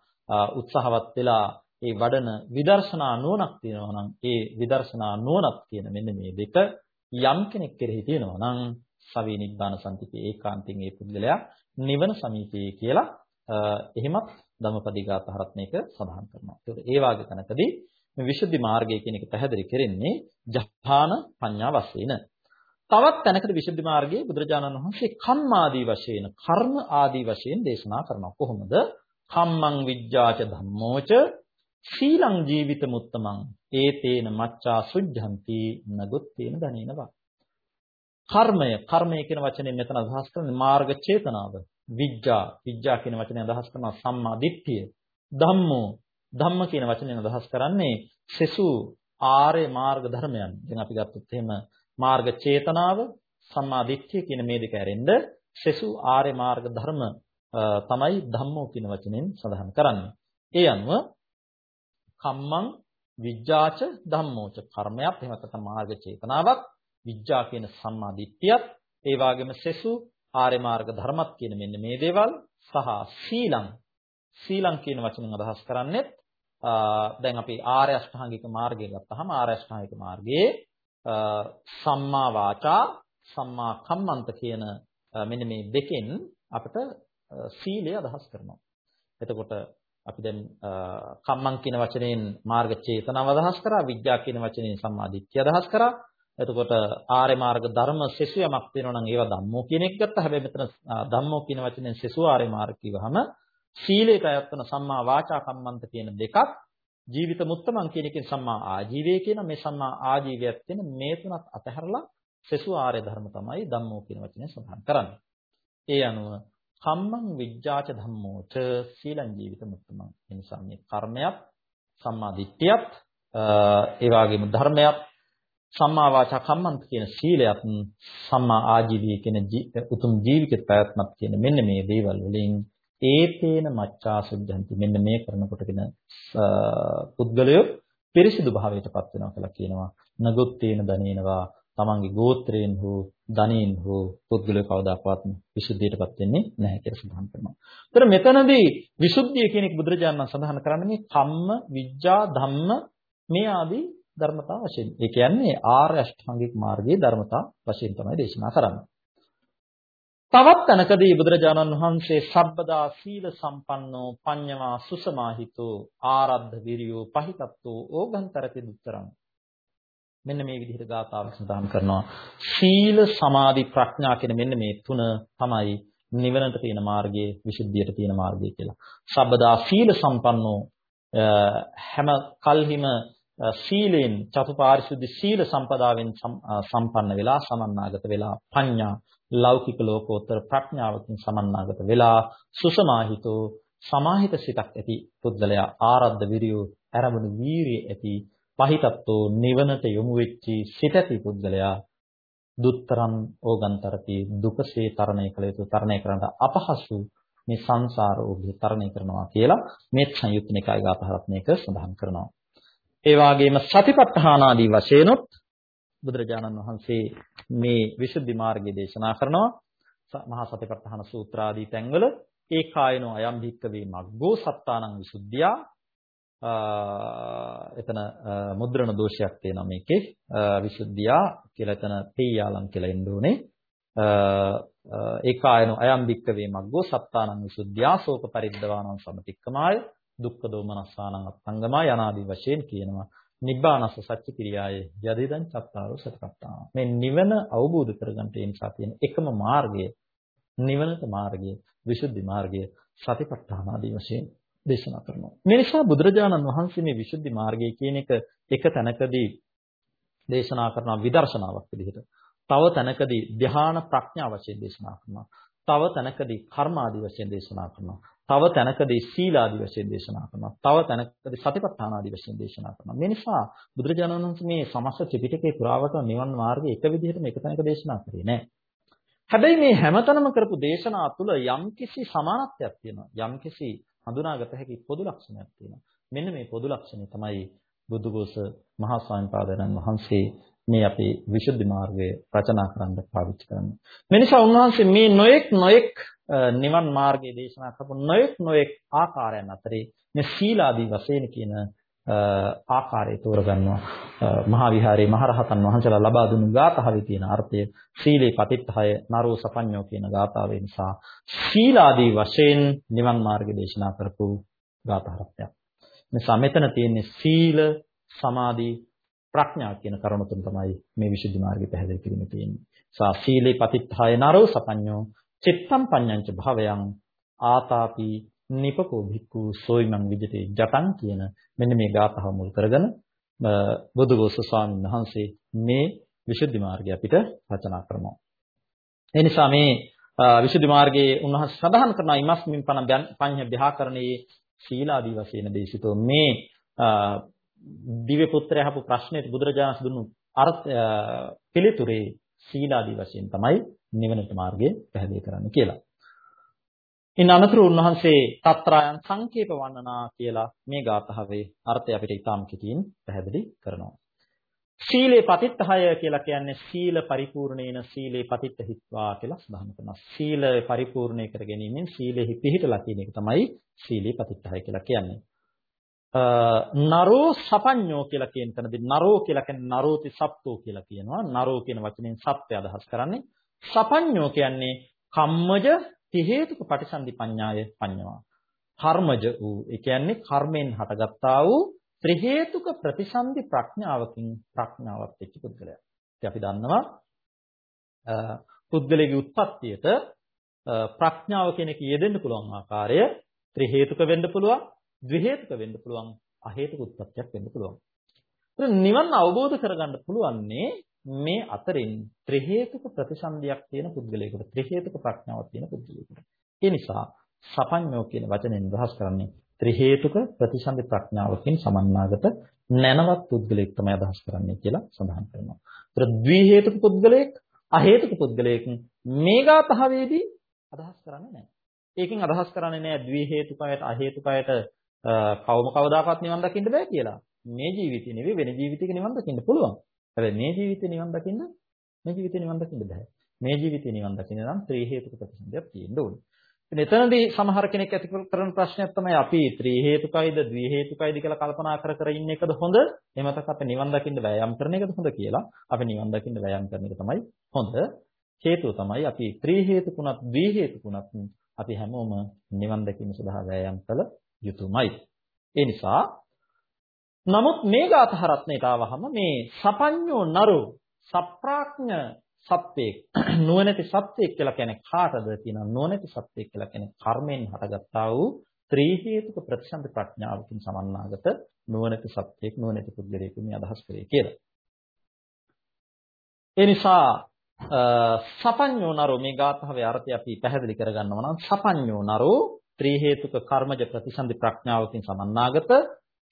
උත්සාහවත් වෙලා ඒ වඩන විදර්ශනා නුවණක් තියෙනවා නම් ඒ විදර්ශනා නුවණක් කියන මෙන්න මේ දෙක යම් කෙනෙක් කෙරෙහි තියෙනවා නම් සවේ නිබ්බාන සම්පති ඒකාන්තයෙන් ඒ පුද්ගලයා නිවන සමීපයේ කියලා එහෙමත් ධම්මපදී ගාථා රත්නයක සඳහන් කරනවා. ඒ වාගේ තැනකදී මේ විසුද්ධි මාර්ගය කියන එක පැහැදිලි කරන්නේ ජහාන පඤ්ඤා වශයෙන්. තවත් තැනකට විසුද්ධි මාර්ගයේ බුදුරජාණන් වහන්සේ කම්මාදී වශයෙන්, කර්ම ආදී වශයෙන් දේශනා කරනවා. කොහොමද? කම්මං විජ්ජාච ධම්මෝච සීලං ජීවිත මුත්තමං ඒතේන මච්චා සුද්ධන්ති නගොත්තේන ධනේනවා. කර්මය, කර්මය කියන වචනේ මෙතන අදහස් කරන්නේ මාර්ග චේතනාව. විජ්ජා, විජ්ජා කියන වචනේ අදහස් කරනවා සම්මා දිට්ඨිය. ධම්මෝ ධම්ම කියන වචනයෙන් අදහස් කරන්නේ සෙසු ආර්ය මාර්ග ධර්මයන්. දැන් අපි ගත්තොත් එහෙම මාර්ග චේතනාව, සම්මා දිට්ඨිය කියන මේ දෙක ඇරෙන්න සෙසු ආර්ය මාර්ග ධර්ම තමයි ධම්මෝ කියන වචනෙන් සඳහන් කරන්නේ. ඒ අනුව කම්මං විජ්ජාච ධම්මෝච කර්මයක් එහෙම නැත්නම් මාර්ග චේතනාවක් විජ්ජා කියන සම්මා දිට්ඨියත් ඒ වගේම සෙසු ආර්ය මාර්ග ධර්මත් කියන මෙන්න මේ දේවල් සහ සීලං සීලං කියන වචනෙන් අදහස් කරන්නේ දැන් අපි ආර්ය අෂ්ටාංගික මාර්ගය ගත්තාම ආර්ය අෂ්ටාංගික මාර්ගයේ සම්මා වාචා සම්මා කම්මන්ත කියන මෙන්න මේ දෙකෙන් අපිට සීලය අදහස් කරනවා. එතකොට අපි දැන් කම්මං කියන වචනයෙන් මාර්ග චේතනාව අදහස් කරා විද්‍යා කියන වචනයෙන් සම්මා දිට්ඨිය අදහස් කරා එතකොට ආර්ය මාර්ග ධර්ම සෙසු යමක් තියෙනවා නම් ඒවා ධම්මෝ කියන එක ගත්තා. හැබැයි මෙතන ධම්මෝ කියන වචනෙන් සෙසු ආර්ය මාර්ග කිව්වහම සීලයට අයත් වන සම්මා වාචා කම්මන්ත කියන දෙකක් ජීවිත මුත්තමන් කියන එකෙන් සම්මා ආජීවය කියන මේ සම්මා ආජීවයත් කියන මේ තුනත් අතහැරලා සෙසු ආර්ය ධර්ම තමයි ධම්මෝ කියන වචනේ සඳහන් කරන්නේ. ඒ අනුව කම්මං විජ්ජාච ධම්මෝච සීලං ජීවිත මුත්තමං. ඒ නිසා මේ කර්මයක් සම්මා දිට්ඨියත් ඒ වගේම ධර්මයක් සම්මා වාචා කම්මන්ත කියන සීලයත් සම්මා ආජීවී කියන උතුම් ජීවිත පැවැත්මක් කියන මෙන්න මේ දේවල් වලින් ඒතේන මච්ඡා සුද්ධන්ති මෙන්න මේ කරනකොටගෙන පුද්ගලයෝ පිරිසිදු භාවයටපත් වෙනවා කියලා කියනවා නගොත්තේන දනේනවා තමන්ගේ ගෝත්‍රයෙන් හෝ ධනෙන් හෝ පුද්ගලයා කවදාකවත් විසුද්ධියටපත් වෙන්නේ නැහැ කියලා සඳහන් කරනවා. ඒතර මෙතනදී විසුද්ධිය කියන එක බුදුරජාණන් සඳහන් කරන්නේ මේ කම්ම, විඥා, ධම්ම මේ ආදී ධර්මතා වශයෙන්. ඒ කියන්නේ ආර්ය අෂ්ටාංගික මාර්ගයේ ධර්මතා වශයෙන් තමයි දේශනා කරන්නේ. තවත් තැනකදී බුදුරජාණන් වහන්සේ සබ්බදා සීල සම්පන්නෝ පඤ්ඤමා සුසමාහිතෝ ආරද්ධ විරියෝ පහිතත්තෝ ඕගන්තරති දුත්තරං මෙන්න මේ විදිහට ගාථාවක් සඳහන් කරනවා සීල සමාධි ප්‍රඥා කියන මෙන්න මේ තුන තමයි නිවනට තියෙන මාර්ගයේ විසුද්ධියට තියෙන මාර්ගය කියලා. සබ්බදා සීල සම්පන්නෝ හැම කල්හිම සීලෙන් චතුපාරිශුද්ධ සීල සම්පදාවෙන් සම්පන්න වෙලා සමන්නාගත වෙලා පඤ්ඤා ලෞකික ලෝකෝත්තර ප්‍රඥාවකින් සමන්නාගත වෙලා සුසමාහිතෝ සමාහිත සිතක් ඇති පුද්ගලයා ආරද්ධ විරියෝ ආරමුණු වීරිය ඇති පහිතත්වෝ නිවනට යොමු වෙච්චි සිත ඇති පුද්ගලයා දුත්තරන් ඕගන්තරති දුකසේ තරණය කළ යුතු තරණය කරන්න අපහසු මේ සංසාර ඕගේ තරණය කරනවා කියලා මේ සංයුත් නිකාය ගාථාරත්නයක සඳහන් කරනවා. ඒ වගේම සතිපට්ඨාන ආදී වශයෙන්ොත් බුදුරජාණන් වහන්සේ මේ විසුද්ධි මාර්ගය දේශනා කරනවා. මහා සතිපට්ඨාන සූත්‍ර ආදී තැන්වල ඒ කායනෝ අයම් භික්කවේ මග්ගෝ සත්තානං විසුද්ධියා. එතන මුද්‍රණ දෝෂයක් තියෙනවා මේකේ. විසුද්ධියා කියලා එතන තේයාලම් කියලා එන්න ඕනේ. ඒකායන අයම් වික්කවේ මග්ගෝ සත්තානං විසුද්ධියා. ශෝක පරිද්දවානං සමතික්කමාය. දුක්ඛ දෝමනස්සානං අත්ංගමා යනාදී වශයෙන් කියනවා. නිබ්බානස්ස සත්‍ය කිරියාය යදිදං චත්තාරෝ සතපත්තා මේ නිවන අවබෝධ කරගන්න ඒ නිසා තියෙන එකම මාර්ගය නිවනට මාර්ගය විසුද්ධි මාර්ගය සතිපට්ඨාන ආදී වශයෙන් දේශනා කරනවා. මේ නිසා බුදුරජාණන් වහන්සේ මේ විසුද්ධි මාර්ගය කියන එක එක තැනකදී දේශනා කරන විදර්ශනාවක් විදිහට. තව තැනකදී ධ්‍යාන ප්‍රඥා වශයෙන් දේශනා කරනවා. තව තැනකදී කර්ම ආදී වශයෙන් දේශනා කරනවා. තව තැනකදී සීල ආදී වශයෙන් දේශනා කරනවා. තව තැනකදී සතිපට්ඨාන ආදී වශයෙන් දේශනා කරනවා. මේ නිසා බුදුරජාණන් වහන්සේ මේ සමස්ත ත්‍රිපිටකේ පුරාවට නිවන් මාර්ගය එක විදිහටම එක තැනක දේශනා කරේ නෑ. හැබැයි මේ හැමතැනම කරපු දේශනා තුළ යම්කිසි සමානත්වයක් තියෙනවා. යම්කිසි හඳුනාගත හැකි පොදු ලක්ෂණයක් තියෙනවා. මෙන්න මේ පොදු ලක්ෂණය තමයි බුදුගෝස මහා ස්වාමීන් වහන්සේ මේ අපේ විසුද්ධි මාර්ගය රචනා කරන්න පාවිච්චි කරන්නේ. මේ නිසා උන්වහන්සේ මේ නොඑක් නොඑක් නිවන් මාර්ගයේ දේශනා කරපු නොඑක් නොඑක් ආකාරයන් අතරේ මේ සීලාදී වශයෙන් කියන ආකාරය තෝරගන්නවා මහා විහාරයේ මහරහතන් වහන්සේලා ලබා දුන්නු ගාථාවේ තියෙන අර්ථය සීලේ පතිත්තහය නරෝ සපඤ්ඤෝ කියන ගාථාවේ නිසා සීලාදී වශයෙන් නිවන් මාර්ගය දේශනා කරපු ගාථාරත්නයක්. නිසා මෙතන තියෙන්නේ සීල සමාධි ප්‍රඥා කියන කරුණු තුන තමයි මේ විසුද්ධි මාර්ගය පැහැදිලි කිරීමේ තියෙන්නේ. සා සීලේ පතිත්තහය නරෝ සපඤ්ඤෝ චිත්තම් පඤ්ඤංච භවයන් ආතාපි නිපකෝ භික්ඛු සෝයිමං විජිතේ ජතං කියන මෙන්න මේ ගාථාව මුල් කරගෙන බුදුගෝස ස්වාමීන් වහන්සේ මේ විසුද්ධි මාර්ගය අපිට රචනා කරනවා. ඒ නිසා මේ විසුද්ධි මාර්ගයේ උන්වහන්සේ සඳහන් කරන ඉමස්මින් පණ පඤ්ඤ ව්‍යාකරණයේ සීලාදී වශයෙන් දේශිතෝ මේ දිව්‍ය පුත්‍රය අහපු ප්‍රශ්නෙට බුදුරජාණන් දුන්නු අර්ථ පිළිතුරේ සීලාදී වශයෙන් තමයි නිවනට මාර්ගය පැහැදිලි කරන්න කියලා. ඉන් අනතුරු උන්වහන්සේ తත්‍රායන් සංකේප වන්නනා කියලා මේ ගාථාවේ අර්ථය අපිට ඉතාම කෙටියෙන් පැහැදිලි කරනවා. සීලේ පතිත්තහය කියලා කියන්නේ සීල පරිපූර්ණේන සීලේ පතිත්ත හිත්වා කියලා සඳහන් කරනවා. සීලය පරිපූර්ණේ කර ගැනීමෙන් සීලෙහි පිහිටලා කියන එක තමයි සීලේ පතිත්තහය කියලා කියන්නේ. නරෝ සපඤ්ඤෝ කියලා කියන තැනදී නරෝ කියලා කියන්නේ නරෝති සප්තෝ කියලා කියනවා. නරෝ කියන වචනයෙන් සත්‍ය අදහස් කරන්නේ. සපඤ්ඤෝ කියන්නේ කම්මජ ති හේතුක පටිසන්ධි පඤ්ඤාය පඤ්ඤවා. කර්මජ වූ ඒ කියන්නේ කර්මෙන් හටගත්තා වූ ත්‍රි හේතුක ප්‍රතිසන්ධි ප්‍රඥාවකින් ප්‍රඥාවක් වෙච්ච පුද්ගලයා. ඉතින් අපි දන්නවා පුද්ගලයාගේ උත්පත්තියට ප්‍රඥාව කියන එක යෙදෙන්න පුළුවන් ආකාරය ත්‍රි හේතුක වෙන්න පුළුවන්, ද්වි හේතුක වෙන්න පුළුවන්, අ හේතුක උත්පත්තියක් වෙන්න පුළුවන්. නිවන් අවබෝධ කරගන්න පුළුවන්නේ මේ අතරින් ත්‍රි හේතුක ප්‍රතිසන්දියක් තියෙන පුද්ගලයෙකුට ත්‍රි හේතුක ප්‍රඥාවක් තියෙන පුද්ගලයෙකුට. ඒ නිසා සපඤ්ඤෝ කියන වචනෙන් අදහස් කරන්නේ ත්‍රි හේතුක ප්‍රතිසන්දි ප්‍රඥාවකින් සමන්නාගත නැනවත් පුද්ගලයෙක් තමයි අදහස් කරන්නේ කියලා සඳහන් කරනවා. ඒතර ද්වි හේතුක පුද්ගලයෙක් අ හේතුක පුද්ගලයෙක් මේ ගාතහවේදී අදහස් කරන්නේ නැහැ. ඒකෙන් අදහස් කරන්නේ නැහැ ද්වි හේතුකයට අ හේතුකයට කවම කවදාකවත් නිවන් දකින්න බෑ කියලා. මේ ජීවිතේ නෙවෙයි වෙන ජීවිතයක නිවන් දකින්න පුළුවන්. හැබැයි මේ ජීවිතේ නිවන් දකින්න මේ ජීවිතේ නිවන් දකින්න බෑ. මේ ජීවිතේ නිවන් දකින්න නම් ත්‍රි හේතුක ප්‍රතිසන්දියක් තියෙන්න ඕනේ. එතනදී සමහර කෙනෙක් ඇති කරන ප්‍රශ්නයක් තමයි අපි ත්‍රි හේතුකයිද ද්වි හේතුකයිද කියලා කල්පනා කර කර ඉන්න එකද හොඳ? එහෙම නැත්නම් අපි නිවන් දකින්න වෑයම් කරන එකද හොඳ කියලා. අපි නිවන් දකින්න වෑයම් කරන එක තමයි හොඳ. හේතුව තමයි අපි ත්‍රි හේතුකුණත් ද්වි හේතුකුණත් අපි හැමෝම නිවන් දැකීම සඳහා වෑයම් කළ යුතුමයි. ඒ නිසා නමුත් මේ ගාථහ රත්නයට ආවහම මේ සපඤ්ඤෝ නරෝ සප්‍රාඥ සත්‍යයක් නුවණැති සත්‍යයක් කියලා කියන්නේ කාටද කියනවා නුවණැති සත්‍යයක් කියලා කියන්නේ කර්මෙන් හටගත්තා වූ ත්‍රි හේතුක ප්‍රතිසන්ද ප්‍රඥාවකින් සමන්නාගත නුවණැති සත්‍යයක් නුවණැති පුද්ගලයෙකු මේ අදහස් කරේ කියලා. ඒ නිසා සපඤ්ඤෝ නරෝ මේ ගාථාවේ අර්ථය අපි පැහැදිලි කරගන්නවා නම් සපඤ්ඤෝ නරෝ ත්‍රි හේතුක කර්මජ ප්‍රතිසන්දි ප්‍රඥාවකින් සමන්නාගත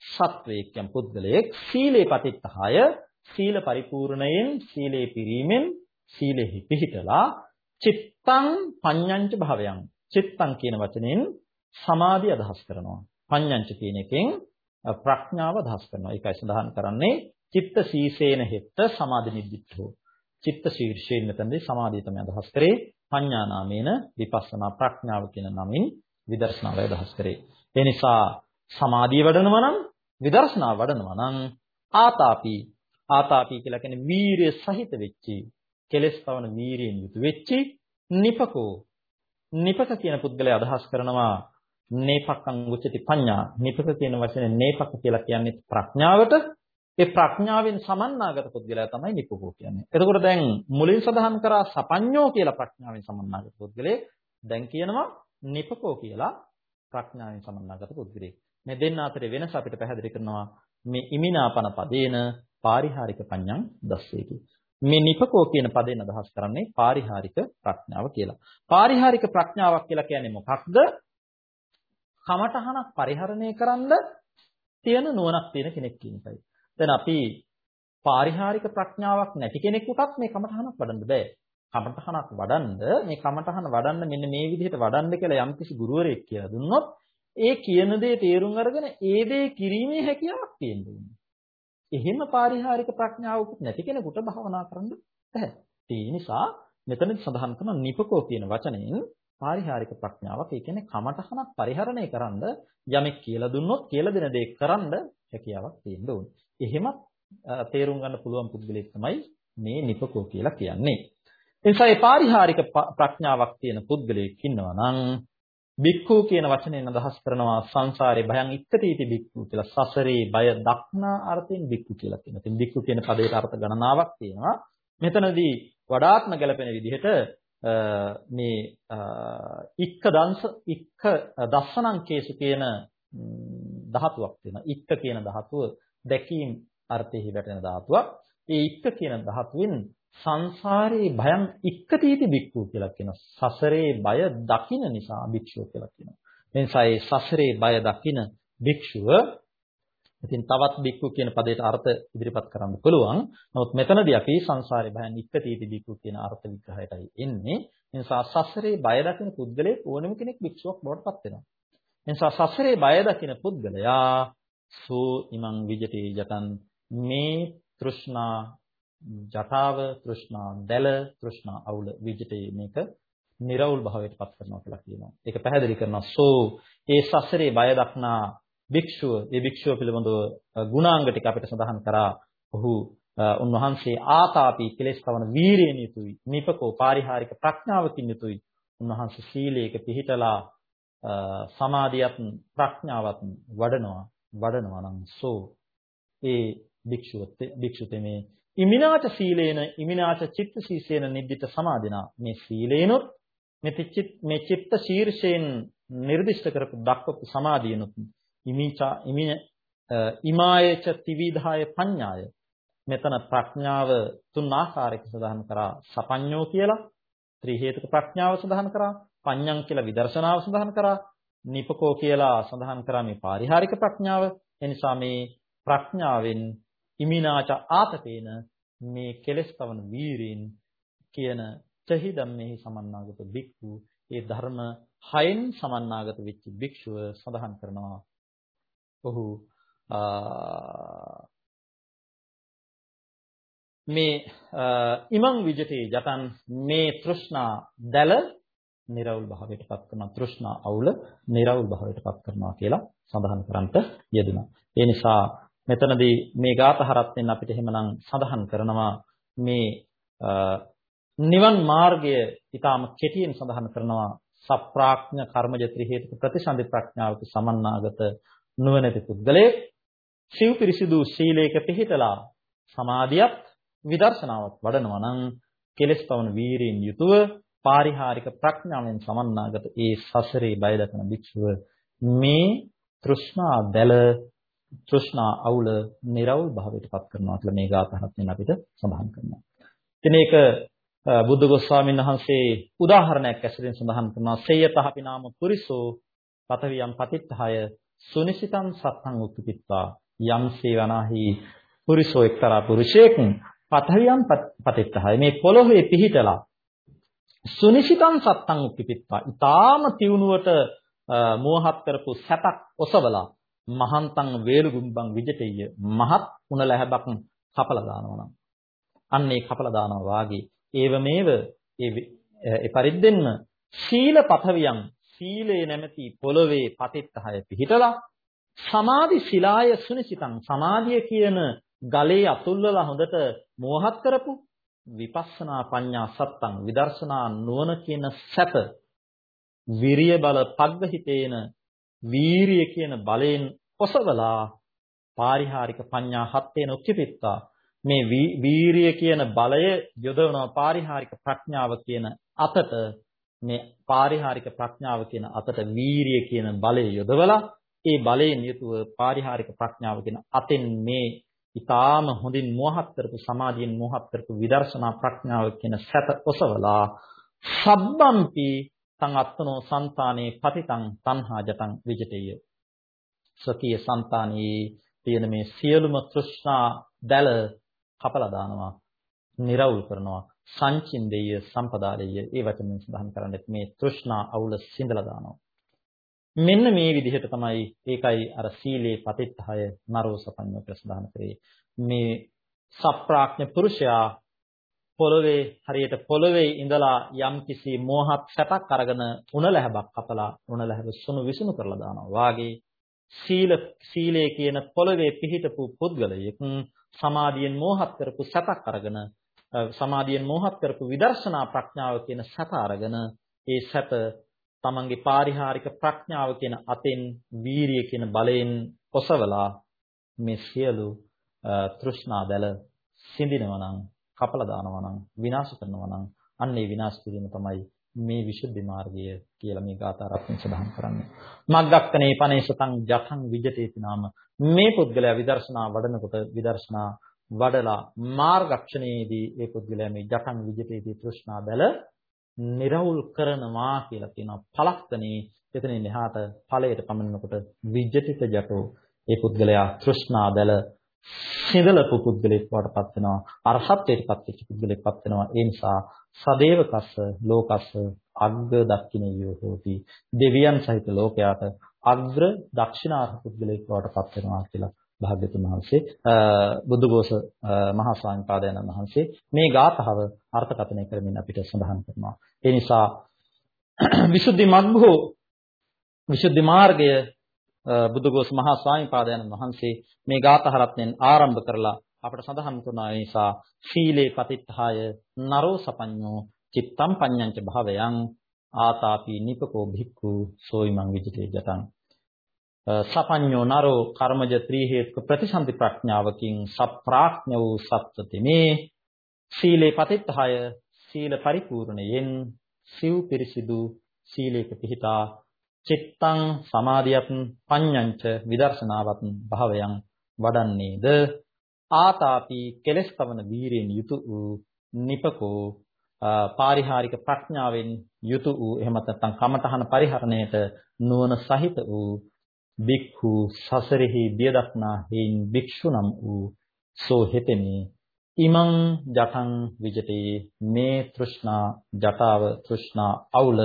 සත්වයක් යම් පුද්ගලයෙක් සීලේ පතිත්තහය සීල පරිපූර්ණයෙන් සීලේ පිරීමෙන් සීලෙහි පිහිටලා චිත්තං පඤ්ඤංච භවයන්. චිත්තං කියන වචනෙන් සමාධිය අදහස් කරනවා. පඤ්ඤංච කියන එකෙන් ප්‍රඥාව අදහස් කරනවා. ඒකයි සඳහන් කරන්නේ චිත්ත සීසේන හෙත්ත සමාධි නිද්දිත්වෝ චිත්ත ශීර්ෂයෙන් මෙතනදී සමාධිය තමයි අදහස් කරේ. පඤ්ඤා නාමේන විපස්සනා ප්‍රඥාව කියන නමින් විදර්ශනාවයි අදහස් කරේ. ඒ නිසා සමාධිය වඩනවා නම් විදර්ශනාව වඩනවා නම් ආතාපි ආතාපි කියලා කියන්නේ වීරිය සහිත වෙච්චි කෙලස් පවන වීරියෙන් යුතු වෙච්චි නිපකෝ. නිපක කියන පුද්ගලයා අදහස් කරනවා නේපක්කං උච්චති පඤ්ඤා. නිපක කියන වචනේ නේපක කියලා කියන්නේ ප්‍රඥාවට. ඒ ප්‍රඥාවෙන් සමන්නාගත පුද්ගලයා තමයි නිපකෝ කියන්නේ. එතකොට දැන් මුලින් සඳහන් කරා සපඤ්ඤෝ කියලා ප්‍රඥාවෙන් සමන්නාගත පුද්ගලයෙක් දැන් කියනවා නිපකෝ කියලා ප්‍රඥාවෙන් සමන්නාගත පුද්ගලයෙක්. මේ දෙන්න අතරේ වෙනස අපිට පැහැදිලි කරනවා මේ ඉමිනාපන පදේන පාරිහාරික පඤ්ඤං දස්සේකි. මේ නිපකෝ කියන පදයෙන් අදහස් කරන්නේ පාරිහාරික ප්‍රඥාව කියලා. පාරිහාරික ප්‍රඥාවක් කියලා කියන්නේ මොකක්ද? කමඨහනක් පරිහරණය කරන්න තියෙන නුවණක් තියෙන කෙනෙක් කියන එකයි. දැන් අපි පාරිහාරික ප්‍රඥාවක් නැති කෙනෙකුටත් මේ කමඨහනක් වඩන්න බෑ. කමඨහනක් වඩන්න මේ කමඨහන වඩන්න මෙන්න මේ විදිහට වඩන්න කියලා යම්කිසි ගුරුවරයෙක් කියලා දුන්නොත් ඒ කියන දේ තේරුම් අරගෙන ඒ දේ කිරීමේ හැකියාවක් තියෙන්න එහෙම පාරිහාරික ප්‍රඥාවකුත් නැති කෙනෙකුට භවනා කරන්න බෑ. ඒ නිසා මෙතන සඳහන් කරන නිපකෝ කියන වචනයෙන් පාරිහාරික ප්‍රඥාවක් ඒ කියන්නේ කමඨහනක් පරිහරණය කරන්න යමෙක් කියලා දුන්නොත් කියලා දෙන දේ කරන්න හැකියාවක් තියෙන්න ඕනේ. එහෙමත් තේරුම් ගන්න පුළුවන් පුද්ගලයෙක් තමයි මේ නිපකෝ කියලා කියන්නේ. ඒ නිසා ඒ පාරිහාරික ප්‍රඥාවක් තියෙන පුද්ගලයෙක් ඉන්නවා නම් බික්ඛු කියන වචනයෙන් අදහස් කරනවා සංසාරේ භයං ඉක්කතිටි බික්ඛු කියලා. සසරේ බය දක්නා අර්ථයෙන් බික්ඛු කියලා කියනවා. ඉතින් බික්ඛු කියන පදයට අර්ථ ගණනාවක් තියෙනවා. මෙතනදී වඩාත්ම ගැලපෙන විදිහට මේ ඉක්ක දංශ ඉක්ක දස්සනං කේසු කියන ධාතුවක් තියෙනවා. ඉක්ක කියන ධාතුව දැකීම් අර්ථෙහි වැටෙන ධාතුවක්. ඒ ඉක්ක කියන ධාතුවෙන් සංසාරේ භයං ඉක්කතීති බික්ඛු කියලා කියනවා. සසරේ බය දකින නිසා භික්ෂුව කියලා කියනවා. ඒ නිසා මේ සසරේ බය දකින භික්ෂුව ඉතින් තවත් බික්ඛු කියන පදයට අර්ථ ඉදිරිපත් කරන්න පුළුවන්. නමුත් මෙතනදී අපි සංසාරේ භයං ඉක්කතීති බික්ඛු කියන අර්ථ විග්‍රහයටයි එන්නේ. ඒ නිසා සසරේ බය දකින පුද්ගලයෙක් ඕනම කෙනෙක් භික්ෂුවක් බවට පත් වෙනවා. ඒ නිසා සසරේ බය දකින පුද්ගලයා සෝ ඉමං විජිතේ යතන් මේ තෘෂ්ණා ජටාව තෘෂ්ණා දැල තෘෂ්ණා අවුල විජිතේ මේක निराවුල් භාවයට පත් කරනවා කියලා කියනවා. ඒක පැහැදිලි කරනවා සෝ ඒ සසරේ බය දක්නා භික්ෂුව ඒ භික්ෂුව පිළිබඳව ගුණාංග ටික අපිට සඳහන් කරා. ඔහු උන්වහන්සේ ආතාපි කෙලෙස් කවන වීරියෙන් යුතුයි. නිපකෝ පාරිහාරික ප්‍රඥාවකින් යුතුයි. උන්වහන්සේ සීලයක පිහිටලා සමාධියත් ප්‍රඥාවත් වඩනවා වඩනවා නම් සෝ ඒ භික්ෂුවත් භික්ෂුතේ ඉමිනාච සීලේන ඉමිනාච චිත්ත සීසේන නිද්දිත සමාදිනා මේ සීලේනොත් මේ චිත්ත ශීර්ෂයෙන් නිර්දිෂ්ට කරපු දක්වපු සමාධියනොත් ඉමිචා ඉමින ඉමායච ත්‍විධාය පඤ්ඤාය මෙතන ප්‍රඥාව තුන් ආකාරයක සඳහන් කරා සපඤ්ඤෝ කියලා ත්‍රි හේතුක ප්‍රඥාව සඳහන් කරා පඤ්ඤං කියලා විදර්ශනාව සඳහන් කරා. නිපකෝ කියලා සඳහන් කරා මේ පාරිහාරික ප්‍රඥාව. එනිසා මේ ප්‍රඥාවෙන් ඉමිනාච ආතපේන මේ කෙලස් පවන වීරින් කියන චහි ධම්මෙහි සමන්නාගත බික්ඛු ඒ ධර්ම හයෙන් සමන්නාගත වෙච්ච භික්ෂුව සඳහන් කරනවා. ඔහු මේ ඉමං විජිතේ යතන් මේ තෘෂ්ණා දැල නිර්වුල් භාවයට පත් කරනවා තෘෂ්ණා අවුල නිර්වුල් භාවයට පත් කරනවා කියලා සඳහන් කරන්ට යෙදුණා. ඒ නිසා මෙතනදී මේ ගාත හරත්ෙන් අපිට එහෙමනම් සඳහන් කරනවා මේ නිවන් මාර්ගය ඊටාම කෙටියෙන් සඳහන් කරනවා සප්‍රාඥ කර්මජ ත්‍රි හේතුක ප්‍රතිසන්දි ප්‍රඥාවක සමන්නාගත නුවණැති පුද්ගලයෙක්. සිව් පිරිසිදු ශීලයක පිහිටලා සමාධියත් විදර්ශනාවත් වඩනවා නම් කෙලෙස් පවන වීරියෙන් යුතුව පාරිහාරික ප්‍රඥාවෙන් සමන්නාගත ඒ සසරේ බය දක්වන භික්ෂුව මේ තෘෂ්ණා දැල තෘෂ්ණා අවුල निराවුල් භාවයට පත් කරනවා කියලා මේ ගාථාවත් වෙන අපිට සඳහන් කරනවා. ඉතින් ඒක බුද්ධ ගෝස්වාමීන් වහන්සේ උදාහරණයක් ඇසුරින් සඳහන් කරනවා. සේයතහපි නාම පුරිසෝ පතවියම් පතිත්තහය සුනිසිතං සත්තං උත්තිත්වා යම්සේ වනාහි පුරිසෝ එක්තරා පුරුෂයෙක් පතවියම් පතිත්තහය මේ පොළොවේ පිහිටලා සුනිසිතං සත්තං උත්තිත්වා ඊටාම තියුණුවට මෝහත් කරපු සැපක් ඔසවලා මහන්තං වේලුගුම්බං විජිතෙය මහත් උණ ලැබක් කපලා දානවා නම්. අන්න ඒ කපලා දානවා වාගේ. ඒව මේව ඒ පරිද්දෙන්න සීල පතවියන් සීලේ නැමැති පොළවේ පතිත්තහය පිහිටලා සමාධි ශිලාය සුනිසිතං සමාධිය කියන ගලේ අතුල්ලලා හොඳට මෝහත් කරපු විපස්සනා පඤ්ඤා සත්තං විදර්ශනා නුවණ කියන සැප විරිය බල පග්ගහිතේන වීරිය කියන බලයෙන් ඔසවලා පාරිහාරික පඤ්ඤා හත්තේන උක්කිපිත්තා මේ වීරිය කියන බලය යොදවනවා පාරිහාරික ප්‍රඥාව කියන අතට. මේ පාරිහාරික ප්‍රඥාව කියන අතට වීරිය කියන බලය යොදවලා ඒ බලයෙන් යුතුව පාරිහාරික ප්‍රඥාව කියන අතෙන් මේ ඊටාම හොඳින් මෝහත් කරපු සමාධියෙන් මෝහත් කරපු විදර්ශනා ප්‍රඥාව කියන සැත ඔසවලා සබ්බම්පි තං අත්නෝ సంతානේ පතිතං තණ්හා ජතං විජිතේය. ස්වකීය సంతානයේ තියෙන මේ සියලුම තෘෂ්ණා දැල කපලා දානවා නිරවුල් කරනවා සංචින්දේය සම්පදාලේය. ඒ වචනෙන් සඳහන් කරන්නේ මේ තෘෂ්ණා අවුල සිඳලා දානවා. මෙන්න මේ විදිහට තමයි ඒකයි අර සීලේ පතිත්හය නරෝ සපඤ්ඤ ප්‍රසදාන කරේ. මේ සප්‍රාඥ පුරුෂයා පොළවේ හරියට පොළවේ ඉඳලා යම්කිසි මෝහත් සැපක් අරගෙන උණ ලැබක් කපලා උණ ලැබ සුණු විසුණු කරලා දානවා. වාගේ සීල සීලේ කියන පොළවේ පිහිටපු පුද්ගලයෙක් සමාධියෙන් මෝහත් කරපු සතක් අරගෙන සමාධියෙන් මෝහත් කරපු විදර්ශනා ප්‍රඥාව කියන සත අරගෙන ඒ සත තමන්ගේ පාරිහාරික ප්‍රඥාව කියන අතෙන් වීරිය කියන බලයෙන් ඔසවලා මේ සියලු තෘෂ්ණා දැල සිඳිනවා නම් කපලා දානවා නම් විනාශ කරනවා නම් අන්න ඒ විනාශ කිරීම තමයි මේ විසුද්ධි මාර්ගය කියලා මේ ගාථා රත්න සඳහන් කරන්නේ. මග්ගක්කනේ පනේසතං ජතං විජතේති නාම මේ පුද්ගලයා විදර්ශනා වඩනකොට විදර්ශනා වඩලා මාර්ගක්ෂණයේදී ඒ පුද්ගලයා මේ ජතං විජතේති තෘෂ්ණා බැල නිරවුල් කරනවා කියලා කියනවා. පලක්කනේ එතනින් එහාට ඵලයට පමනනකොට විජිත ජටෝ ඒ පුද්ගලයා තෘෂ්ණා බැල සිඳලපු පුද්ගලෙක් වඩපත් වෙනවා. අරහත්ත්වයට පත් වෙච්ච පුද්ගලෙක් පත් වෙනවා. ඒ නිසා සදේවකස්ස ලෝකස්ස අග්ග දක්ඛිනියෝ හෝති. දෙවියන් සහිත ලෝකයාට අග්‍ර දක්ෂිනාර්හ පුද්ගලෙක් වඩපත් වෙනවා කියලා භාග්‍යතුන් වහන්සේ බුදුගෝස මහා ස්වාමීන් වහන්සේ මේ ගාථාව අර්ථකථනය කරමින් අපිට සඳහන් කරනවා. ඒ නිසා විසුද්ධි මග්ගෝ විසුද්ධි මාර්ගය බුදුගෝස් මහා ස්වාමීපාදයන් වහන්සේ මේ ගාථා රත්නෙන් ආරම්භ කරලා අපට සඳහන් කරන නිසා සීලේ පතිත්හාය නරෝ සපඤ්ඤෝ චිත්තම් පඤ්ඤංච භවයන් ආතාපි නිපකෝ භික්ඛු සෝයිමං විජිතේ ජතං සපඤ්ඤෝ නරෝ කර්මජ ත්‍රි හේතුක ප්‍රතිසන්දි ප්‍රඥාවකින් සප්‍රාඥ වූ සත්‍යතිමේ සීලේ පතිත්හාය සීල පරිපූර්ණයෙන් සිව් පිරිසිදු සීලයක පිහිටා චිත්තං සමාධියත් පඤ්ඤංච විදර්ශනාවත් භාවයන් වඩන්නේද? ආතාපි කෙලස් කවන වීරියෙන් යුතු වූ නිපකෝ පාරිහාරික ප්‍රඥාවෙන් යුතු වූ එහෙම නැත්නම් කමඨහන පරිහරණයට නුවණ සහිත වූ බික්ඛු සසරෙහි බිය දක්නා හේන් භික්ෂු නම් වූ සෝ හෙතෙමි. ඉමං ජටං විජිතේ මේ තෘෂ්ණා ජටාව තෘෂ්ණා අවුල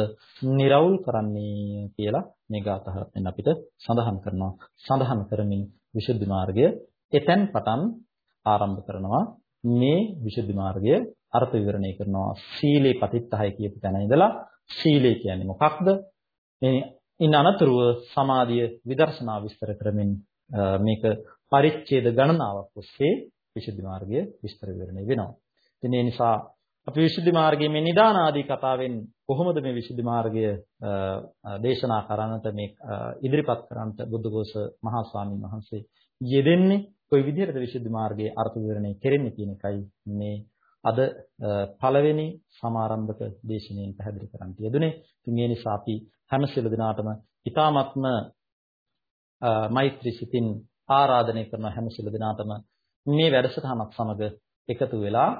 निराවුල් කරන්නේ කියලා මේ ගාථාවෙන් අපිට සඳහන් කරනවා. සඳහන් කරමින් විසුද්ධි මාර්ගය එතෙන් පටන් ආරම්භ කරනවා. මේ විසුද්ධි මාර්ගය අර්ථ විවරණය කරනවා. සීලේ පතිත්තහයි කියපු තැන ඉඳලා සීලය කියන්නේ මොකක්ද? මේ ඉන් අනතුරුව සමාධිය විදර්ශනා විස්තර කරමින් මේක පරිච්ඡේද ගණනාවක් ඔස්සේ විසුද්ධි මාර්ගය විස්තර විවරණය වෙනවා. ඉතින් ඒ නිසා අපි විසුද්ධි මාර්ගයේ මේ නිදාන ආදී කතාවෙන් කොහොමද මේ විසුද්ධි මාර්ගය දේශනා කරන්නට මේ ඉදිරිපත් කරන්නට බුද්ධඝෝෂ මහා ස්වාමීන් වහන්සේ යෙදෙන්නේ කොයි විදිහටද විසුද්ධි මාර්ගයේ අර්ථ විවරණය කෙරෙන්නේ කියන එකයි මේ අද පළවෙනි සමාරම්භක දේශනාවෙන් පැහැදිලි කරන්න යෙදුනේ. ඉතින් ඒ නිසා අපි හැම සියලු දෙනාටම ඊ타මත්ම මෛත්‍රී සිතින් ආරාධනය කරන හැම සියලු දෙනාටම මේ වැඩසටහනක් සමග එකතු වෙලා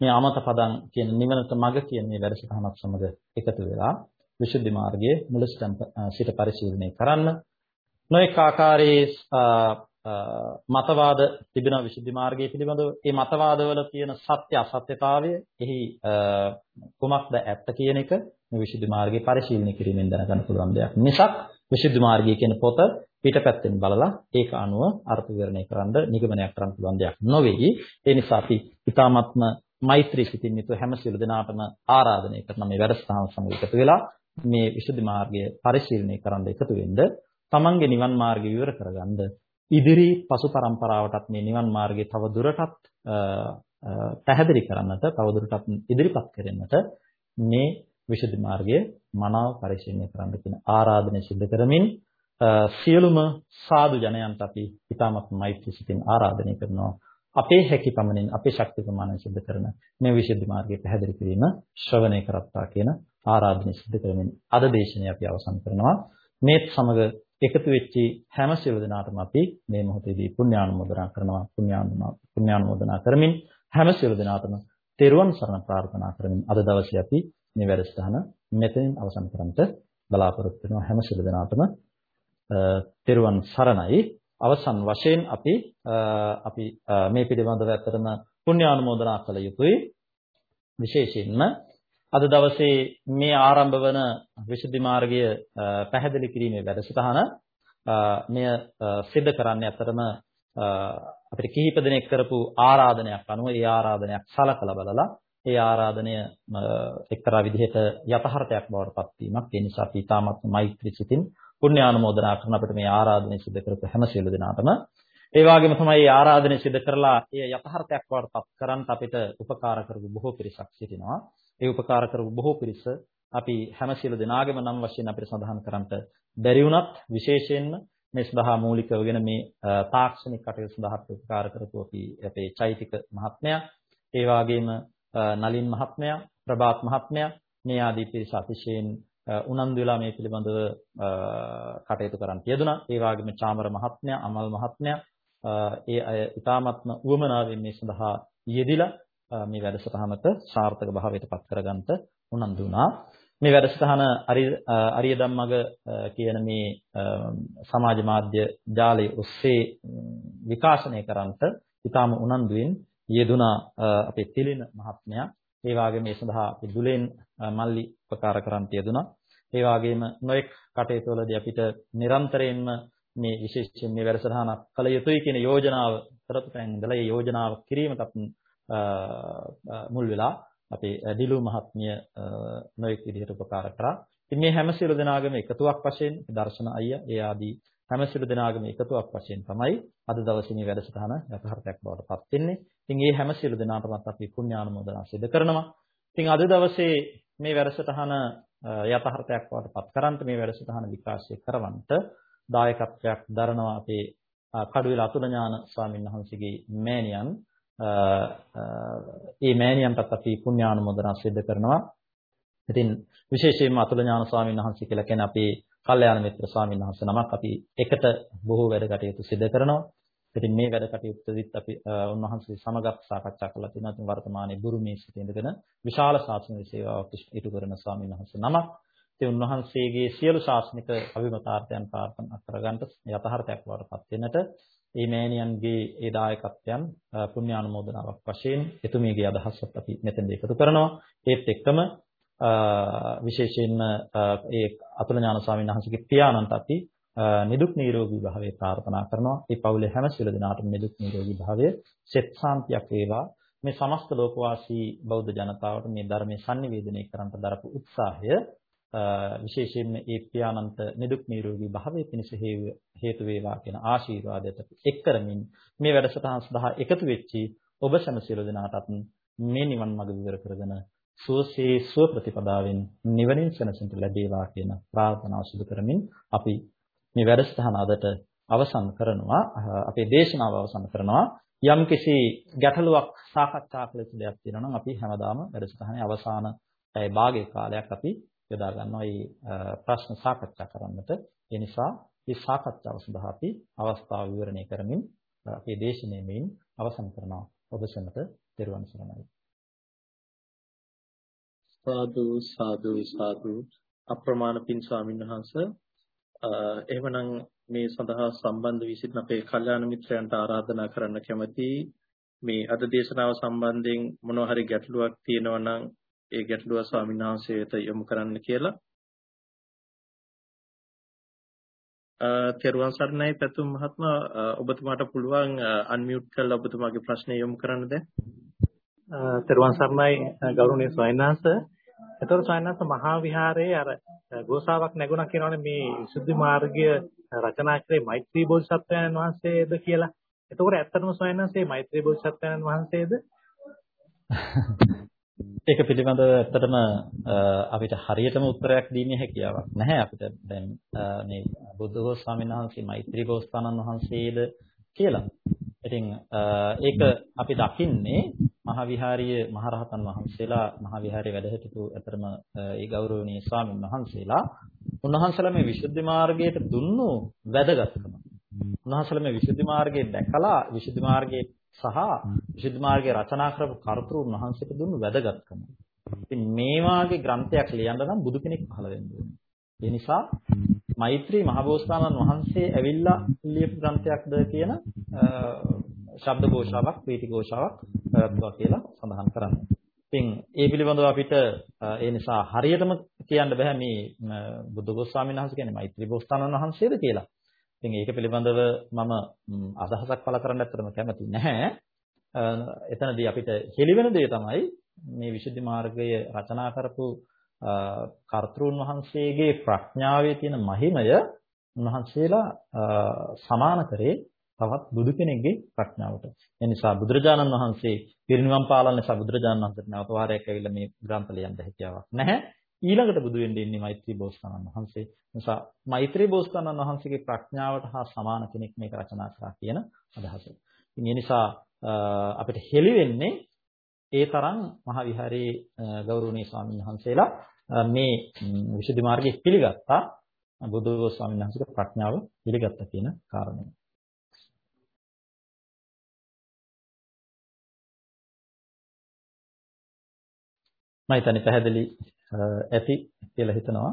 මේ අමත පදං කියන නිවනට මඟ කියන මේ වැඩසටහනක් සමග එකතු වෙලා විසුද්ධි මාර්ගයේ මුල සිට පරිශීලනය කරන්න නොඑක ආකාරයේ මතවාද තිබෙන විසුද්ධි මාර්ගය පිළිබඳව ඒ මතවාදවල තියෙන සත්‍ය අසත්‍යතාවය එහි කුමක්ද ඇත්ත කියන එක මේ විසුද්ධි මාර්ගයේ පරිශීලනය කිරීමෙන් දැනගන්න පුළුවන් දෙයක්. මිසක් විසුද්ධි මාර්ගය කියන පොත පිටපැත්තෙන් බලලා ඒක අනුව අර්ථ විවරණය කරන්න නිගමනයක් කරන්න පුළුවන් දෙයක් නොවේයි. ඒ නිසා අපි ඊ타මත්ම මෛත්‍රී සිතින් යුතු හැම සියලු දෙනාටම ආරාධනය කරන මේ වැඩසටහන සමග එකතු වෙලා මේ විසුද්ධි මාර්ගය පරිශීලනය කරන්න එකතු වෙන්න තමන්ගේ නිවන් මාර්ගය විවර කරගන්න ඉදිරි පසු පරම්පරාවටත් මේ නිවන් මාර්ගය තව දුරටත් පැහැදිලි කරන්නට තව දුරටත් ඉදිරිපත් කරන්නට මේ විසුද්ධි මාර්ගය මනාව පරිශීලනය කරන්න කියන ආරාධනය සිදු කරමින් සියලුම සාදු ජනයන්ට අපි ඊටමත් මෛත්‍රී සිතින් ආරාධනය කරනවා. අපේ හැකි පමණින් අපේ ශක්ති ප්‍රමාණය සිදු කරන මේ විසුද්ධි මාර්ගය පැහැදිලි කිරීම ශ්‍රවණය කරත්තා කියන ආරාධනය සිදු කරමින් අද දේශනය අපි අවසන් කරනවා. මේත් සමග එකතු වෙච්චි හැම සියලු දෙනාටම අපි මේ මොහොතේදී පුණ්‍යානුමෝදනා කරනවා. පුණ්‍යානුමෝදනා කරමින් හැම සියලු දෙනාටම තෙරුවන් සරණ ප්‍රාර්ථනා කරමින් අද දවසේ අපි මේ වැඩසටහන මෙතනින් අවසන් කරන්නට බලාපොරොත්තු වෙනවා. හැම සියලු දෙනාටම තෙරුවන් සරණයි. අවසන් වශයෙන් අපි අපි මේ පිළිබඳව ඇත්තටම පුණ්‍යානුමෝදනා කළ යුතුයි. විශේෂයෙන්ම අද දවසේ මේ ආරම්භ වන විසුද්ධි මාර්ගය පැහැදිලි කිරීමේ වැඩසටහන මෙය සිද්ධ කරන්නේ අතරම අපිට කිහිප දිනක් කරපු ආරාධනයක් අනුව ඒ ආරාධනයක් සලකලා බලලා ඒ ආරාධනය එක්තරා විදිහට යථාර්ථයක් බවට පත් වීමක්. ඒ නිසා අපි තාමත් මෛත්‍රී සිතින් පුණ්‍යානුමෝදනා කරන අපිට මේ ආරාධනය සිදු කරපු හැම සියලු දෙනාටම ඒ වගේම තමයි මේ ආරාධනය සිදු කරලා ඒ යථාර්ථයක් බවට පත් කරන්න අපිට උපකාර කරපු බොහෝ පිරිසක් සිටිනවා. ඒ උපකාර කරපු බොහෝ පිරිස අපි හැම සියලු දෙනාගේම නම් වශයෙන් අපිට සඳහන් කරන්නට බැරි වුණත් විශේෂයෙන්ම මේ සඳහා මූලික වගෙන මේ තාක්ෂණික කටයුතු සඳහා උපකාර කරපු අපි අපේ චෛතික මහත්මයා ඒ වගේම නලින් මහත්මයා ප්‍රභාත් මහත්මයා මේ ආදී පිරිස අතිශයින් උනන්දු වෙලා මේ පිළිබඳව කටයුතු කරන්න තියදුනා. ඒ වගේම චාමර මහත්මයා, අමල් මහත්මයා ඒ අය ඊ타මත්ම උවමනාවෙන් මේ සඳහා යෙදිලා මේ වැඩසටහනට සාර්ථක භාවයට පත් කරගන්නට උනන්දු වුණා. මේ වැඩසටහන අරිය ධම්මග කියන මේ සමාජ මාධ්‍ය ජාලය ඔස්සේ විකාශනය කරන්නට ඊටාම උනන්දුවෙන් යෙදුනා අපේ තිලින මහත්මයා. ඒ වගේම මේ සඳහා අපි දුලෙන් මල්ලි උපකාර කරන් තියදුනා. ඒ වගේම නොඑක් කටයුතු වලදී අපිට නිරන්තරයෙන්ම මේ විශේෂයෙන් මේ වැඩසටහනක් කළ යුතුයි කියන යෝජනාව කරපු තැන් ඉඳලා ඒ යෝජනාව කිරීමට අපි මුල් වෙලා අපේ ඩිලු මහත්මිය නොඑක් විදිහට උපකාර කරා. ඉතින් මේ හැම සියලු දෙනාගම එකතුවක් වශයෙන් දර්ශන අයියා ඒ ආදී හැම සියලු දෙනාගම එකතුවක් වශයෙන් තමයි අද දවසේ මේ වැඩසටහන යථාර්ථයක් බවට පත් වෙන්නේ. ඉතින් මේ හැම සියලු දෙනාටමත් අපි පුණ්‍යානුමෝදනා සිදු කරනවා. ඉතින් අද දවසේ මේ වැඩසටහන යථාර්ථයක් බවට පත් කරන්ට මේ වැඩසටහන විකාශය කරවන්නට දායකත්වයක් දරනවා අපේ කඩුවෙල අතුල ඥාන ස්වාමීන් වහන්සේගේ මෑණියන් ඒ මෑණියන්ටත් අපි පුණ්‍යානුමෝදනා සිදු කරනවා. ඉතින් විශේෂයෙන්ම අතුල ඥාන ස්වාමීන් වහන්සේ කියලා කියන අපේ කල්යාණ මිත්‍ර ස්වාමීන් වහන්සේ නමක් අපි එකට බොහෝ වැඩ කටයුතු සිදු කරනවා. ඉතින් මේ වැඩ කටයුත්තෙදිත් අපි උන්වහන්සේ සමගත් සාකච්ඡා කළා තියෙනවා. ඉතින් වර්තමානයේ බුරුමේ සිට ඉඳගෙන විශාල ශාසනික සේවාවක් ඉටු කරන ස්වාමීන් වහන්සේ නමක්. ඉතින් උන්වහන්සේගේ සියලු ශාසනික අභිමතාර්ථයන් ප්‍රාර්ථනා කරගන්න යථාර්ථයක් වඩපත් වෙනට මේ මෑණියන්ගේ ඒ දායකත්වයන් පුණ්‍යානුමෝදනාවක් වශයෙන් එතුමියගේ අදහසත් අපි මෙතෙන්ද එකතු කරනවා. ඒත් එක්කම විශේෂයෙන්ම ඒ අතුල ඥාන ස්වාමීන් වහන්සේගේ පියාණන්ට අපි නිදුක් නිරෝගී භාවය ප්‍රාර්ථනා කරනවා. ඒ පවුලේ හැම සියලු දෙනාටම නිදුක් නිරෝගී භාවය, සෙත් සාන්තියක් වේවා. මේ සමස්ත ලෝකවාසී බෞද්ධ ජනතාවට මේ ධර්මයේ sannivedanaya කරන්නට දරපු උත්සාහය විශේෂයෙන්ම ඒ පියාණන්ට නිදුක් නිරෝගී භාවය පිණිස හේතු වේවා කියන ආශිර්වාදයට එක් කරමින් මේ වැඩසටහන සඳහා එකතු වෙච්චි ඔබ සැම සියලු දෙනාටත් මේ නිවන් මඟ විවර කරගෙන සුවසේ සුව ප්‍රතිපදාවෙන් නිවනින් සැනසෙන්න ලැබේවා කියන ප්‍රාර්ථනාව සිදු කරමින් අපි මේ වැඩසටහන අදට අවසන් කරනවා. අපේ දේශනාව අවසන් කරනවා. යම් කිසි ගැටලුවක් සාකච්ඡා කළ යුතු දෙයක් තියෙනවා නම් අපි හැමදාම වැඩසටහනේ අවසාන ඒ භාගයේ කාලයක් අපි යොදා ගන්නවා මේ ප්‍රශ්න සාකච්ඡා කරන්නට. ඒ නිසා මේ සාකච්ඡාව සඳහා අපි අවස්ථාව විවරණය කරමින් අපේ දේශනාවේ මෙයින් අවසන් කරනවා. ඔබ සැමට දරුවන් සරණයි. සාදු සාදු සාදු. අප්‍රමාණ පින් ස්වාමීන් වහන්සේ එහෙමනම් මේ සඳහා සම්බන්ධ වී සිටින අපේ කල්යාණ මිත්‍රයන්ට ආරාධනා කරන්න කැමතියි මේ අද දේශනාව සම්බන්ධයෙන් මොනවා හරි ගැටලුවක් තියෙනවා නම් ඒ ගැටලුව ස්වාමීන් වහන්සේට යොමු කරන්න කියලා. තෙරුවන් සරණයි පැතුම් මහත්මයා ඔබතුමාට පුළුවන් අන්මියුට් කරලා ඔබතුමාගේ ප්‍රශ්නේ යොමු කරන්න දැන්. තෙරුවන් සරණයි ගෞරවනීය ස්වාමීන් වහන්සේ එතකොට සයන්නාස මහා විහාරයේ අර ගෝසාවක් නැගුණා කියනවනේ මේ විසුද්ධි මාර්ගය රචනා කරේ මෛත්‍රී බෝධිසත්වයන් වහන්සේද කියලා. එතකොට ඇත්තටම සයන්නාස මේ මෛත්‍රී බෝධිසත්වයන් වහන්සේද? ඒක පිළිබඳව ඇත්තටම අපිට හරියටම උත්තරයක් දීමේ හැකියාවක් නැහැ අපිට දැන් මේ බුද්ධඝෝෂ ස්වාමීන් වහන්සේ මෛත්‍රී බෝසතාණන් වහන්සේද කියලා. ඉතින් ඒක අපි දකින්නේ මහා විහාරීය මහරහතන් වහන්සේලා මහා විහාරයේ වැඩ සිටපු අතරම ඒ ගෞරවනීය ස්වාමීන් වහන්සේලා උන්වහන්සේලා මේ විසුද්ධි මාර්ගයට දුන්නු වැදගත්කම. උන්වහන්සේලා මේ විසුද්ධි මාර්ගය දැකලා විසුද්ධි මාර්ගයේ සහ විසුද්ධි මාර්ගයේ රචනා කරපු කර්තෘ උන්වහන්සේට දුන්නු වැදගත්කම. ඉතින් මේ වාගේ ග්‍රන්ථයක් ලියන්න නම් බුදු කෙනෙක් පහළ වෙන්න ඕනේ. ඒ නිසා මෛත්‍රී මහබෝසතාණන් වහන්සේ ඇවිල්ලා ලියපු ග්‍රන්ථයක්ද කියන ශබ්ද ഘോഷාවක්, ප්‍රීති ഘോഷාවක් පැවැත්වුවා කියලා සඳහන් කරන්නේ. ඉතින් ඒ පිළිබඳව අපිට ඒ නිසා හරියටම කියන්න බෑ මේ බුද්ධඝෝෂ ස්වාමීන් වහන්සේ කියන්නේ මෛත්‍රී බෝසතාණන් වහන්සේද කියලා. ඉතින් ඒක පිළිබඳව මම අදහසක් පළ කරන්න ඇත්තටම කැමති නැහැ. එතනදී අපිට හෙළිවෙන දේ තමයි මේ විසුද්ධි මාර්ගය රචනා කරපු කර්තෘන් වහන්සේගේ ප්‍රඥාවේ තියෙන මහිමය උන්වහන්සේලා සමාන කරේ තවත් බුදු කෙනෙක්ගේ ප්‍රඥාවට. ඒ නිසා බුදුරජාණන් වහන්සේ පිරිනිවන් පාලන නිසා බුදුරජාණන් වහන්සේට නැවත වාරයක් ඇවිල්ලා මේ ග්‍රන්ථ ලියන්න හැකියාවක් නැහැ. ඊළඟට බුදු වෙන්න ඉන්නේ මෛත්‍රී බෝසතාණන් වහන්සේ. නිසා මෛත්‍රී බෝසතාණන් වහන්සේගේ ප්‍රඥාවට හා සමාන කෙනෙක් මේක රචනා කරා කියන අදහස. ඉතින් ඒ නිසා අපිට හෙළි වෙන්නේ ඒ තරම් මහා විහාරයේ ගෞරවනීය ස්වාමීන් වහන්සේලා මේ විසුද්ධි මාර්ගය පිළිගත්තා. බුදු ස්වාමීන් වහන්සේගේ ප්‍රඥාව පිළිගත්තා කියන කාරණය. මම හිතන්නේ පැහැදිලි ඇති කියලා හිතනවා.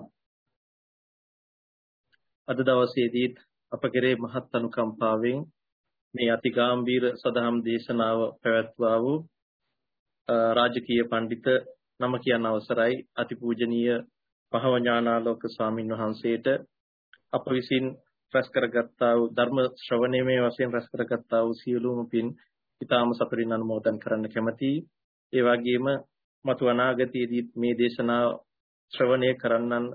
අද දවසේදීත් අප කෙරේ මහත් අනුකම්පාවෙන් මේ අතිගාම්භීර සදහම් දේශනාව පැවැත්වා වූ රාජකීය පඬිත නම කියන අවසරයි අතිපූජනීය පහව ඥානාලෝක ස්වාමින් වහන්සේට අප විසින් රැස් කරගත්තා වූ ධර්ම ශ්‍රවණයේ වශයෙන් රැස් කරගත්තා වූ සියලුම පින් ඊටාම සපරින් අනුමෝදන් කරන්න කැමැතියි. ඒ වගේම මතු අනාගතයේදී මේ දේශනාව ශ්‍රවණය කරන්නන්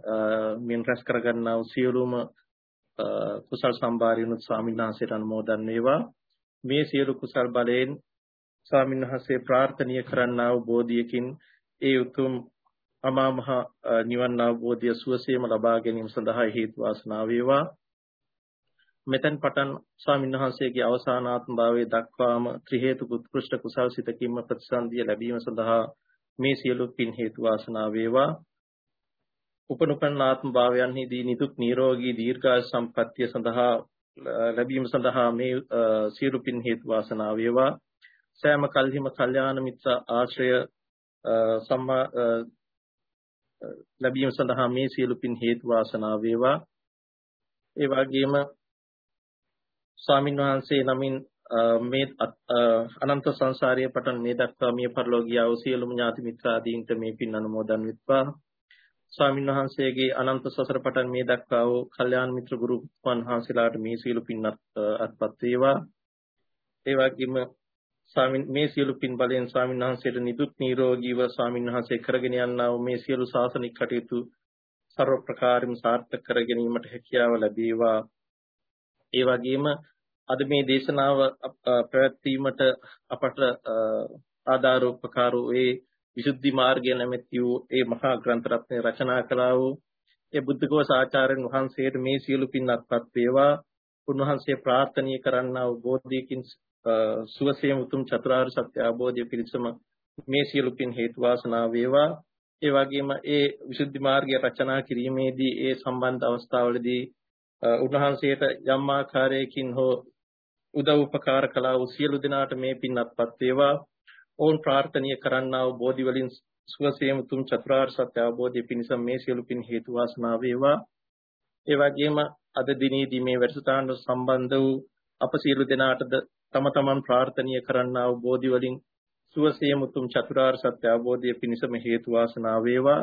මින් රැස් කරගන්නා වූ සියලුම කුසල් සම්භාරිනුත් ස්වාමීන් වහන්සේට අනුමෝදන් වේවා. මේ සියලු කුසල් බලයෙන් ස්වාමීන් වහන්සේ ප්‍රාර්ථනීය කරන්නා වූ බෝධියකින් ඒ උතුම් අමා මහ නිවන් අවබෝධය සුවසේම ලබා ගැනීම සඳහා හේතු වාසනා වේවා. මෙතෙන් පටන් ස්වාමීන් වහන්සේගේ අවසානාත්ම භාවයේ දක්වාම ත්‍රි හේතු උත්කෘෂ්ඨ කුසල් සිතකින්ම ප්‍රතිසන්දිය ලැබීම සඳහා මේ සියලු පින් හේතු වාසනා වේවා. උපනුපන්න ආත්ම භාවයන්හිදී නිදුක් නිරෝගී දීර්ඝායු සම්පන්නිය සඳහා ලැබීම සඳහා මේ සියලු පින් හේතු වාසනා වේවා. සෑම කල්හිම කල්යාණ මිත්‍ර ආශ්‍රය සම්මා ලැබීම සඳහා මේ සියලු පින් හේතු වාසනා වේවා. ඒ වගේම ස්වාමින් වහන්සේ නමින් මේ අනන්ත සංසාරයේ පටන් මේ දක්වා මිය පරලෝකියා වූ සියලුම ඥාති මිත්‍රාදීන්ට මේ පින් අනුමෝදන් වෙත්වා. ස්වාමින් වහන්සේගේ අනන්ත සසර පටන් මේ දක්වා වූ කල්යාණ මිත්‍ර ගුරු වහන්සේලාට මේ සියලු පින් අත්පත් වේවා. ඒ වගේම ස්වාමින් මේ සියලු පින් බලයෙන් ස්වාමින් වහන්සේට නිදුක් නිරෝගීව ස්වාමින් වහන්සේ කරගෙන යනා වූ මේ සියලු සාසනික කටයුතු ਸਰව ප්‍රකාරයෙන් සාර්ථක කර ගැනීමට හැකියාව ලැබේවා. ඒ වගේම අද මේ දේශනාව පැවැත්වීමට අපට ආධාරෝපකාරෝ ඒ විසුද්ධි මාර්ගය නැමැති වූ ඒ මහා ග්‍රන්ථ රත්නය රචනා කළා වූ ඒ බුද්ධඝෝෂ ආචාර්යන් වහන්සේට මේ සියලු පින් අත්පත් වේවා. උන්වහන්සේ ප්‍රාර්ථනීය කරන්නා වූ බෝධියකින් සුවසේ මුතුම් චතුරාර්ය සත්‍ය අවබෝධය පිණිසම මේ සියලු පින් හේතු වාසනා වේවා. ඒ වගේම ඒ විසුද්ධි මාර්ගය රචනා කිරීමේදී ඒ සම්බන්ධ අවස්ථාවලදී උන්වහන්සේට යම් ආකාරයකින් හෝ උදව් උපකාර කළා වූ සියලු දෙනාට මේ පින් අත්පත් වේවා. ඔවුන් ප්‍රාර්ථනීය කරන්නා වූ බෝධි වලින් සුවසේ මුතුම් චතුරාර්ය සත්‍ය අවබෝධය පිණිස මේ සියලු පින් හේතු වාසනා වේවා. ඒ වගේම අද දිනේදී මේ වැඩසටහන සම්බන්ධ වූ අප සියලු දෙනාටද තම තමන් ප්‍රාර්ථනීය කරන්නා වූ බෝධි වලින් සුවසේ මුතුම් චතුරාර්ය සත්‍ය අවබෝධය පිණිසම හේතු වාසනා වේවා.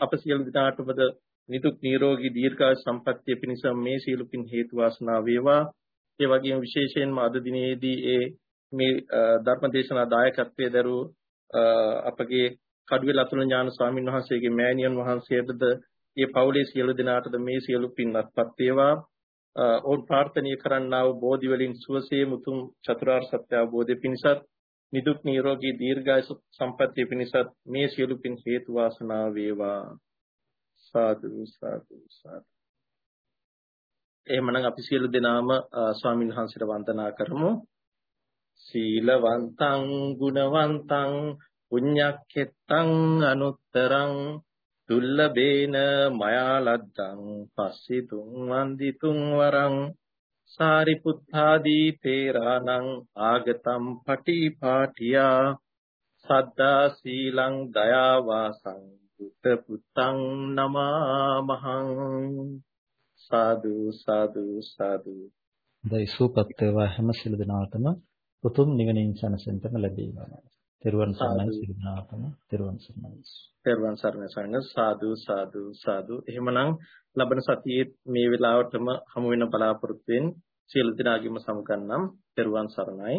අප සියලු දෙනාටමද නිදුක් නිරෝගී දීර්ඝායු සම්පන්නිය පිණිස මේ සියලු පින් හේතු වාසනා වේවා. ඒ වගේම විශේෂයෙන්ම අද දිනේදී ඒ මේ ධර්ම දේශනා දායකත්වයේ දරූ අපගේ කඩුවේ ලතුල ඥාන ස්වාමීන් වහන්සේගේ මෑණියන් වහන්සේටද ඒ පවුලේ සියලු දෙනාටද මේ සියලු පින්වත්පත් වේවා. ඕන් ප්‍රාර්ථනීය කරන්නා වූ බෝධි වලින් සුවසේ මුතුන් චතුරාර්ය සත්‍ය අවබෝධය පිණිසත් නිදුක් නිරෝගී දීර්ඝායු සම්පන්නිය පිණිසත් මේ සියලු පින් හේතු වාසනා වේවා. සාදු සාදු සාදු. එහෙමනම් අපි සියලු දෙනාම ස්වාමීන් වහන්සේට වන්දනා කරමු. සීලවන්තං ගුණවන්තං පුඤ්ඤක්ඛෙත්තං අනුත්තරං දුල්ලබේන මයා ලද්දං පස්සිතුං වන්දිතුං වරං සාරිපුත්තාදී තේරාණං ආගතම් පටිපාටියා සද්දා සීලං දයා වාසං බුද්ධ පුත්තං නමාමහං සාදු සාදු සාදු දයි සූපත් වේවා හැම සිළු දිනාටම උතුම් නිවනින් සැනසෙන්නම ලැබේවා. තෙරුවන් සරණයි සිළු දිනාටම තෙරුවන් සරණයි. තෙරුවන් සරණයි සරණ සාදු සාදු සාදු. එහෙමනම් ලබන සතියේ මේ වෙලාවටම හමු වෙන බලාපොරොත්තු වෙන සියලු දෙනාගේම සමගන්නම් තෙරුවන් සරණයි.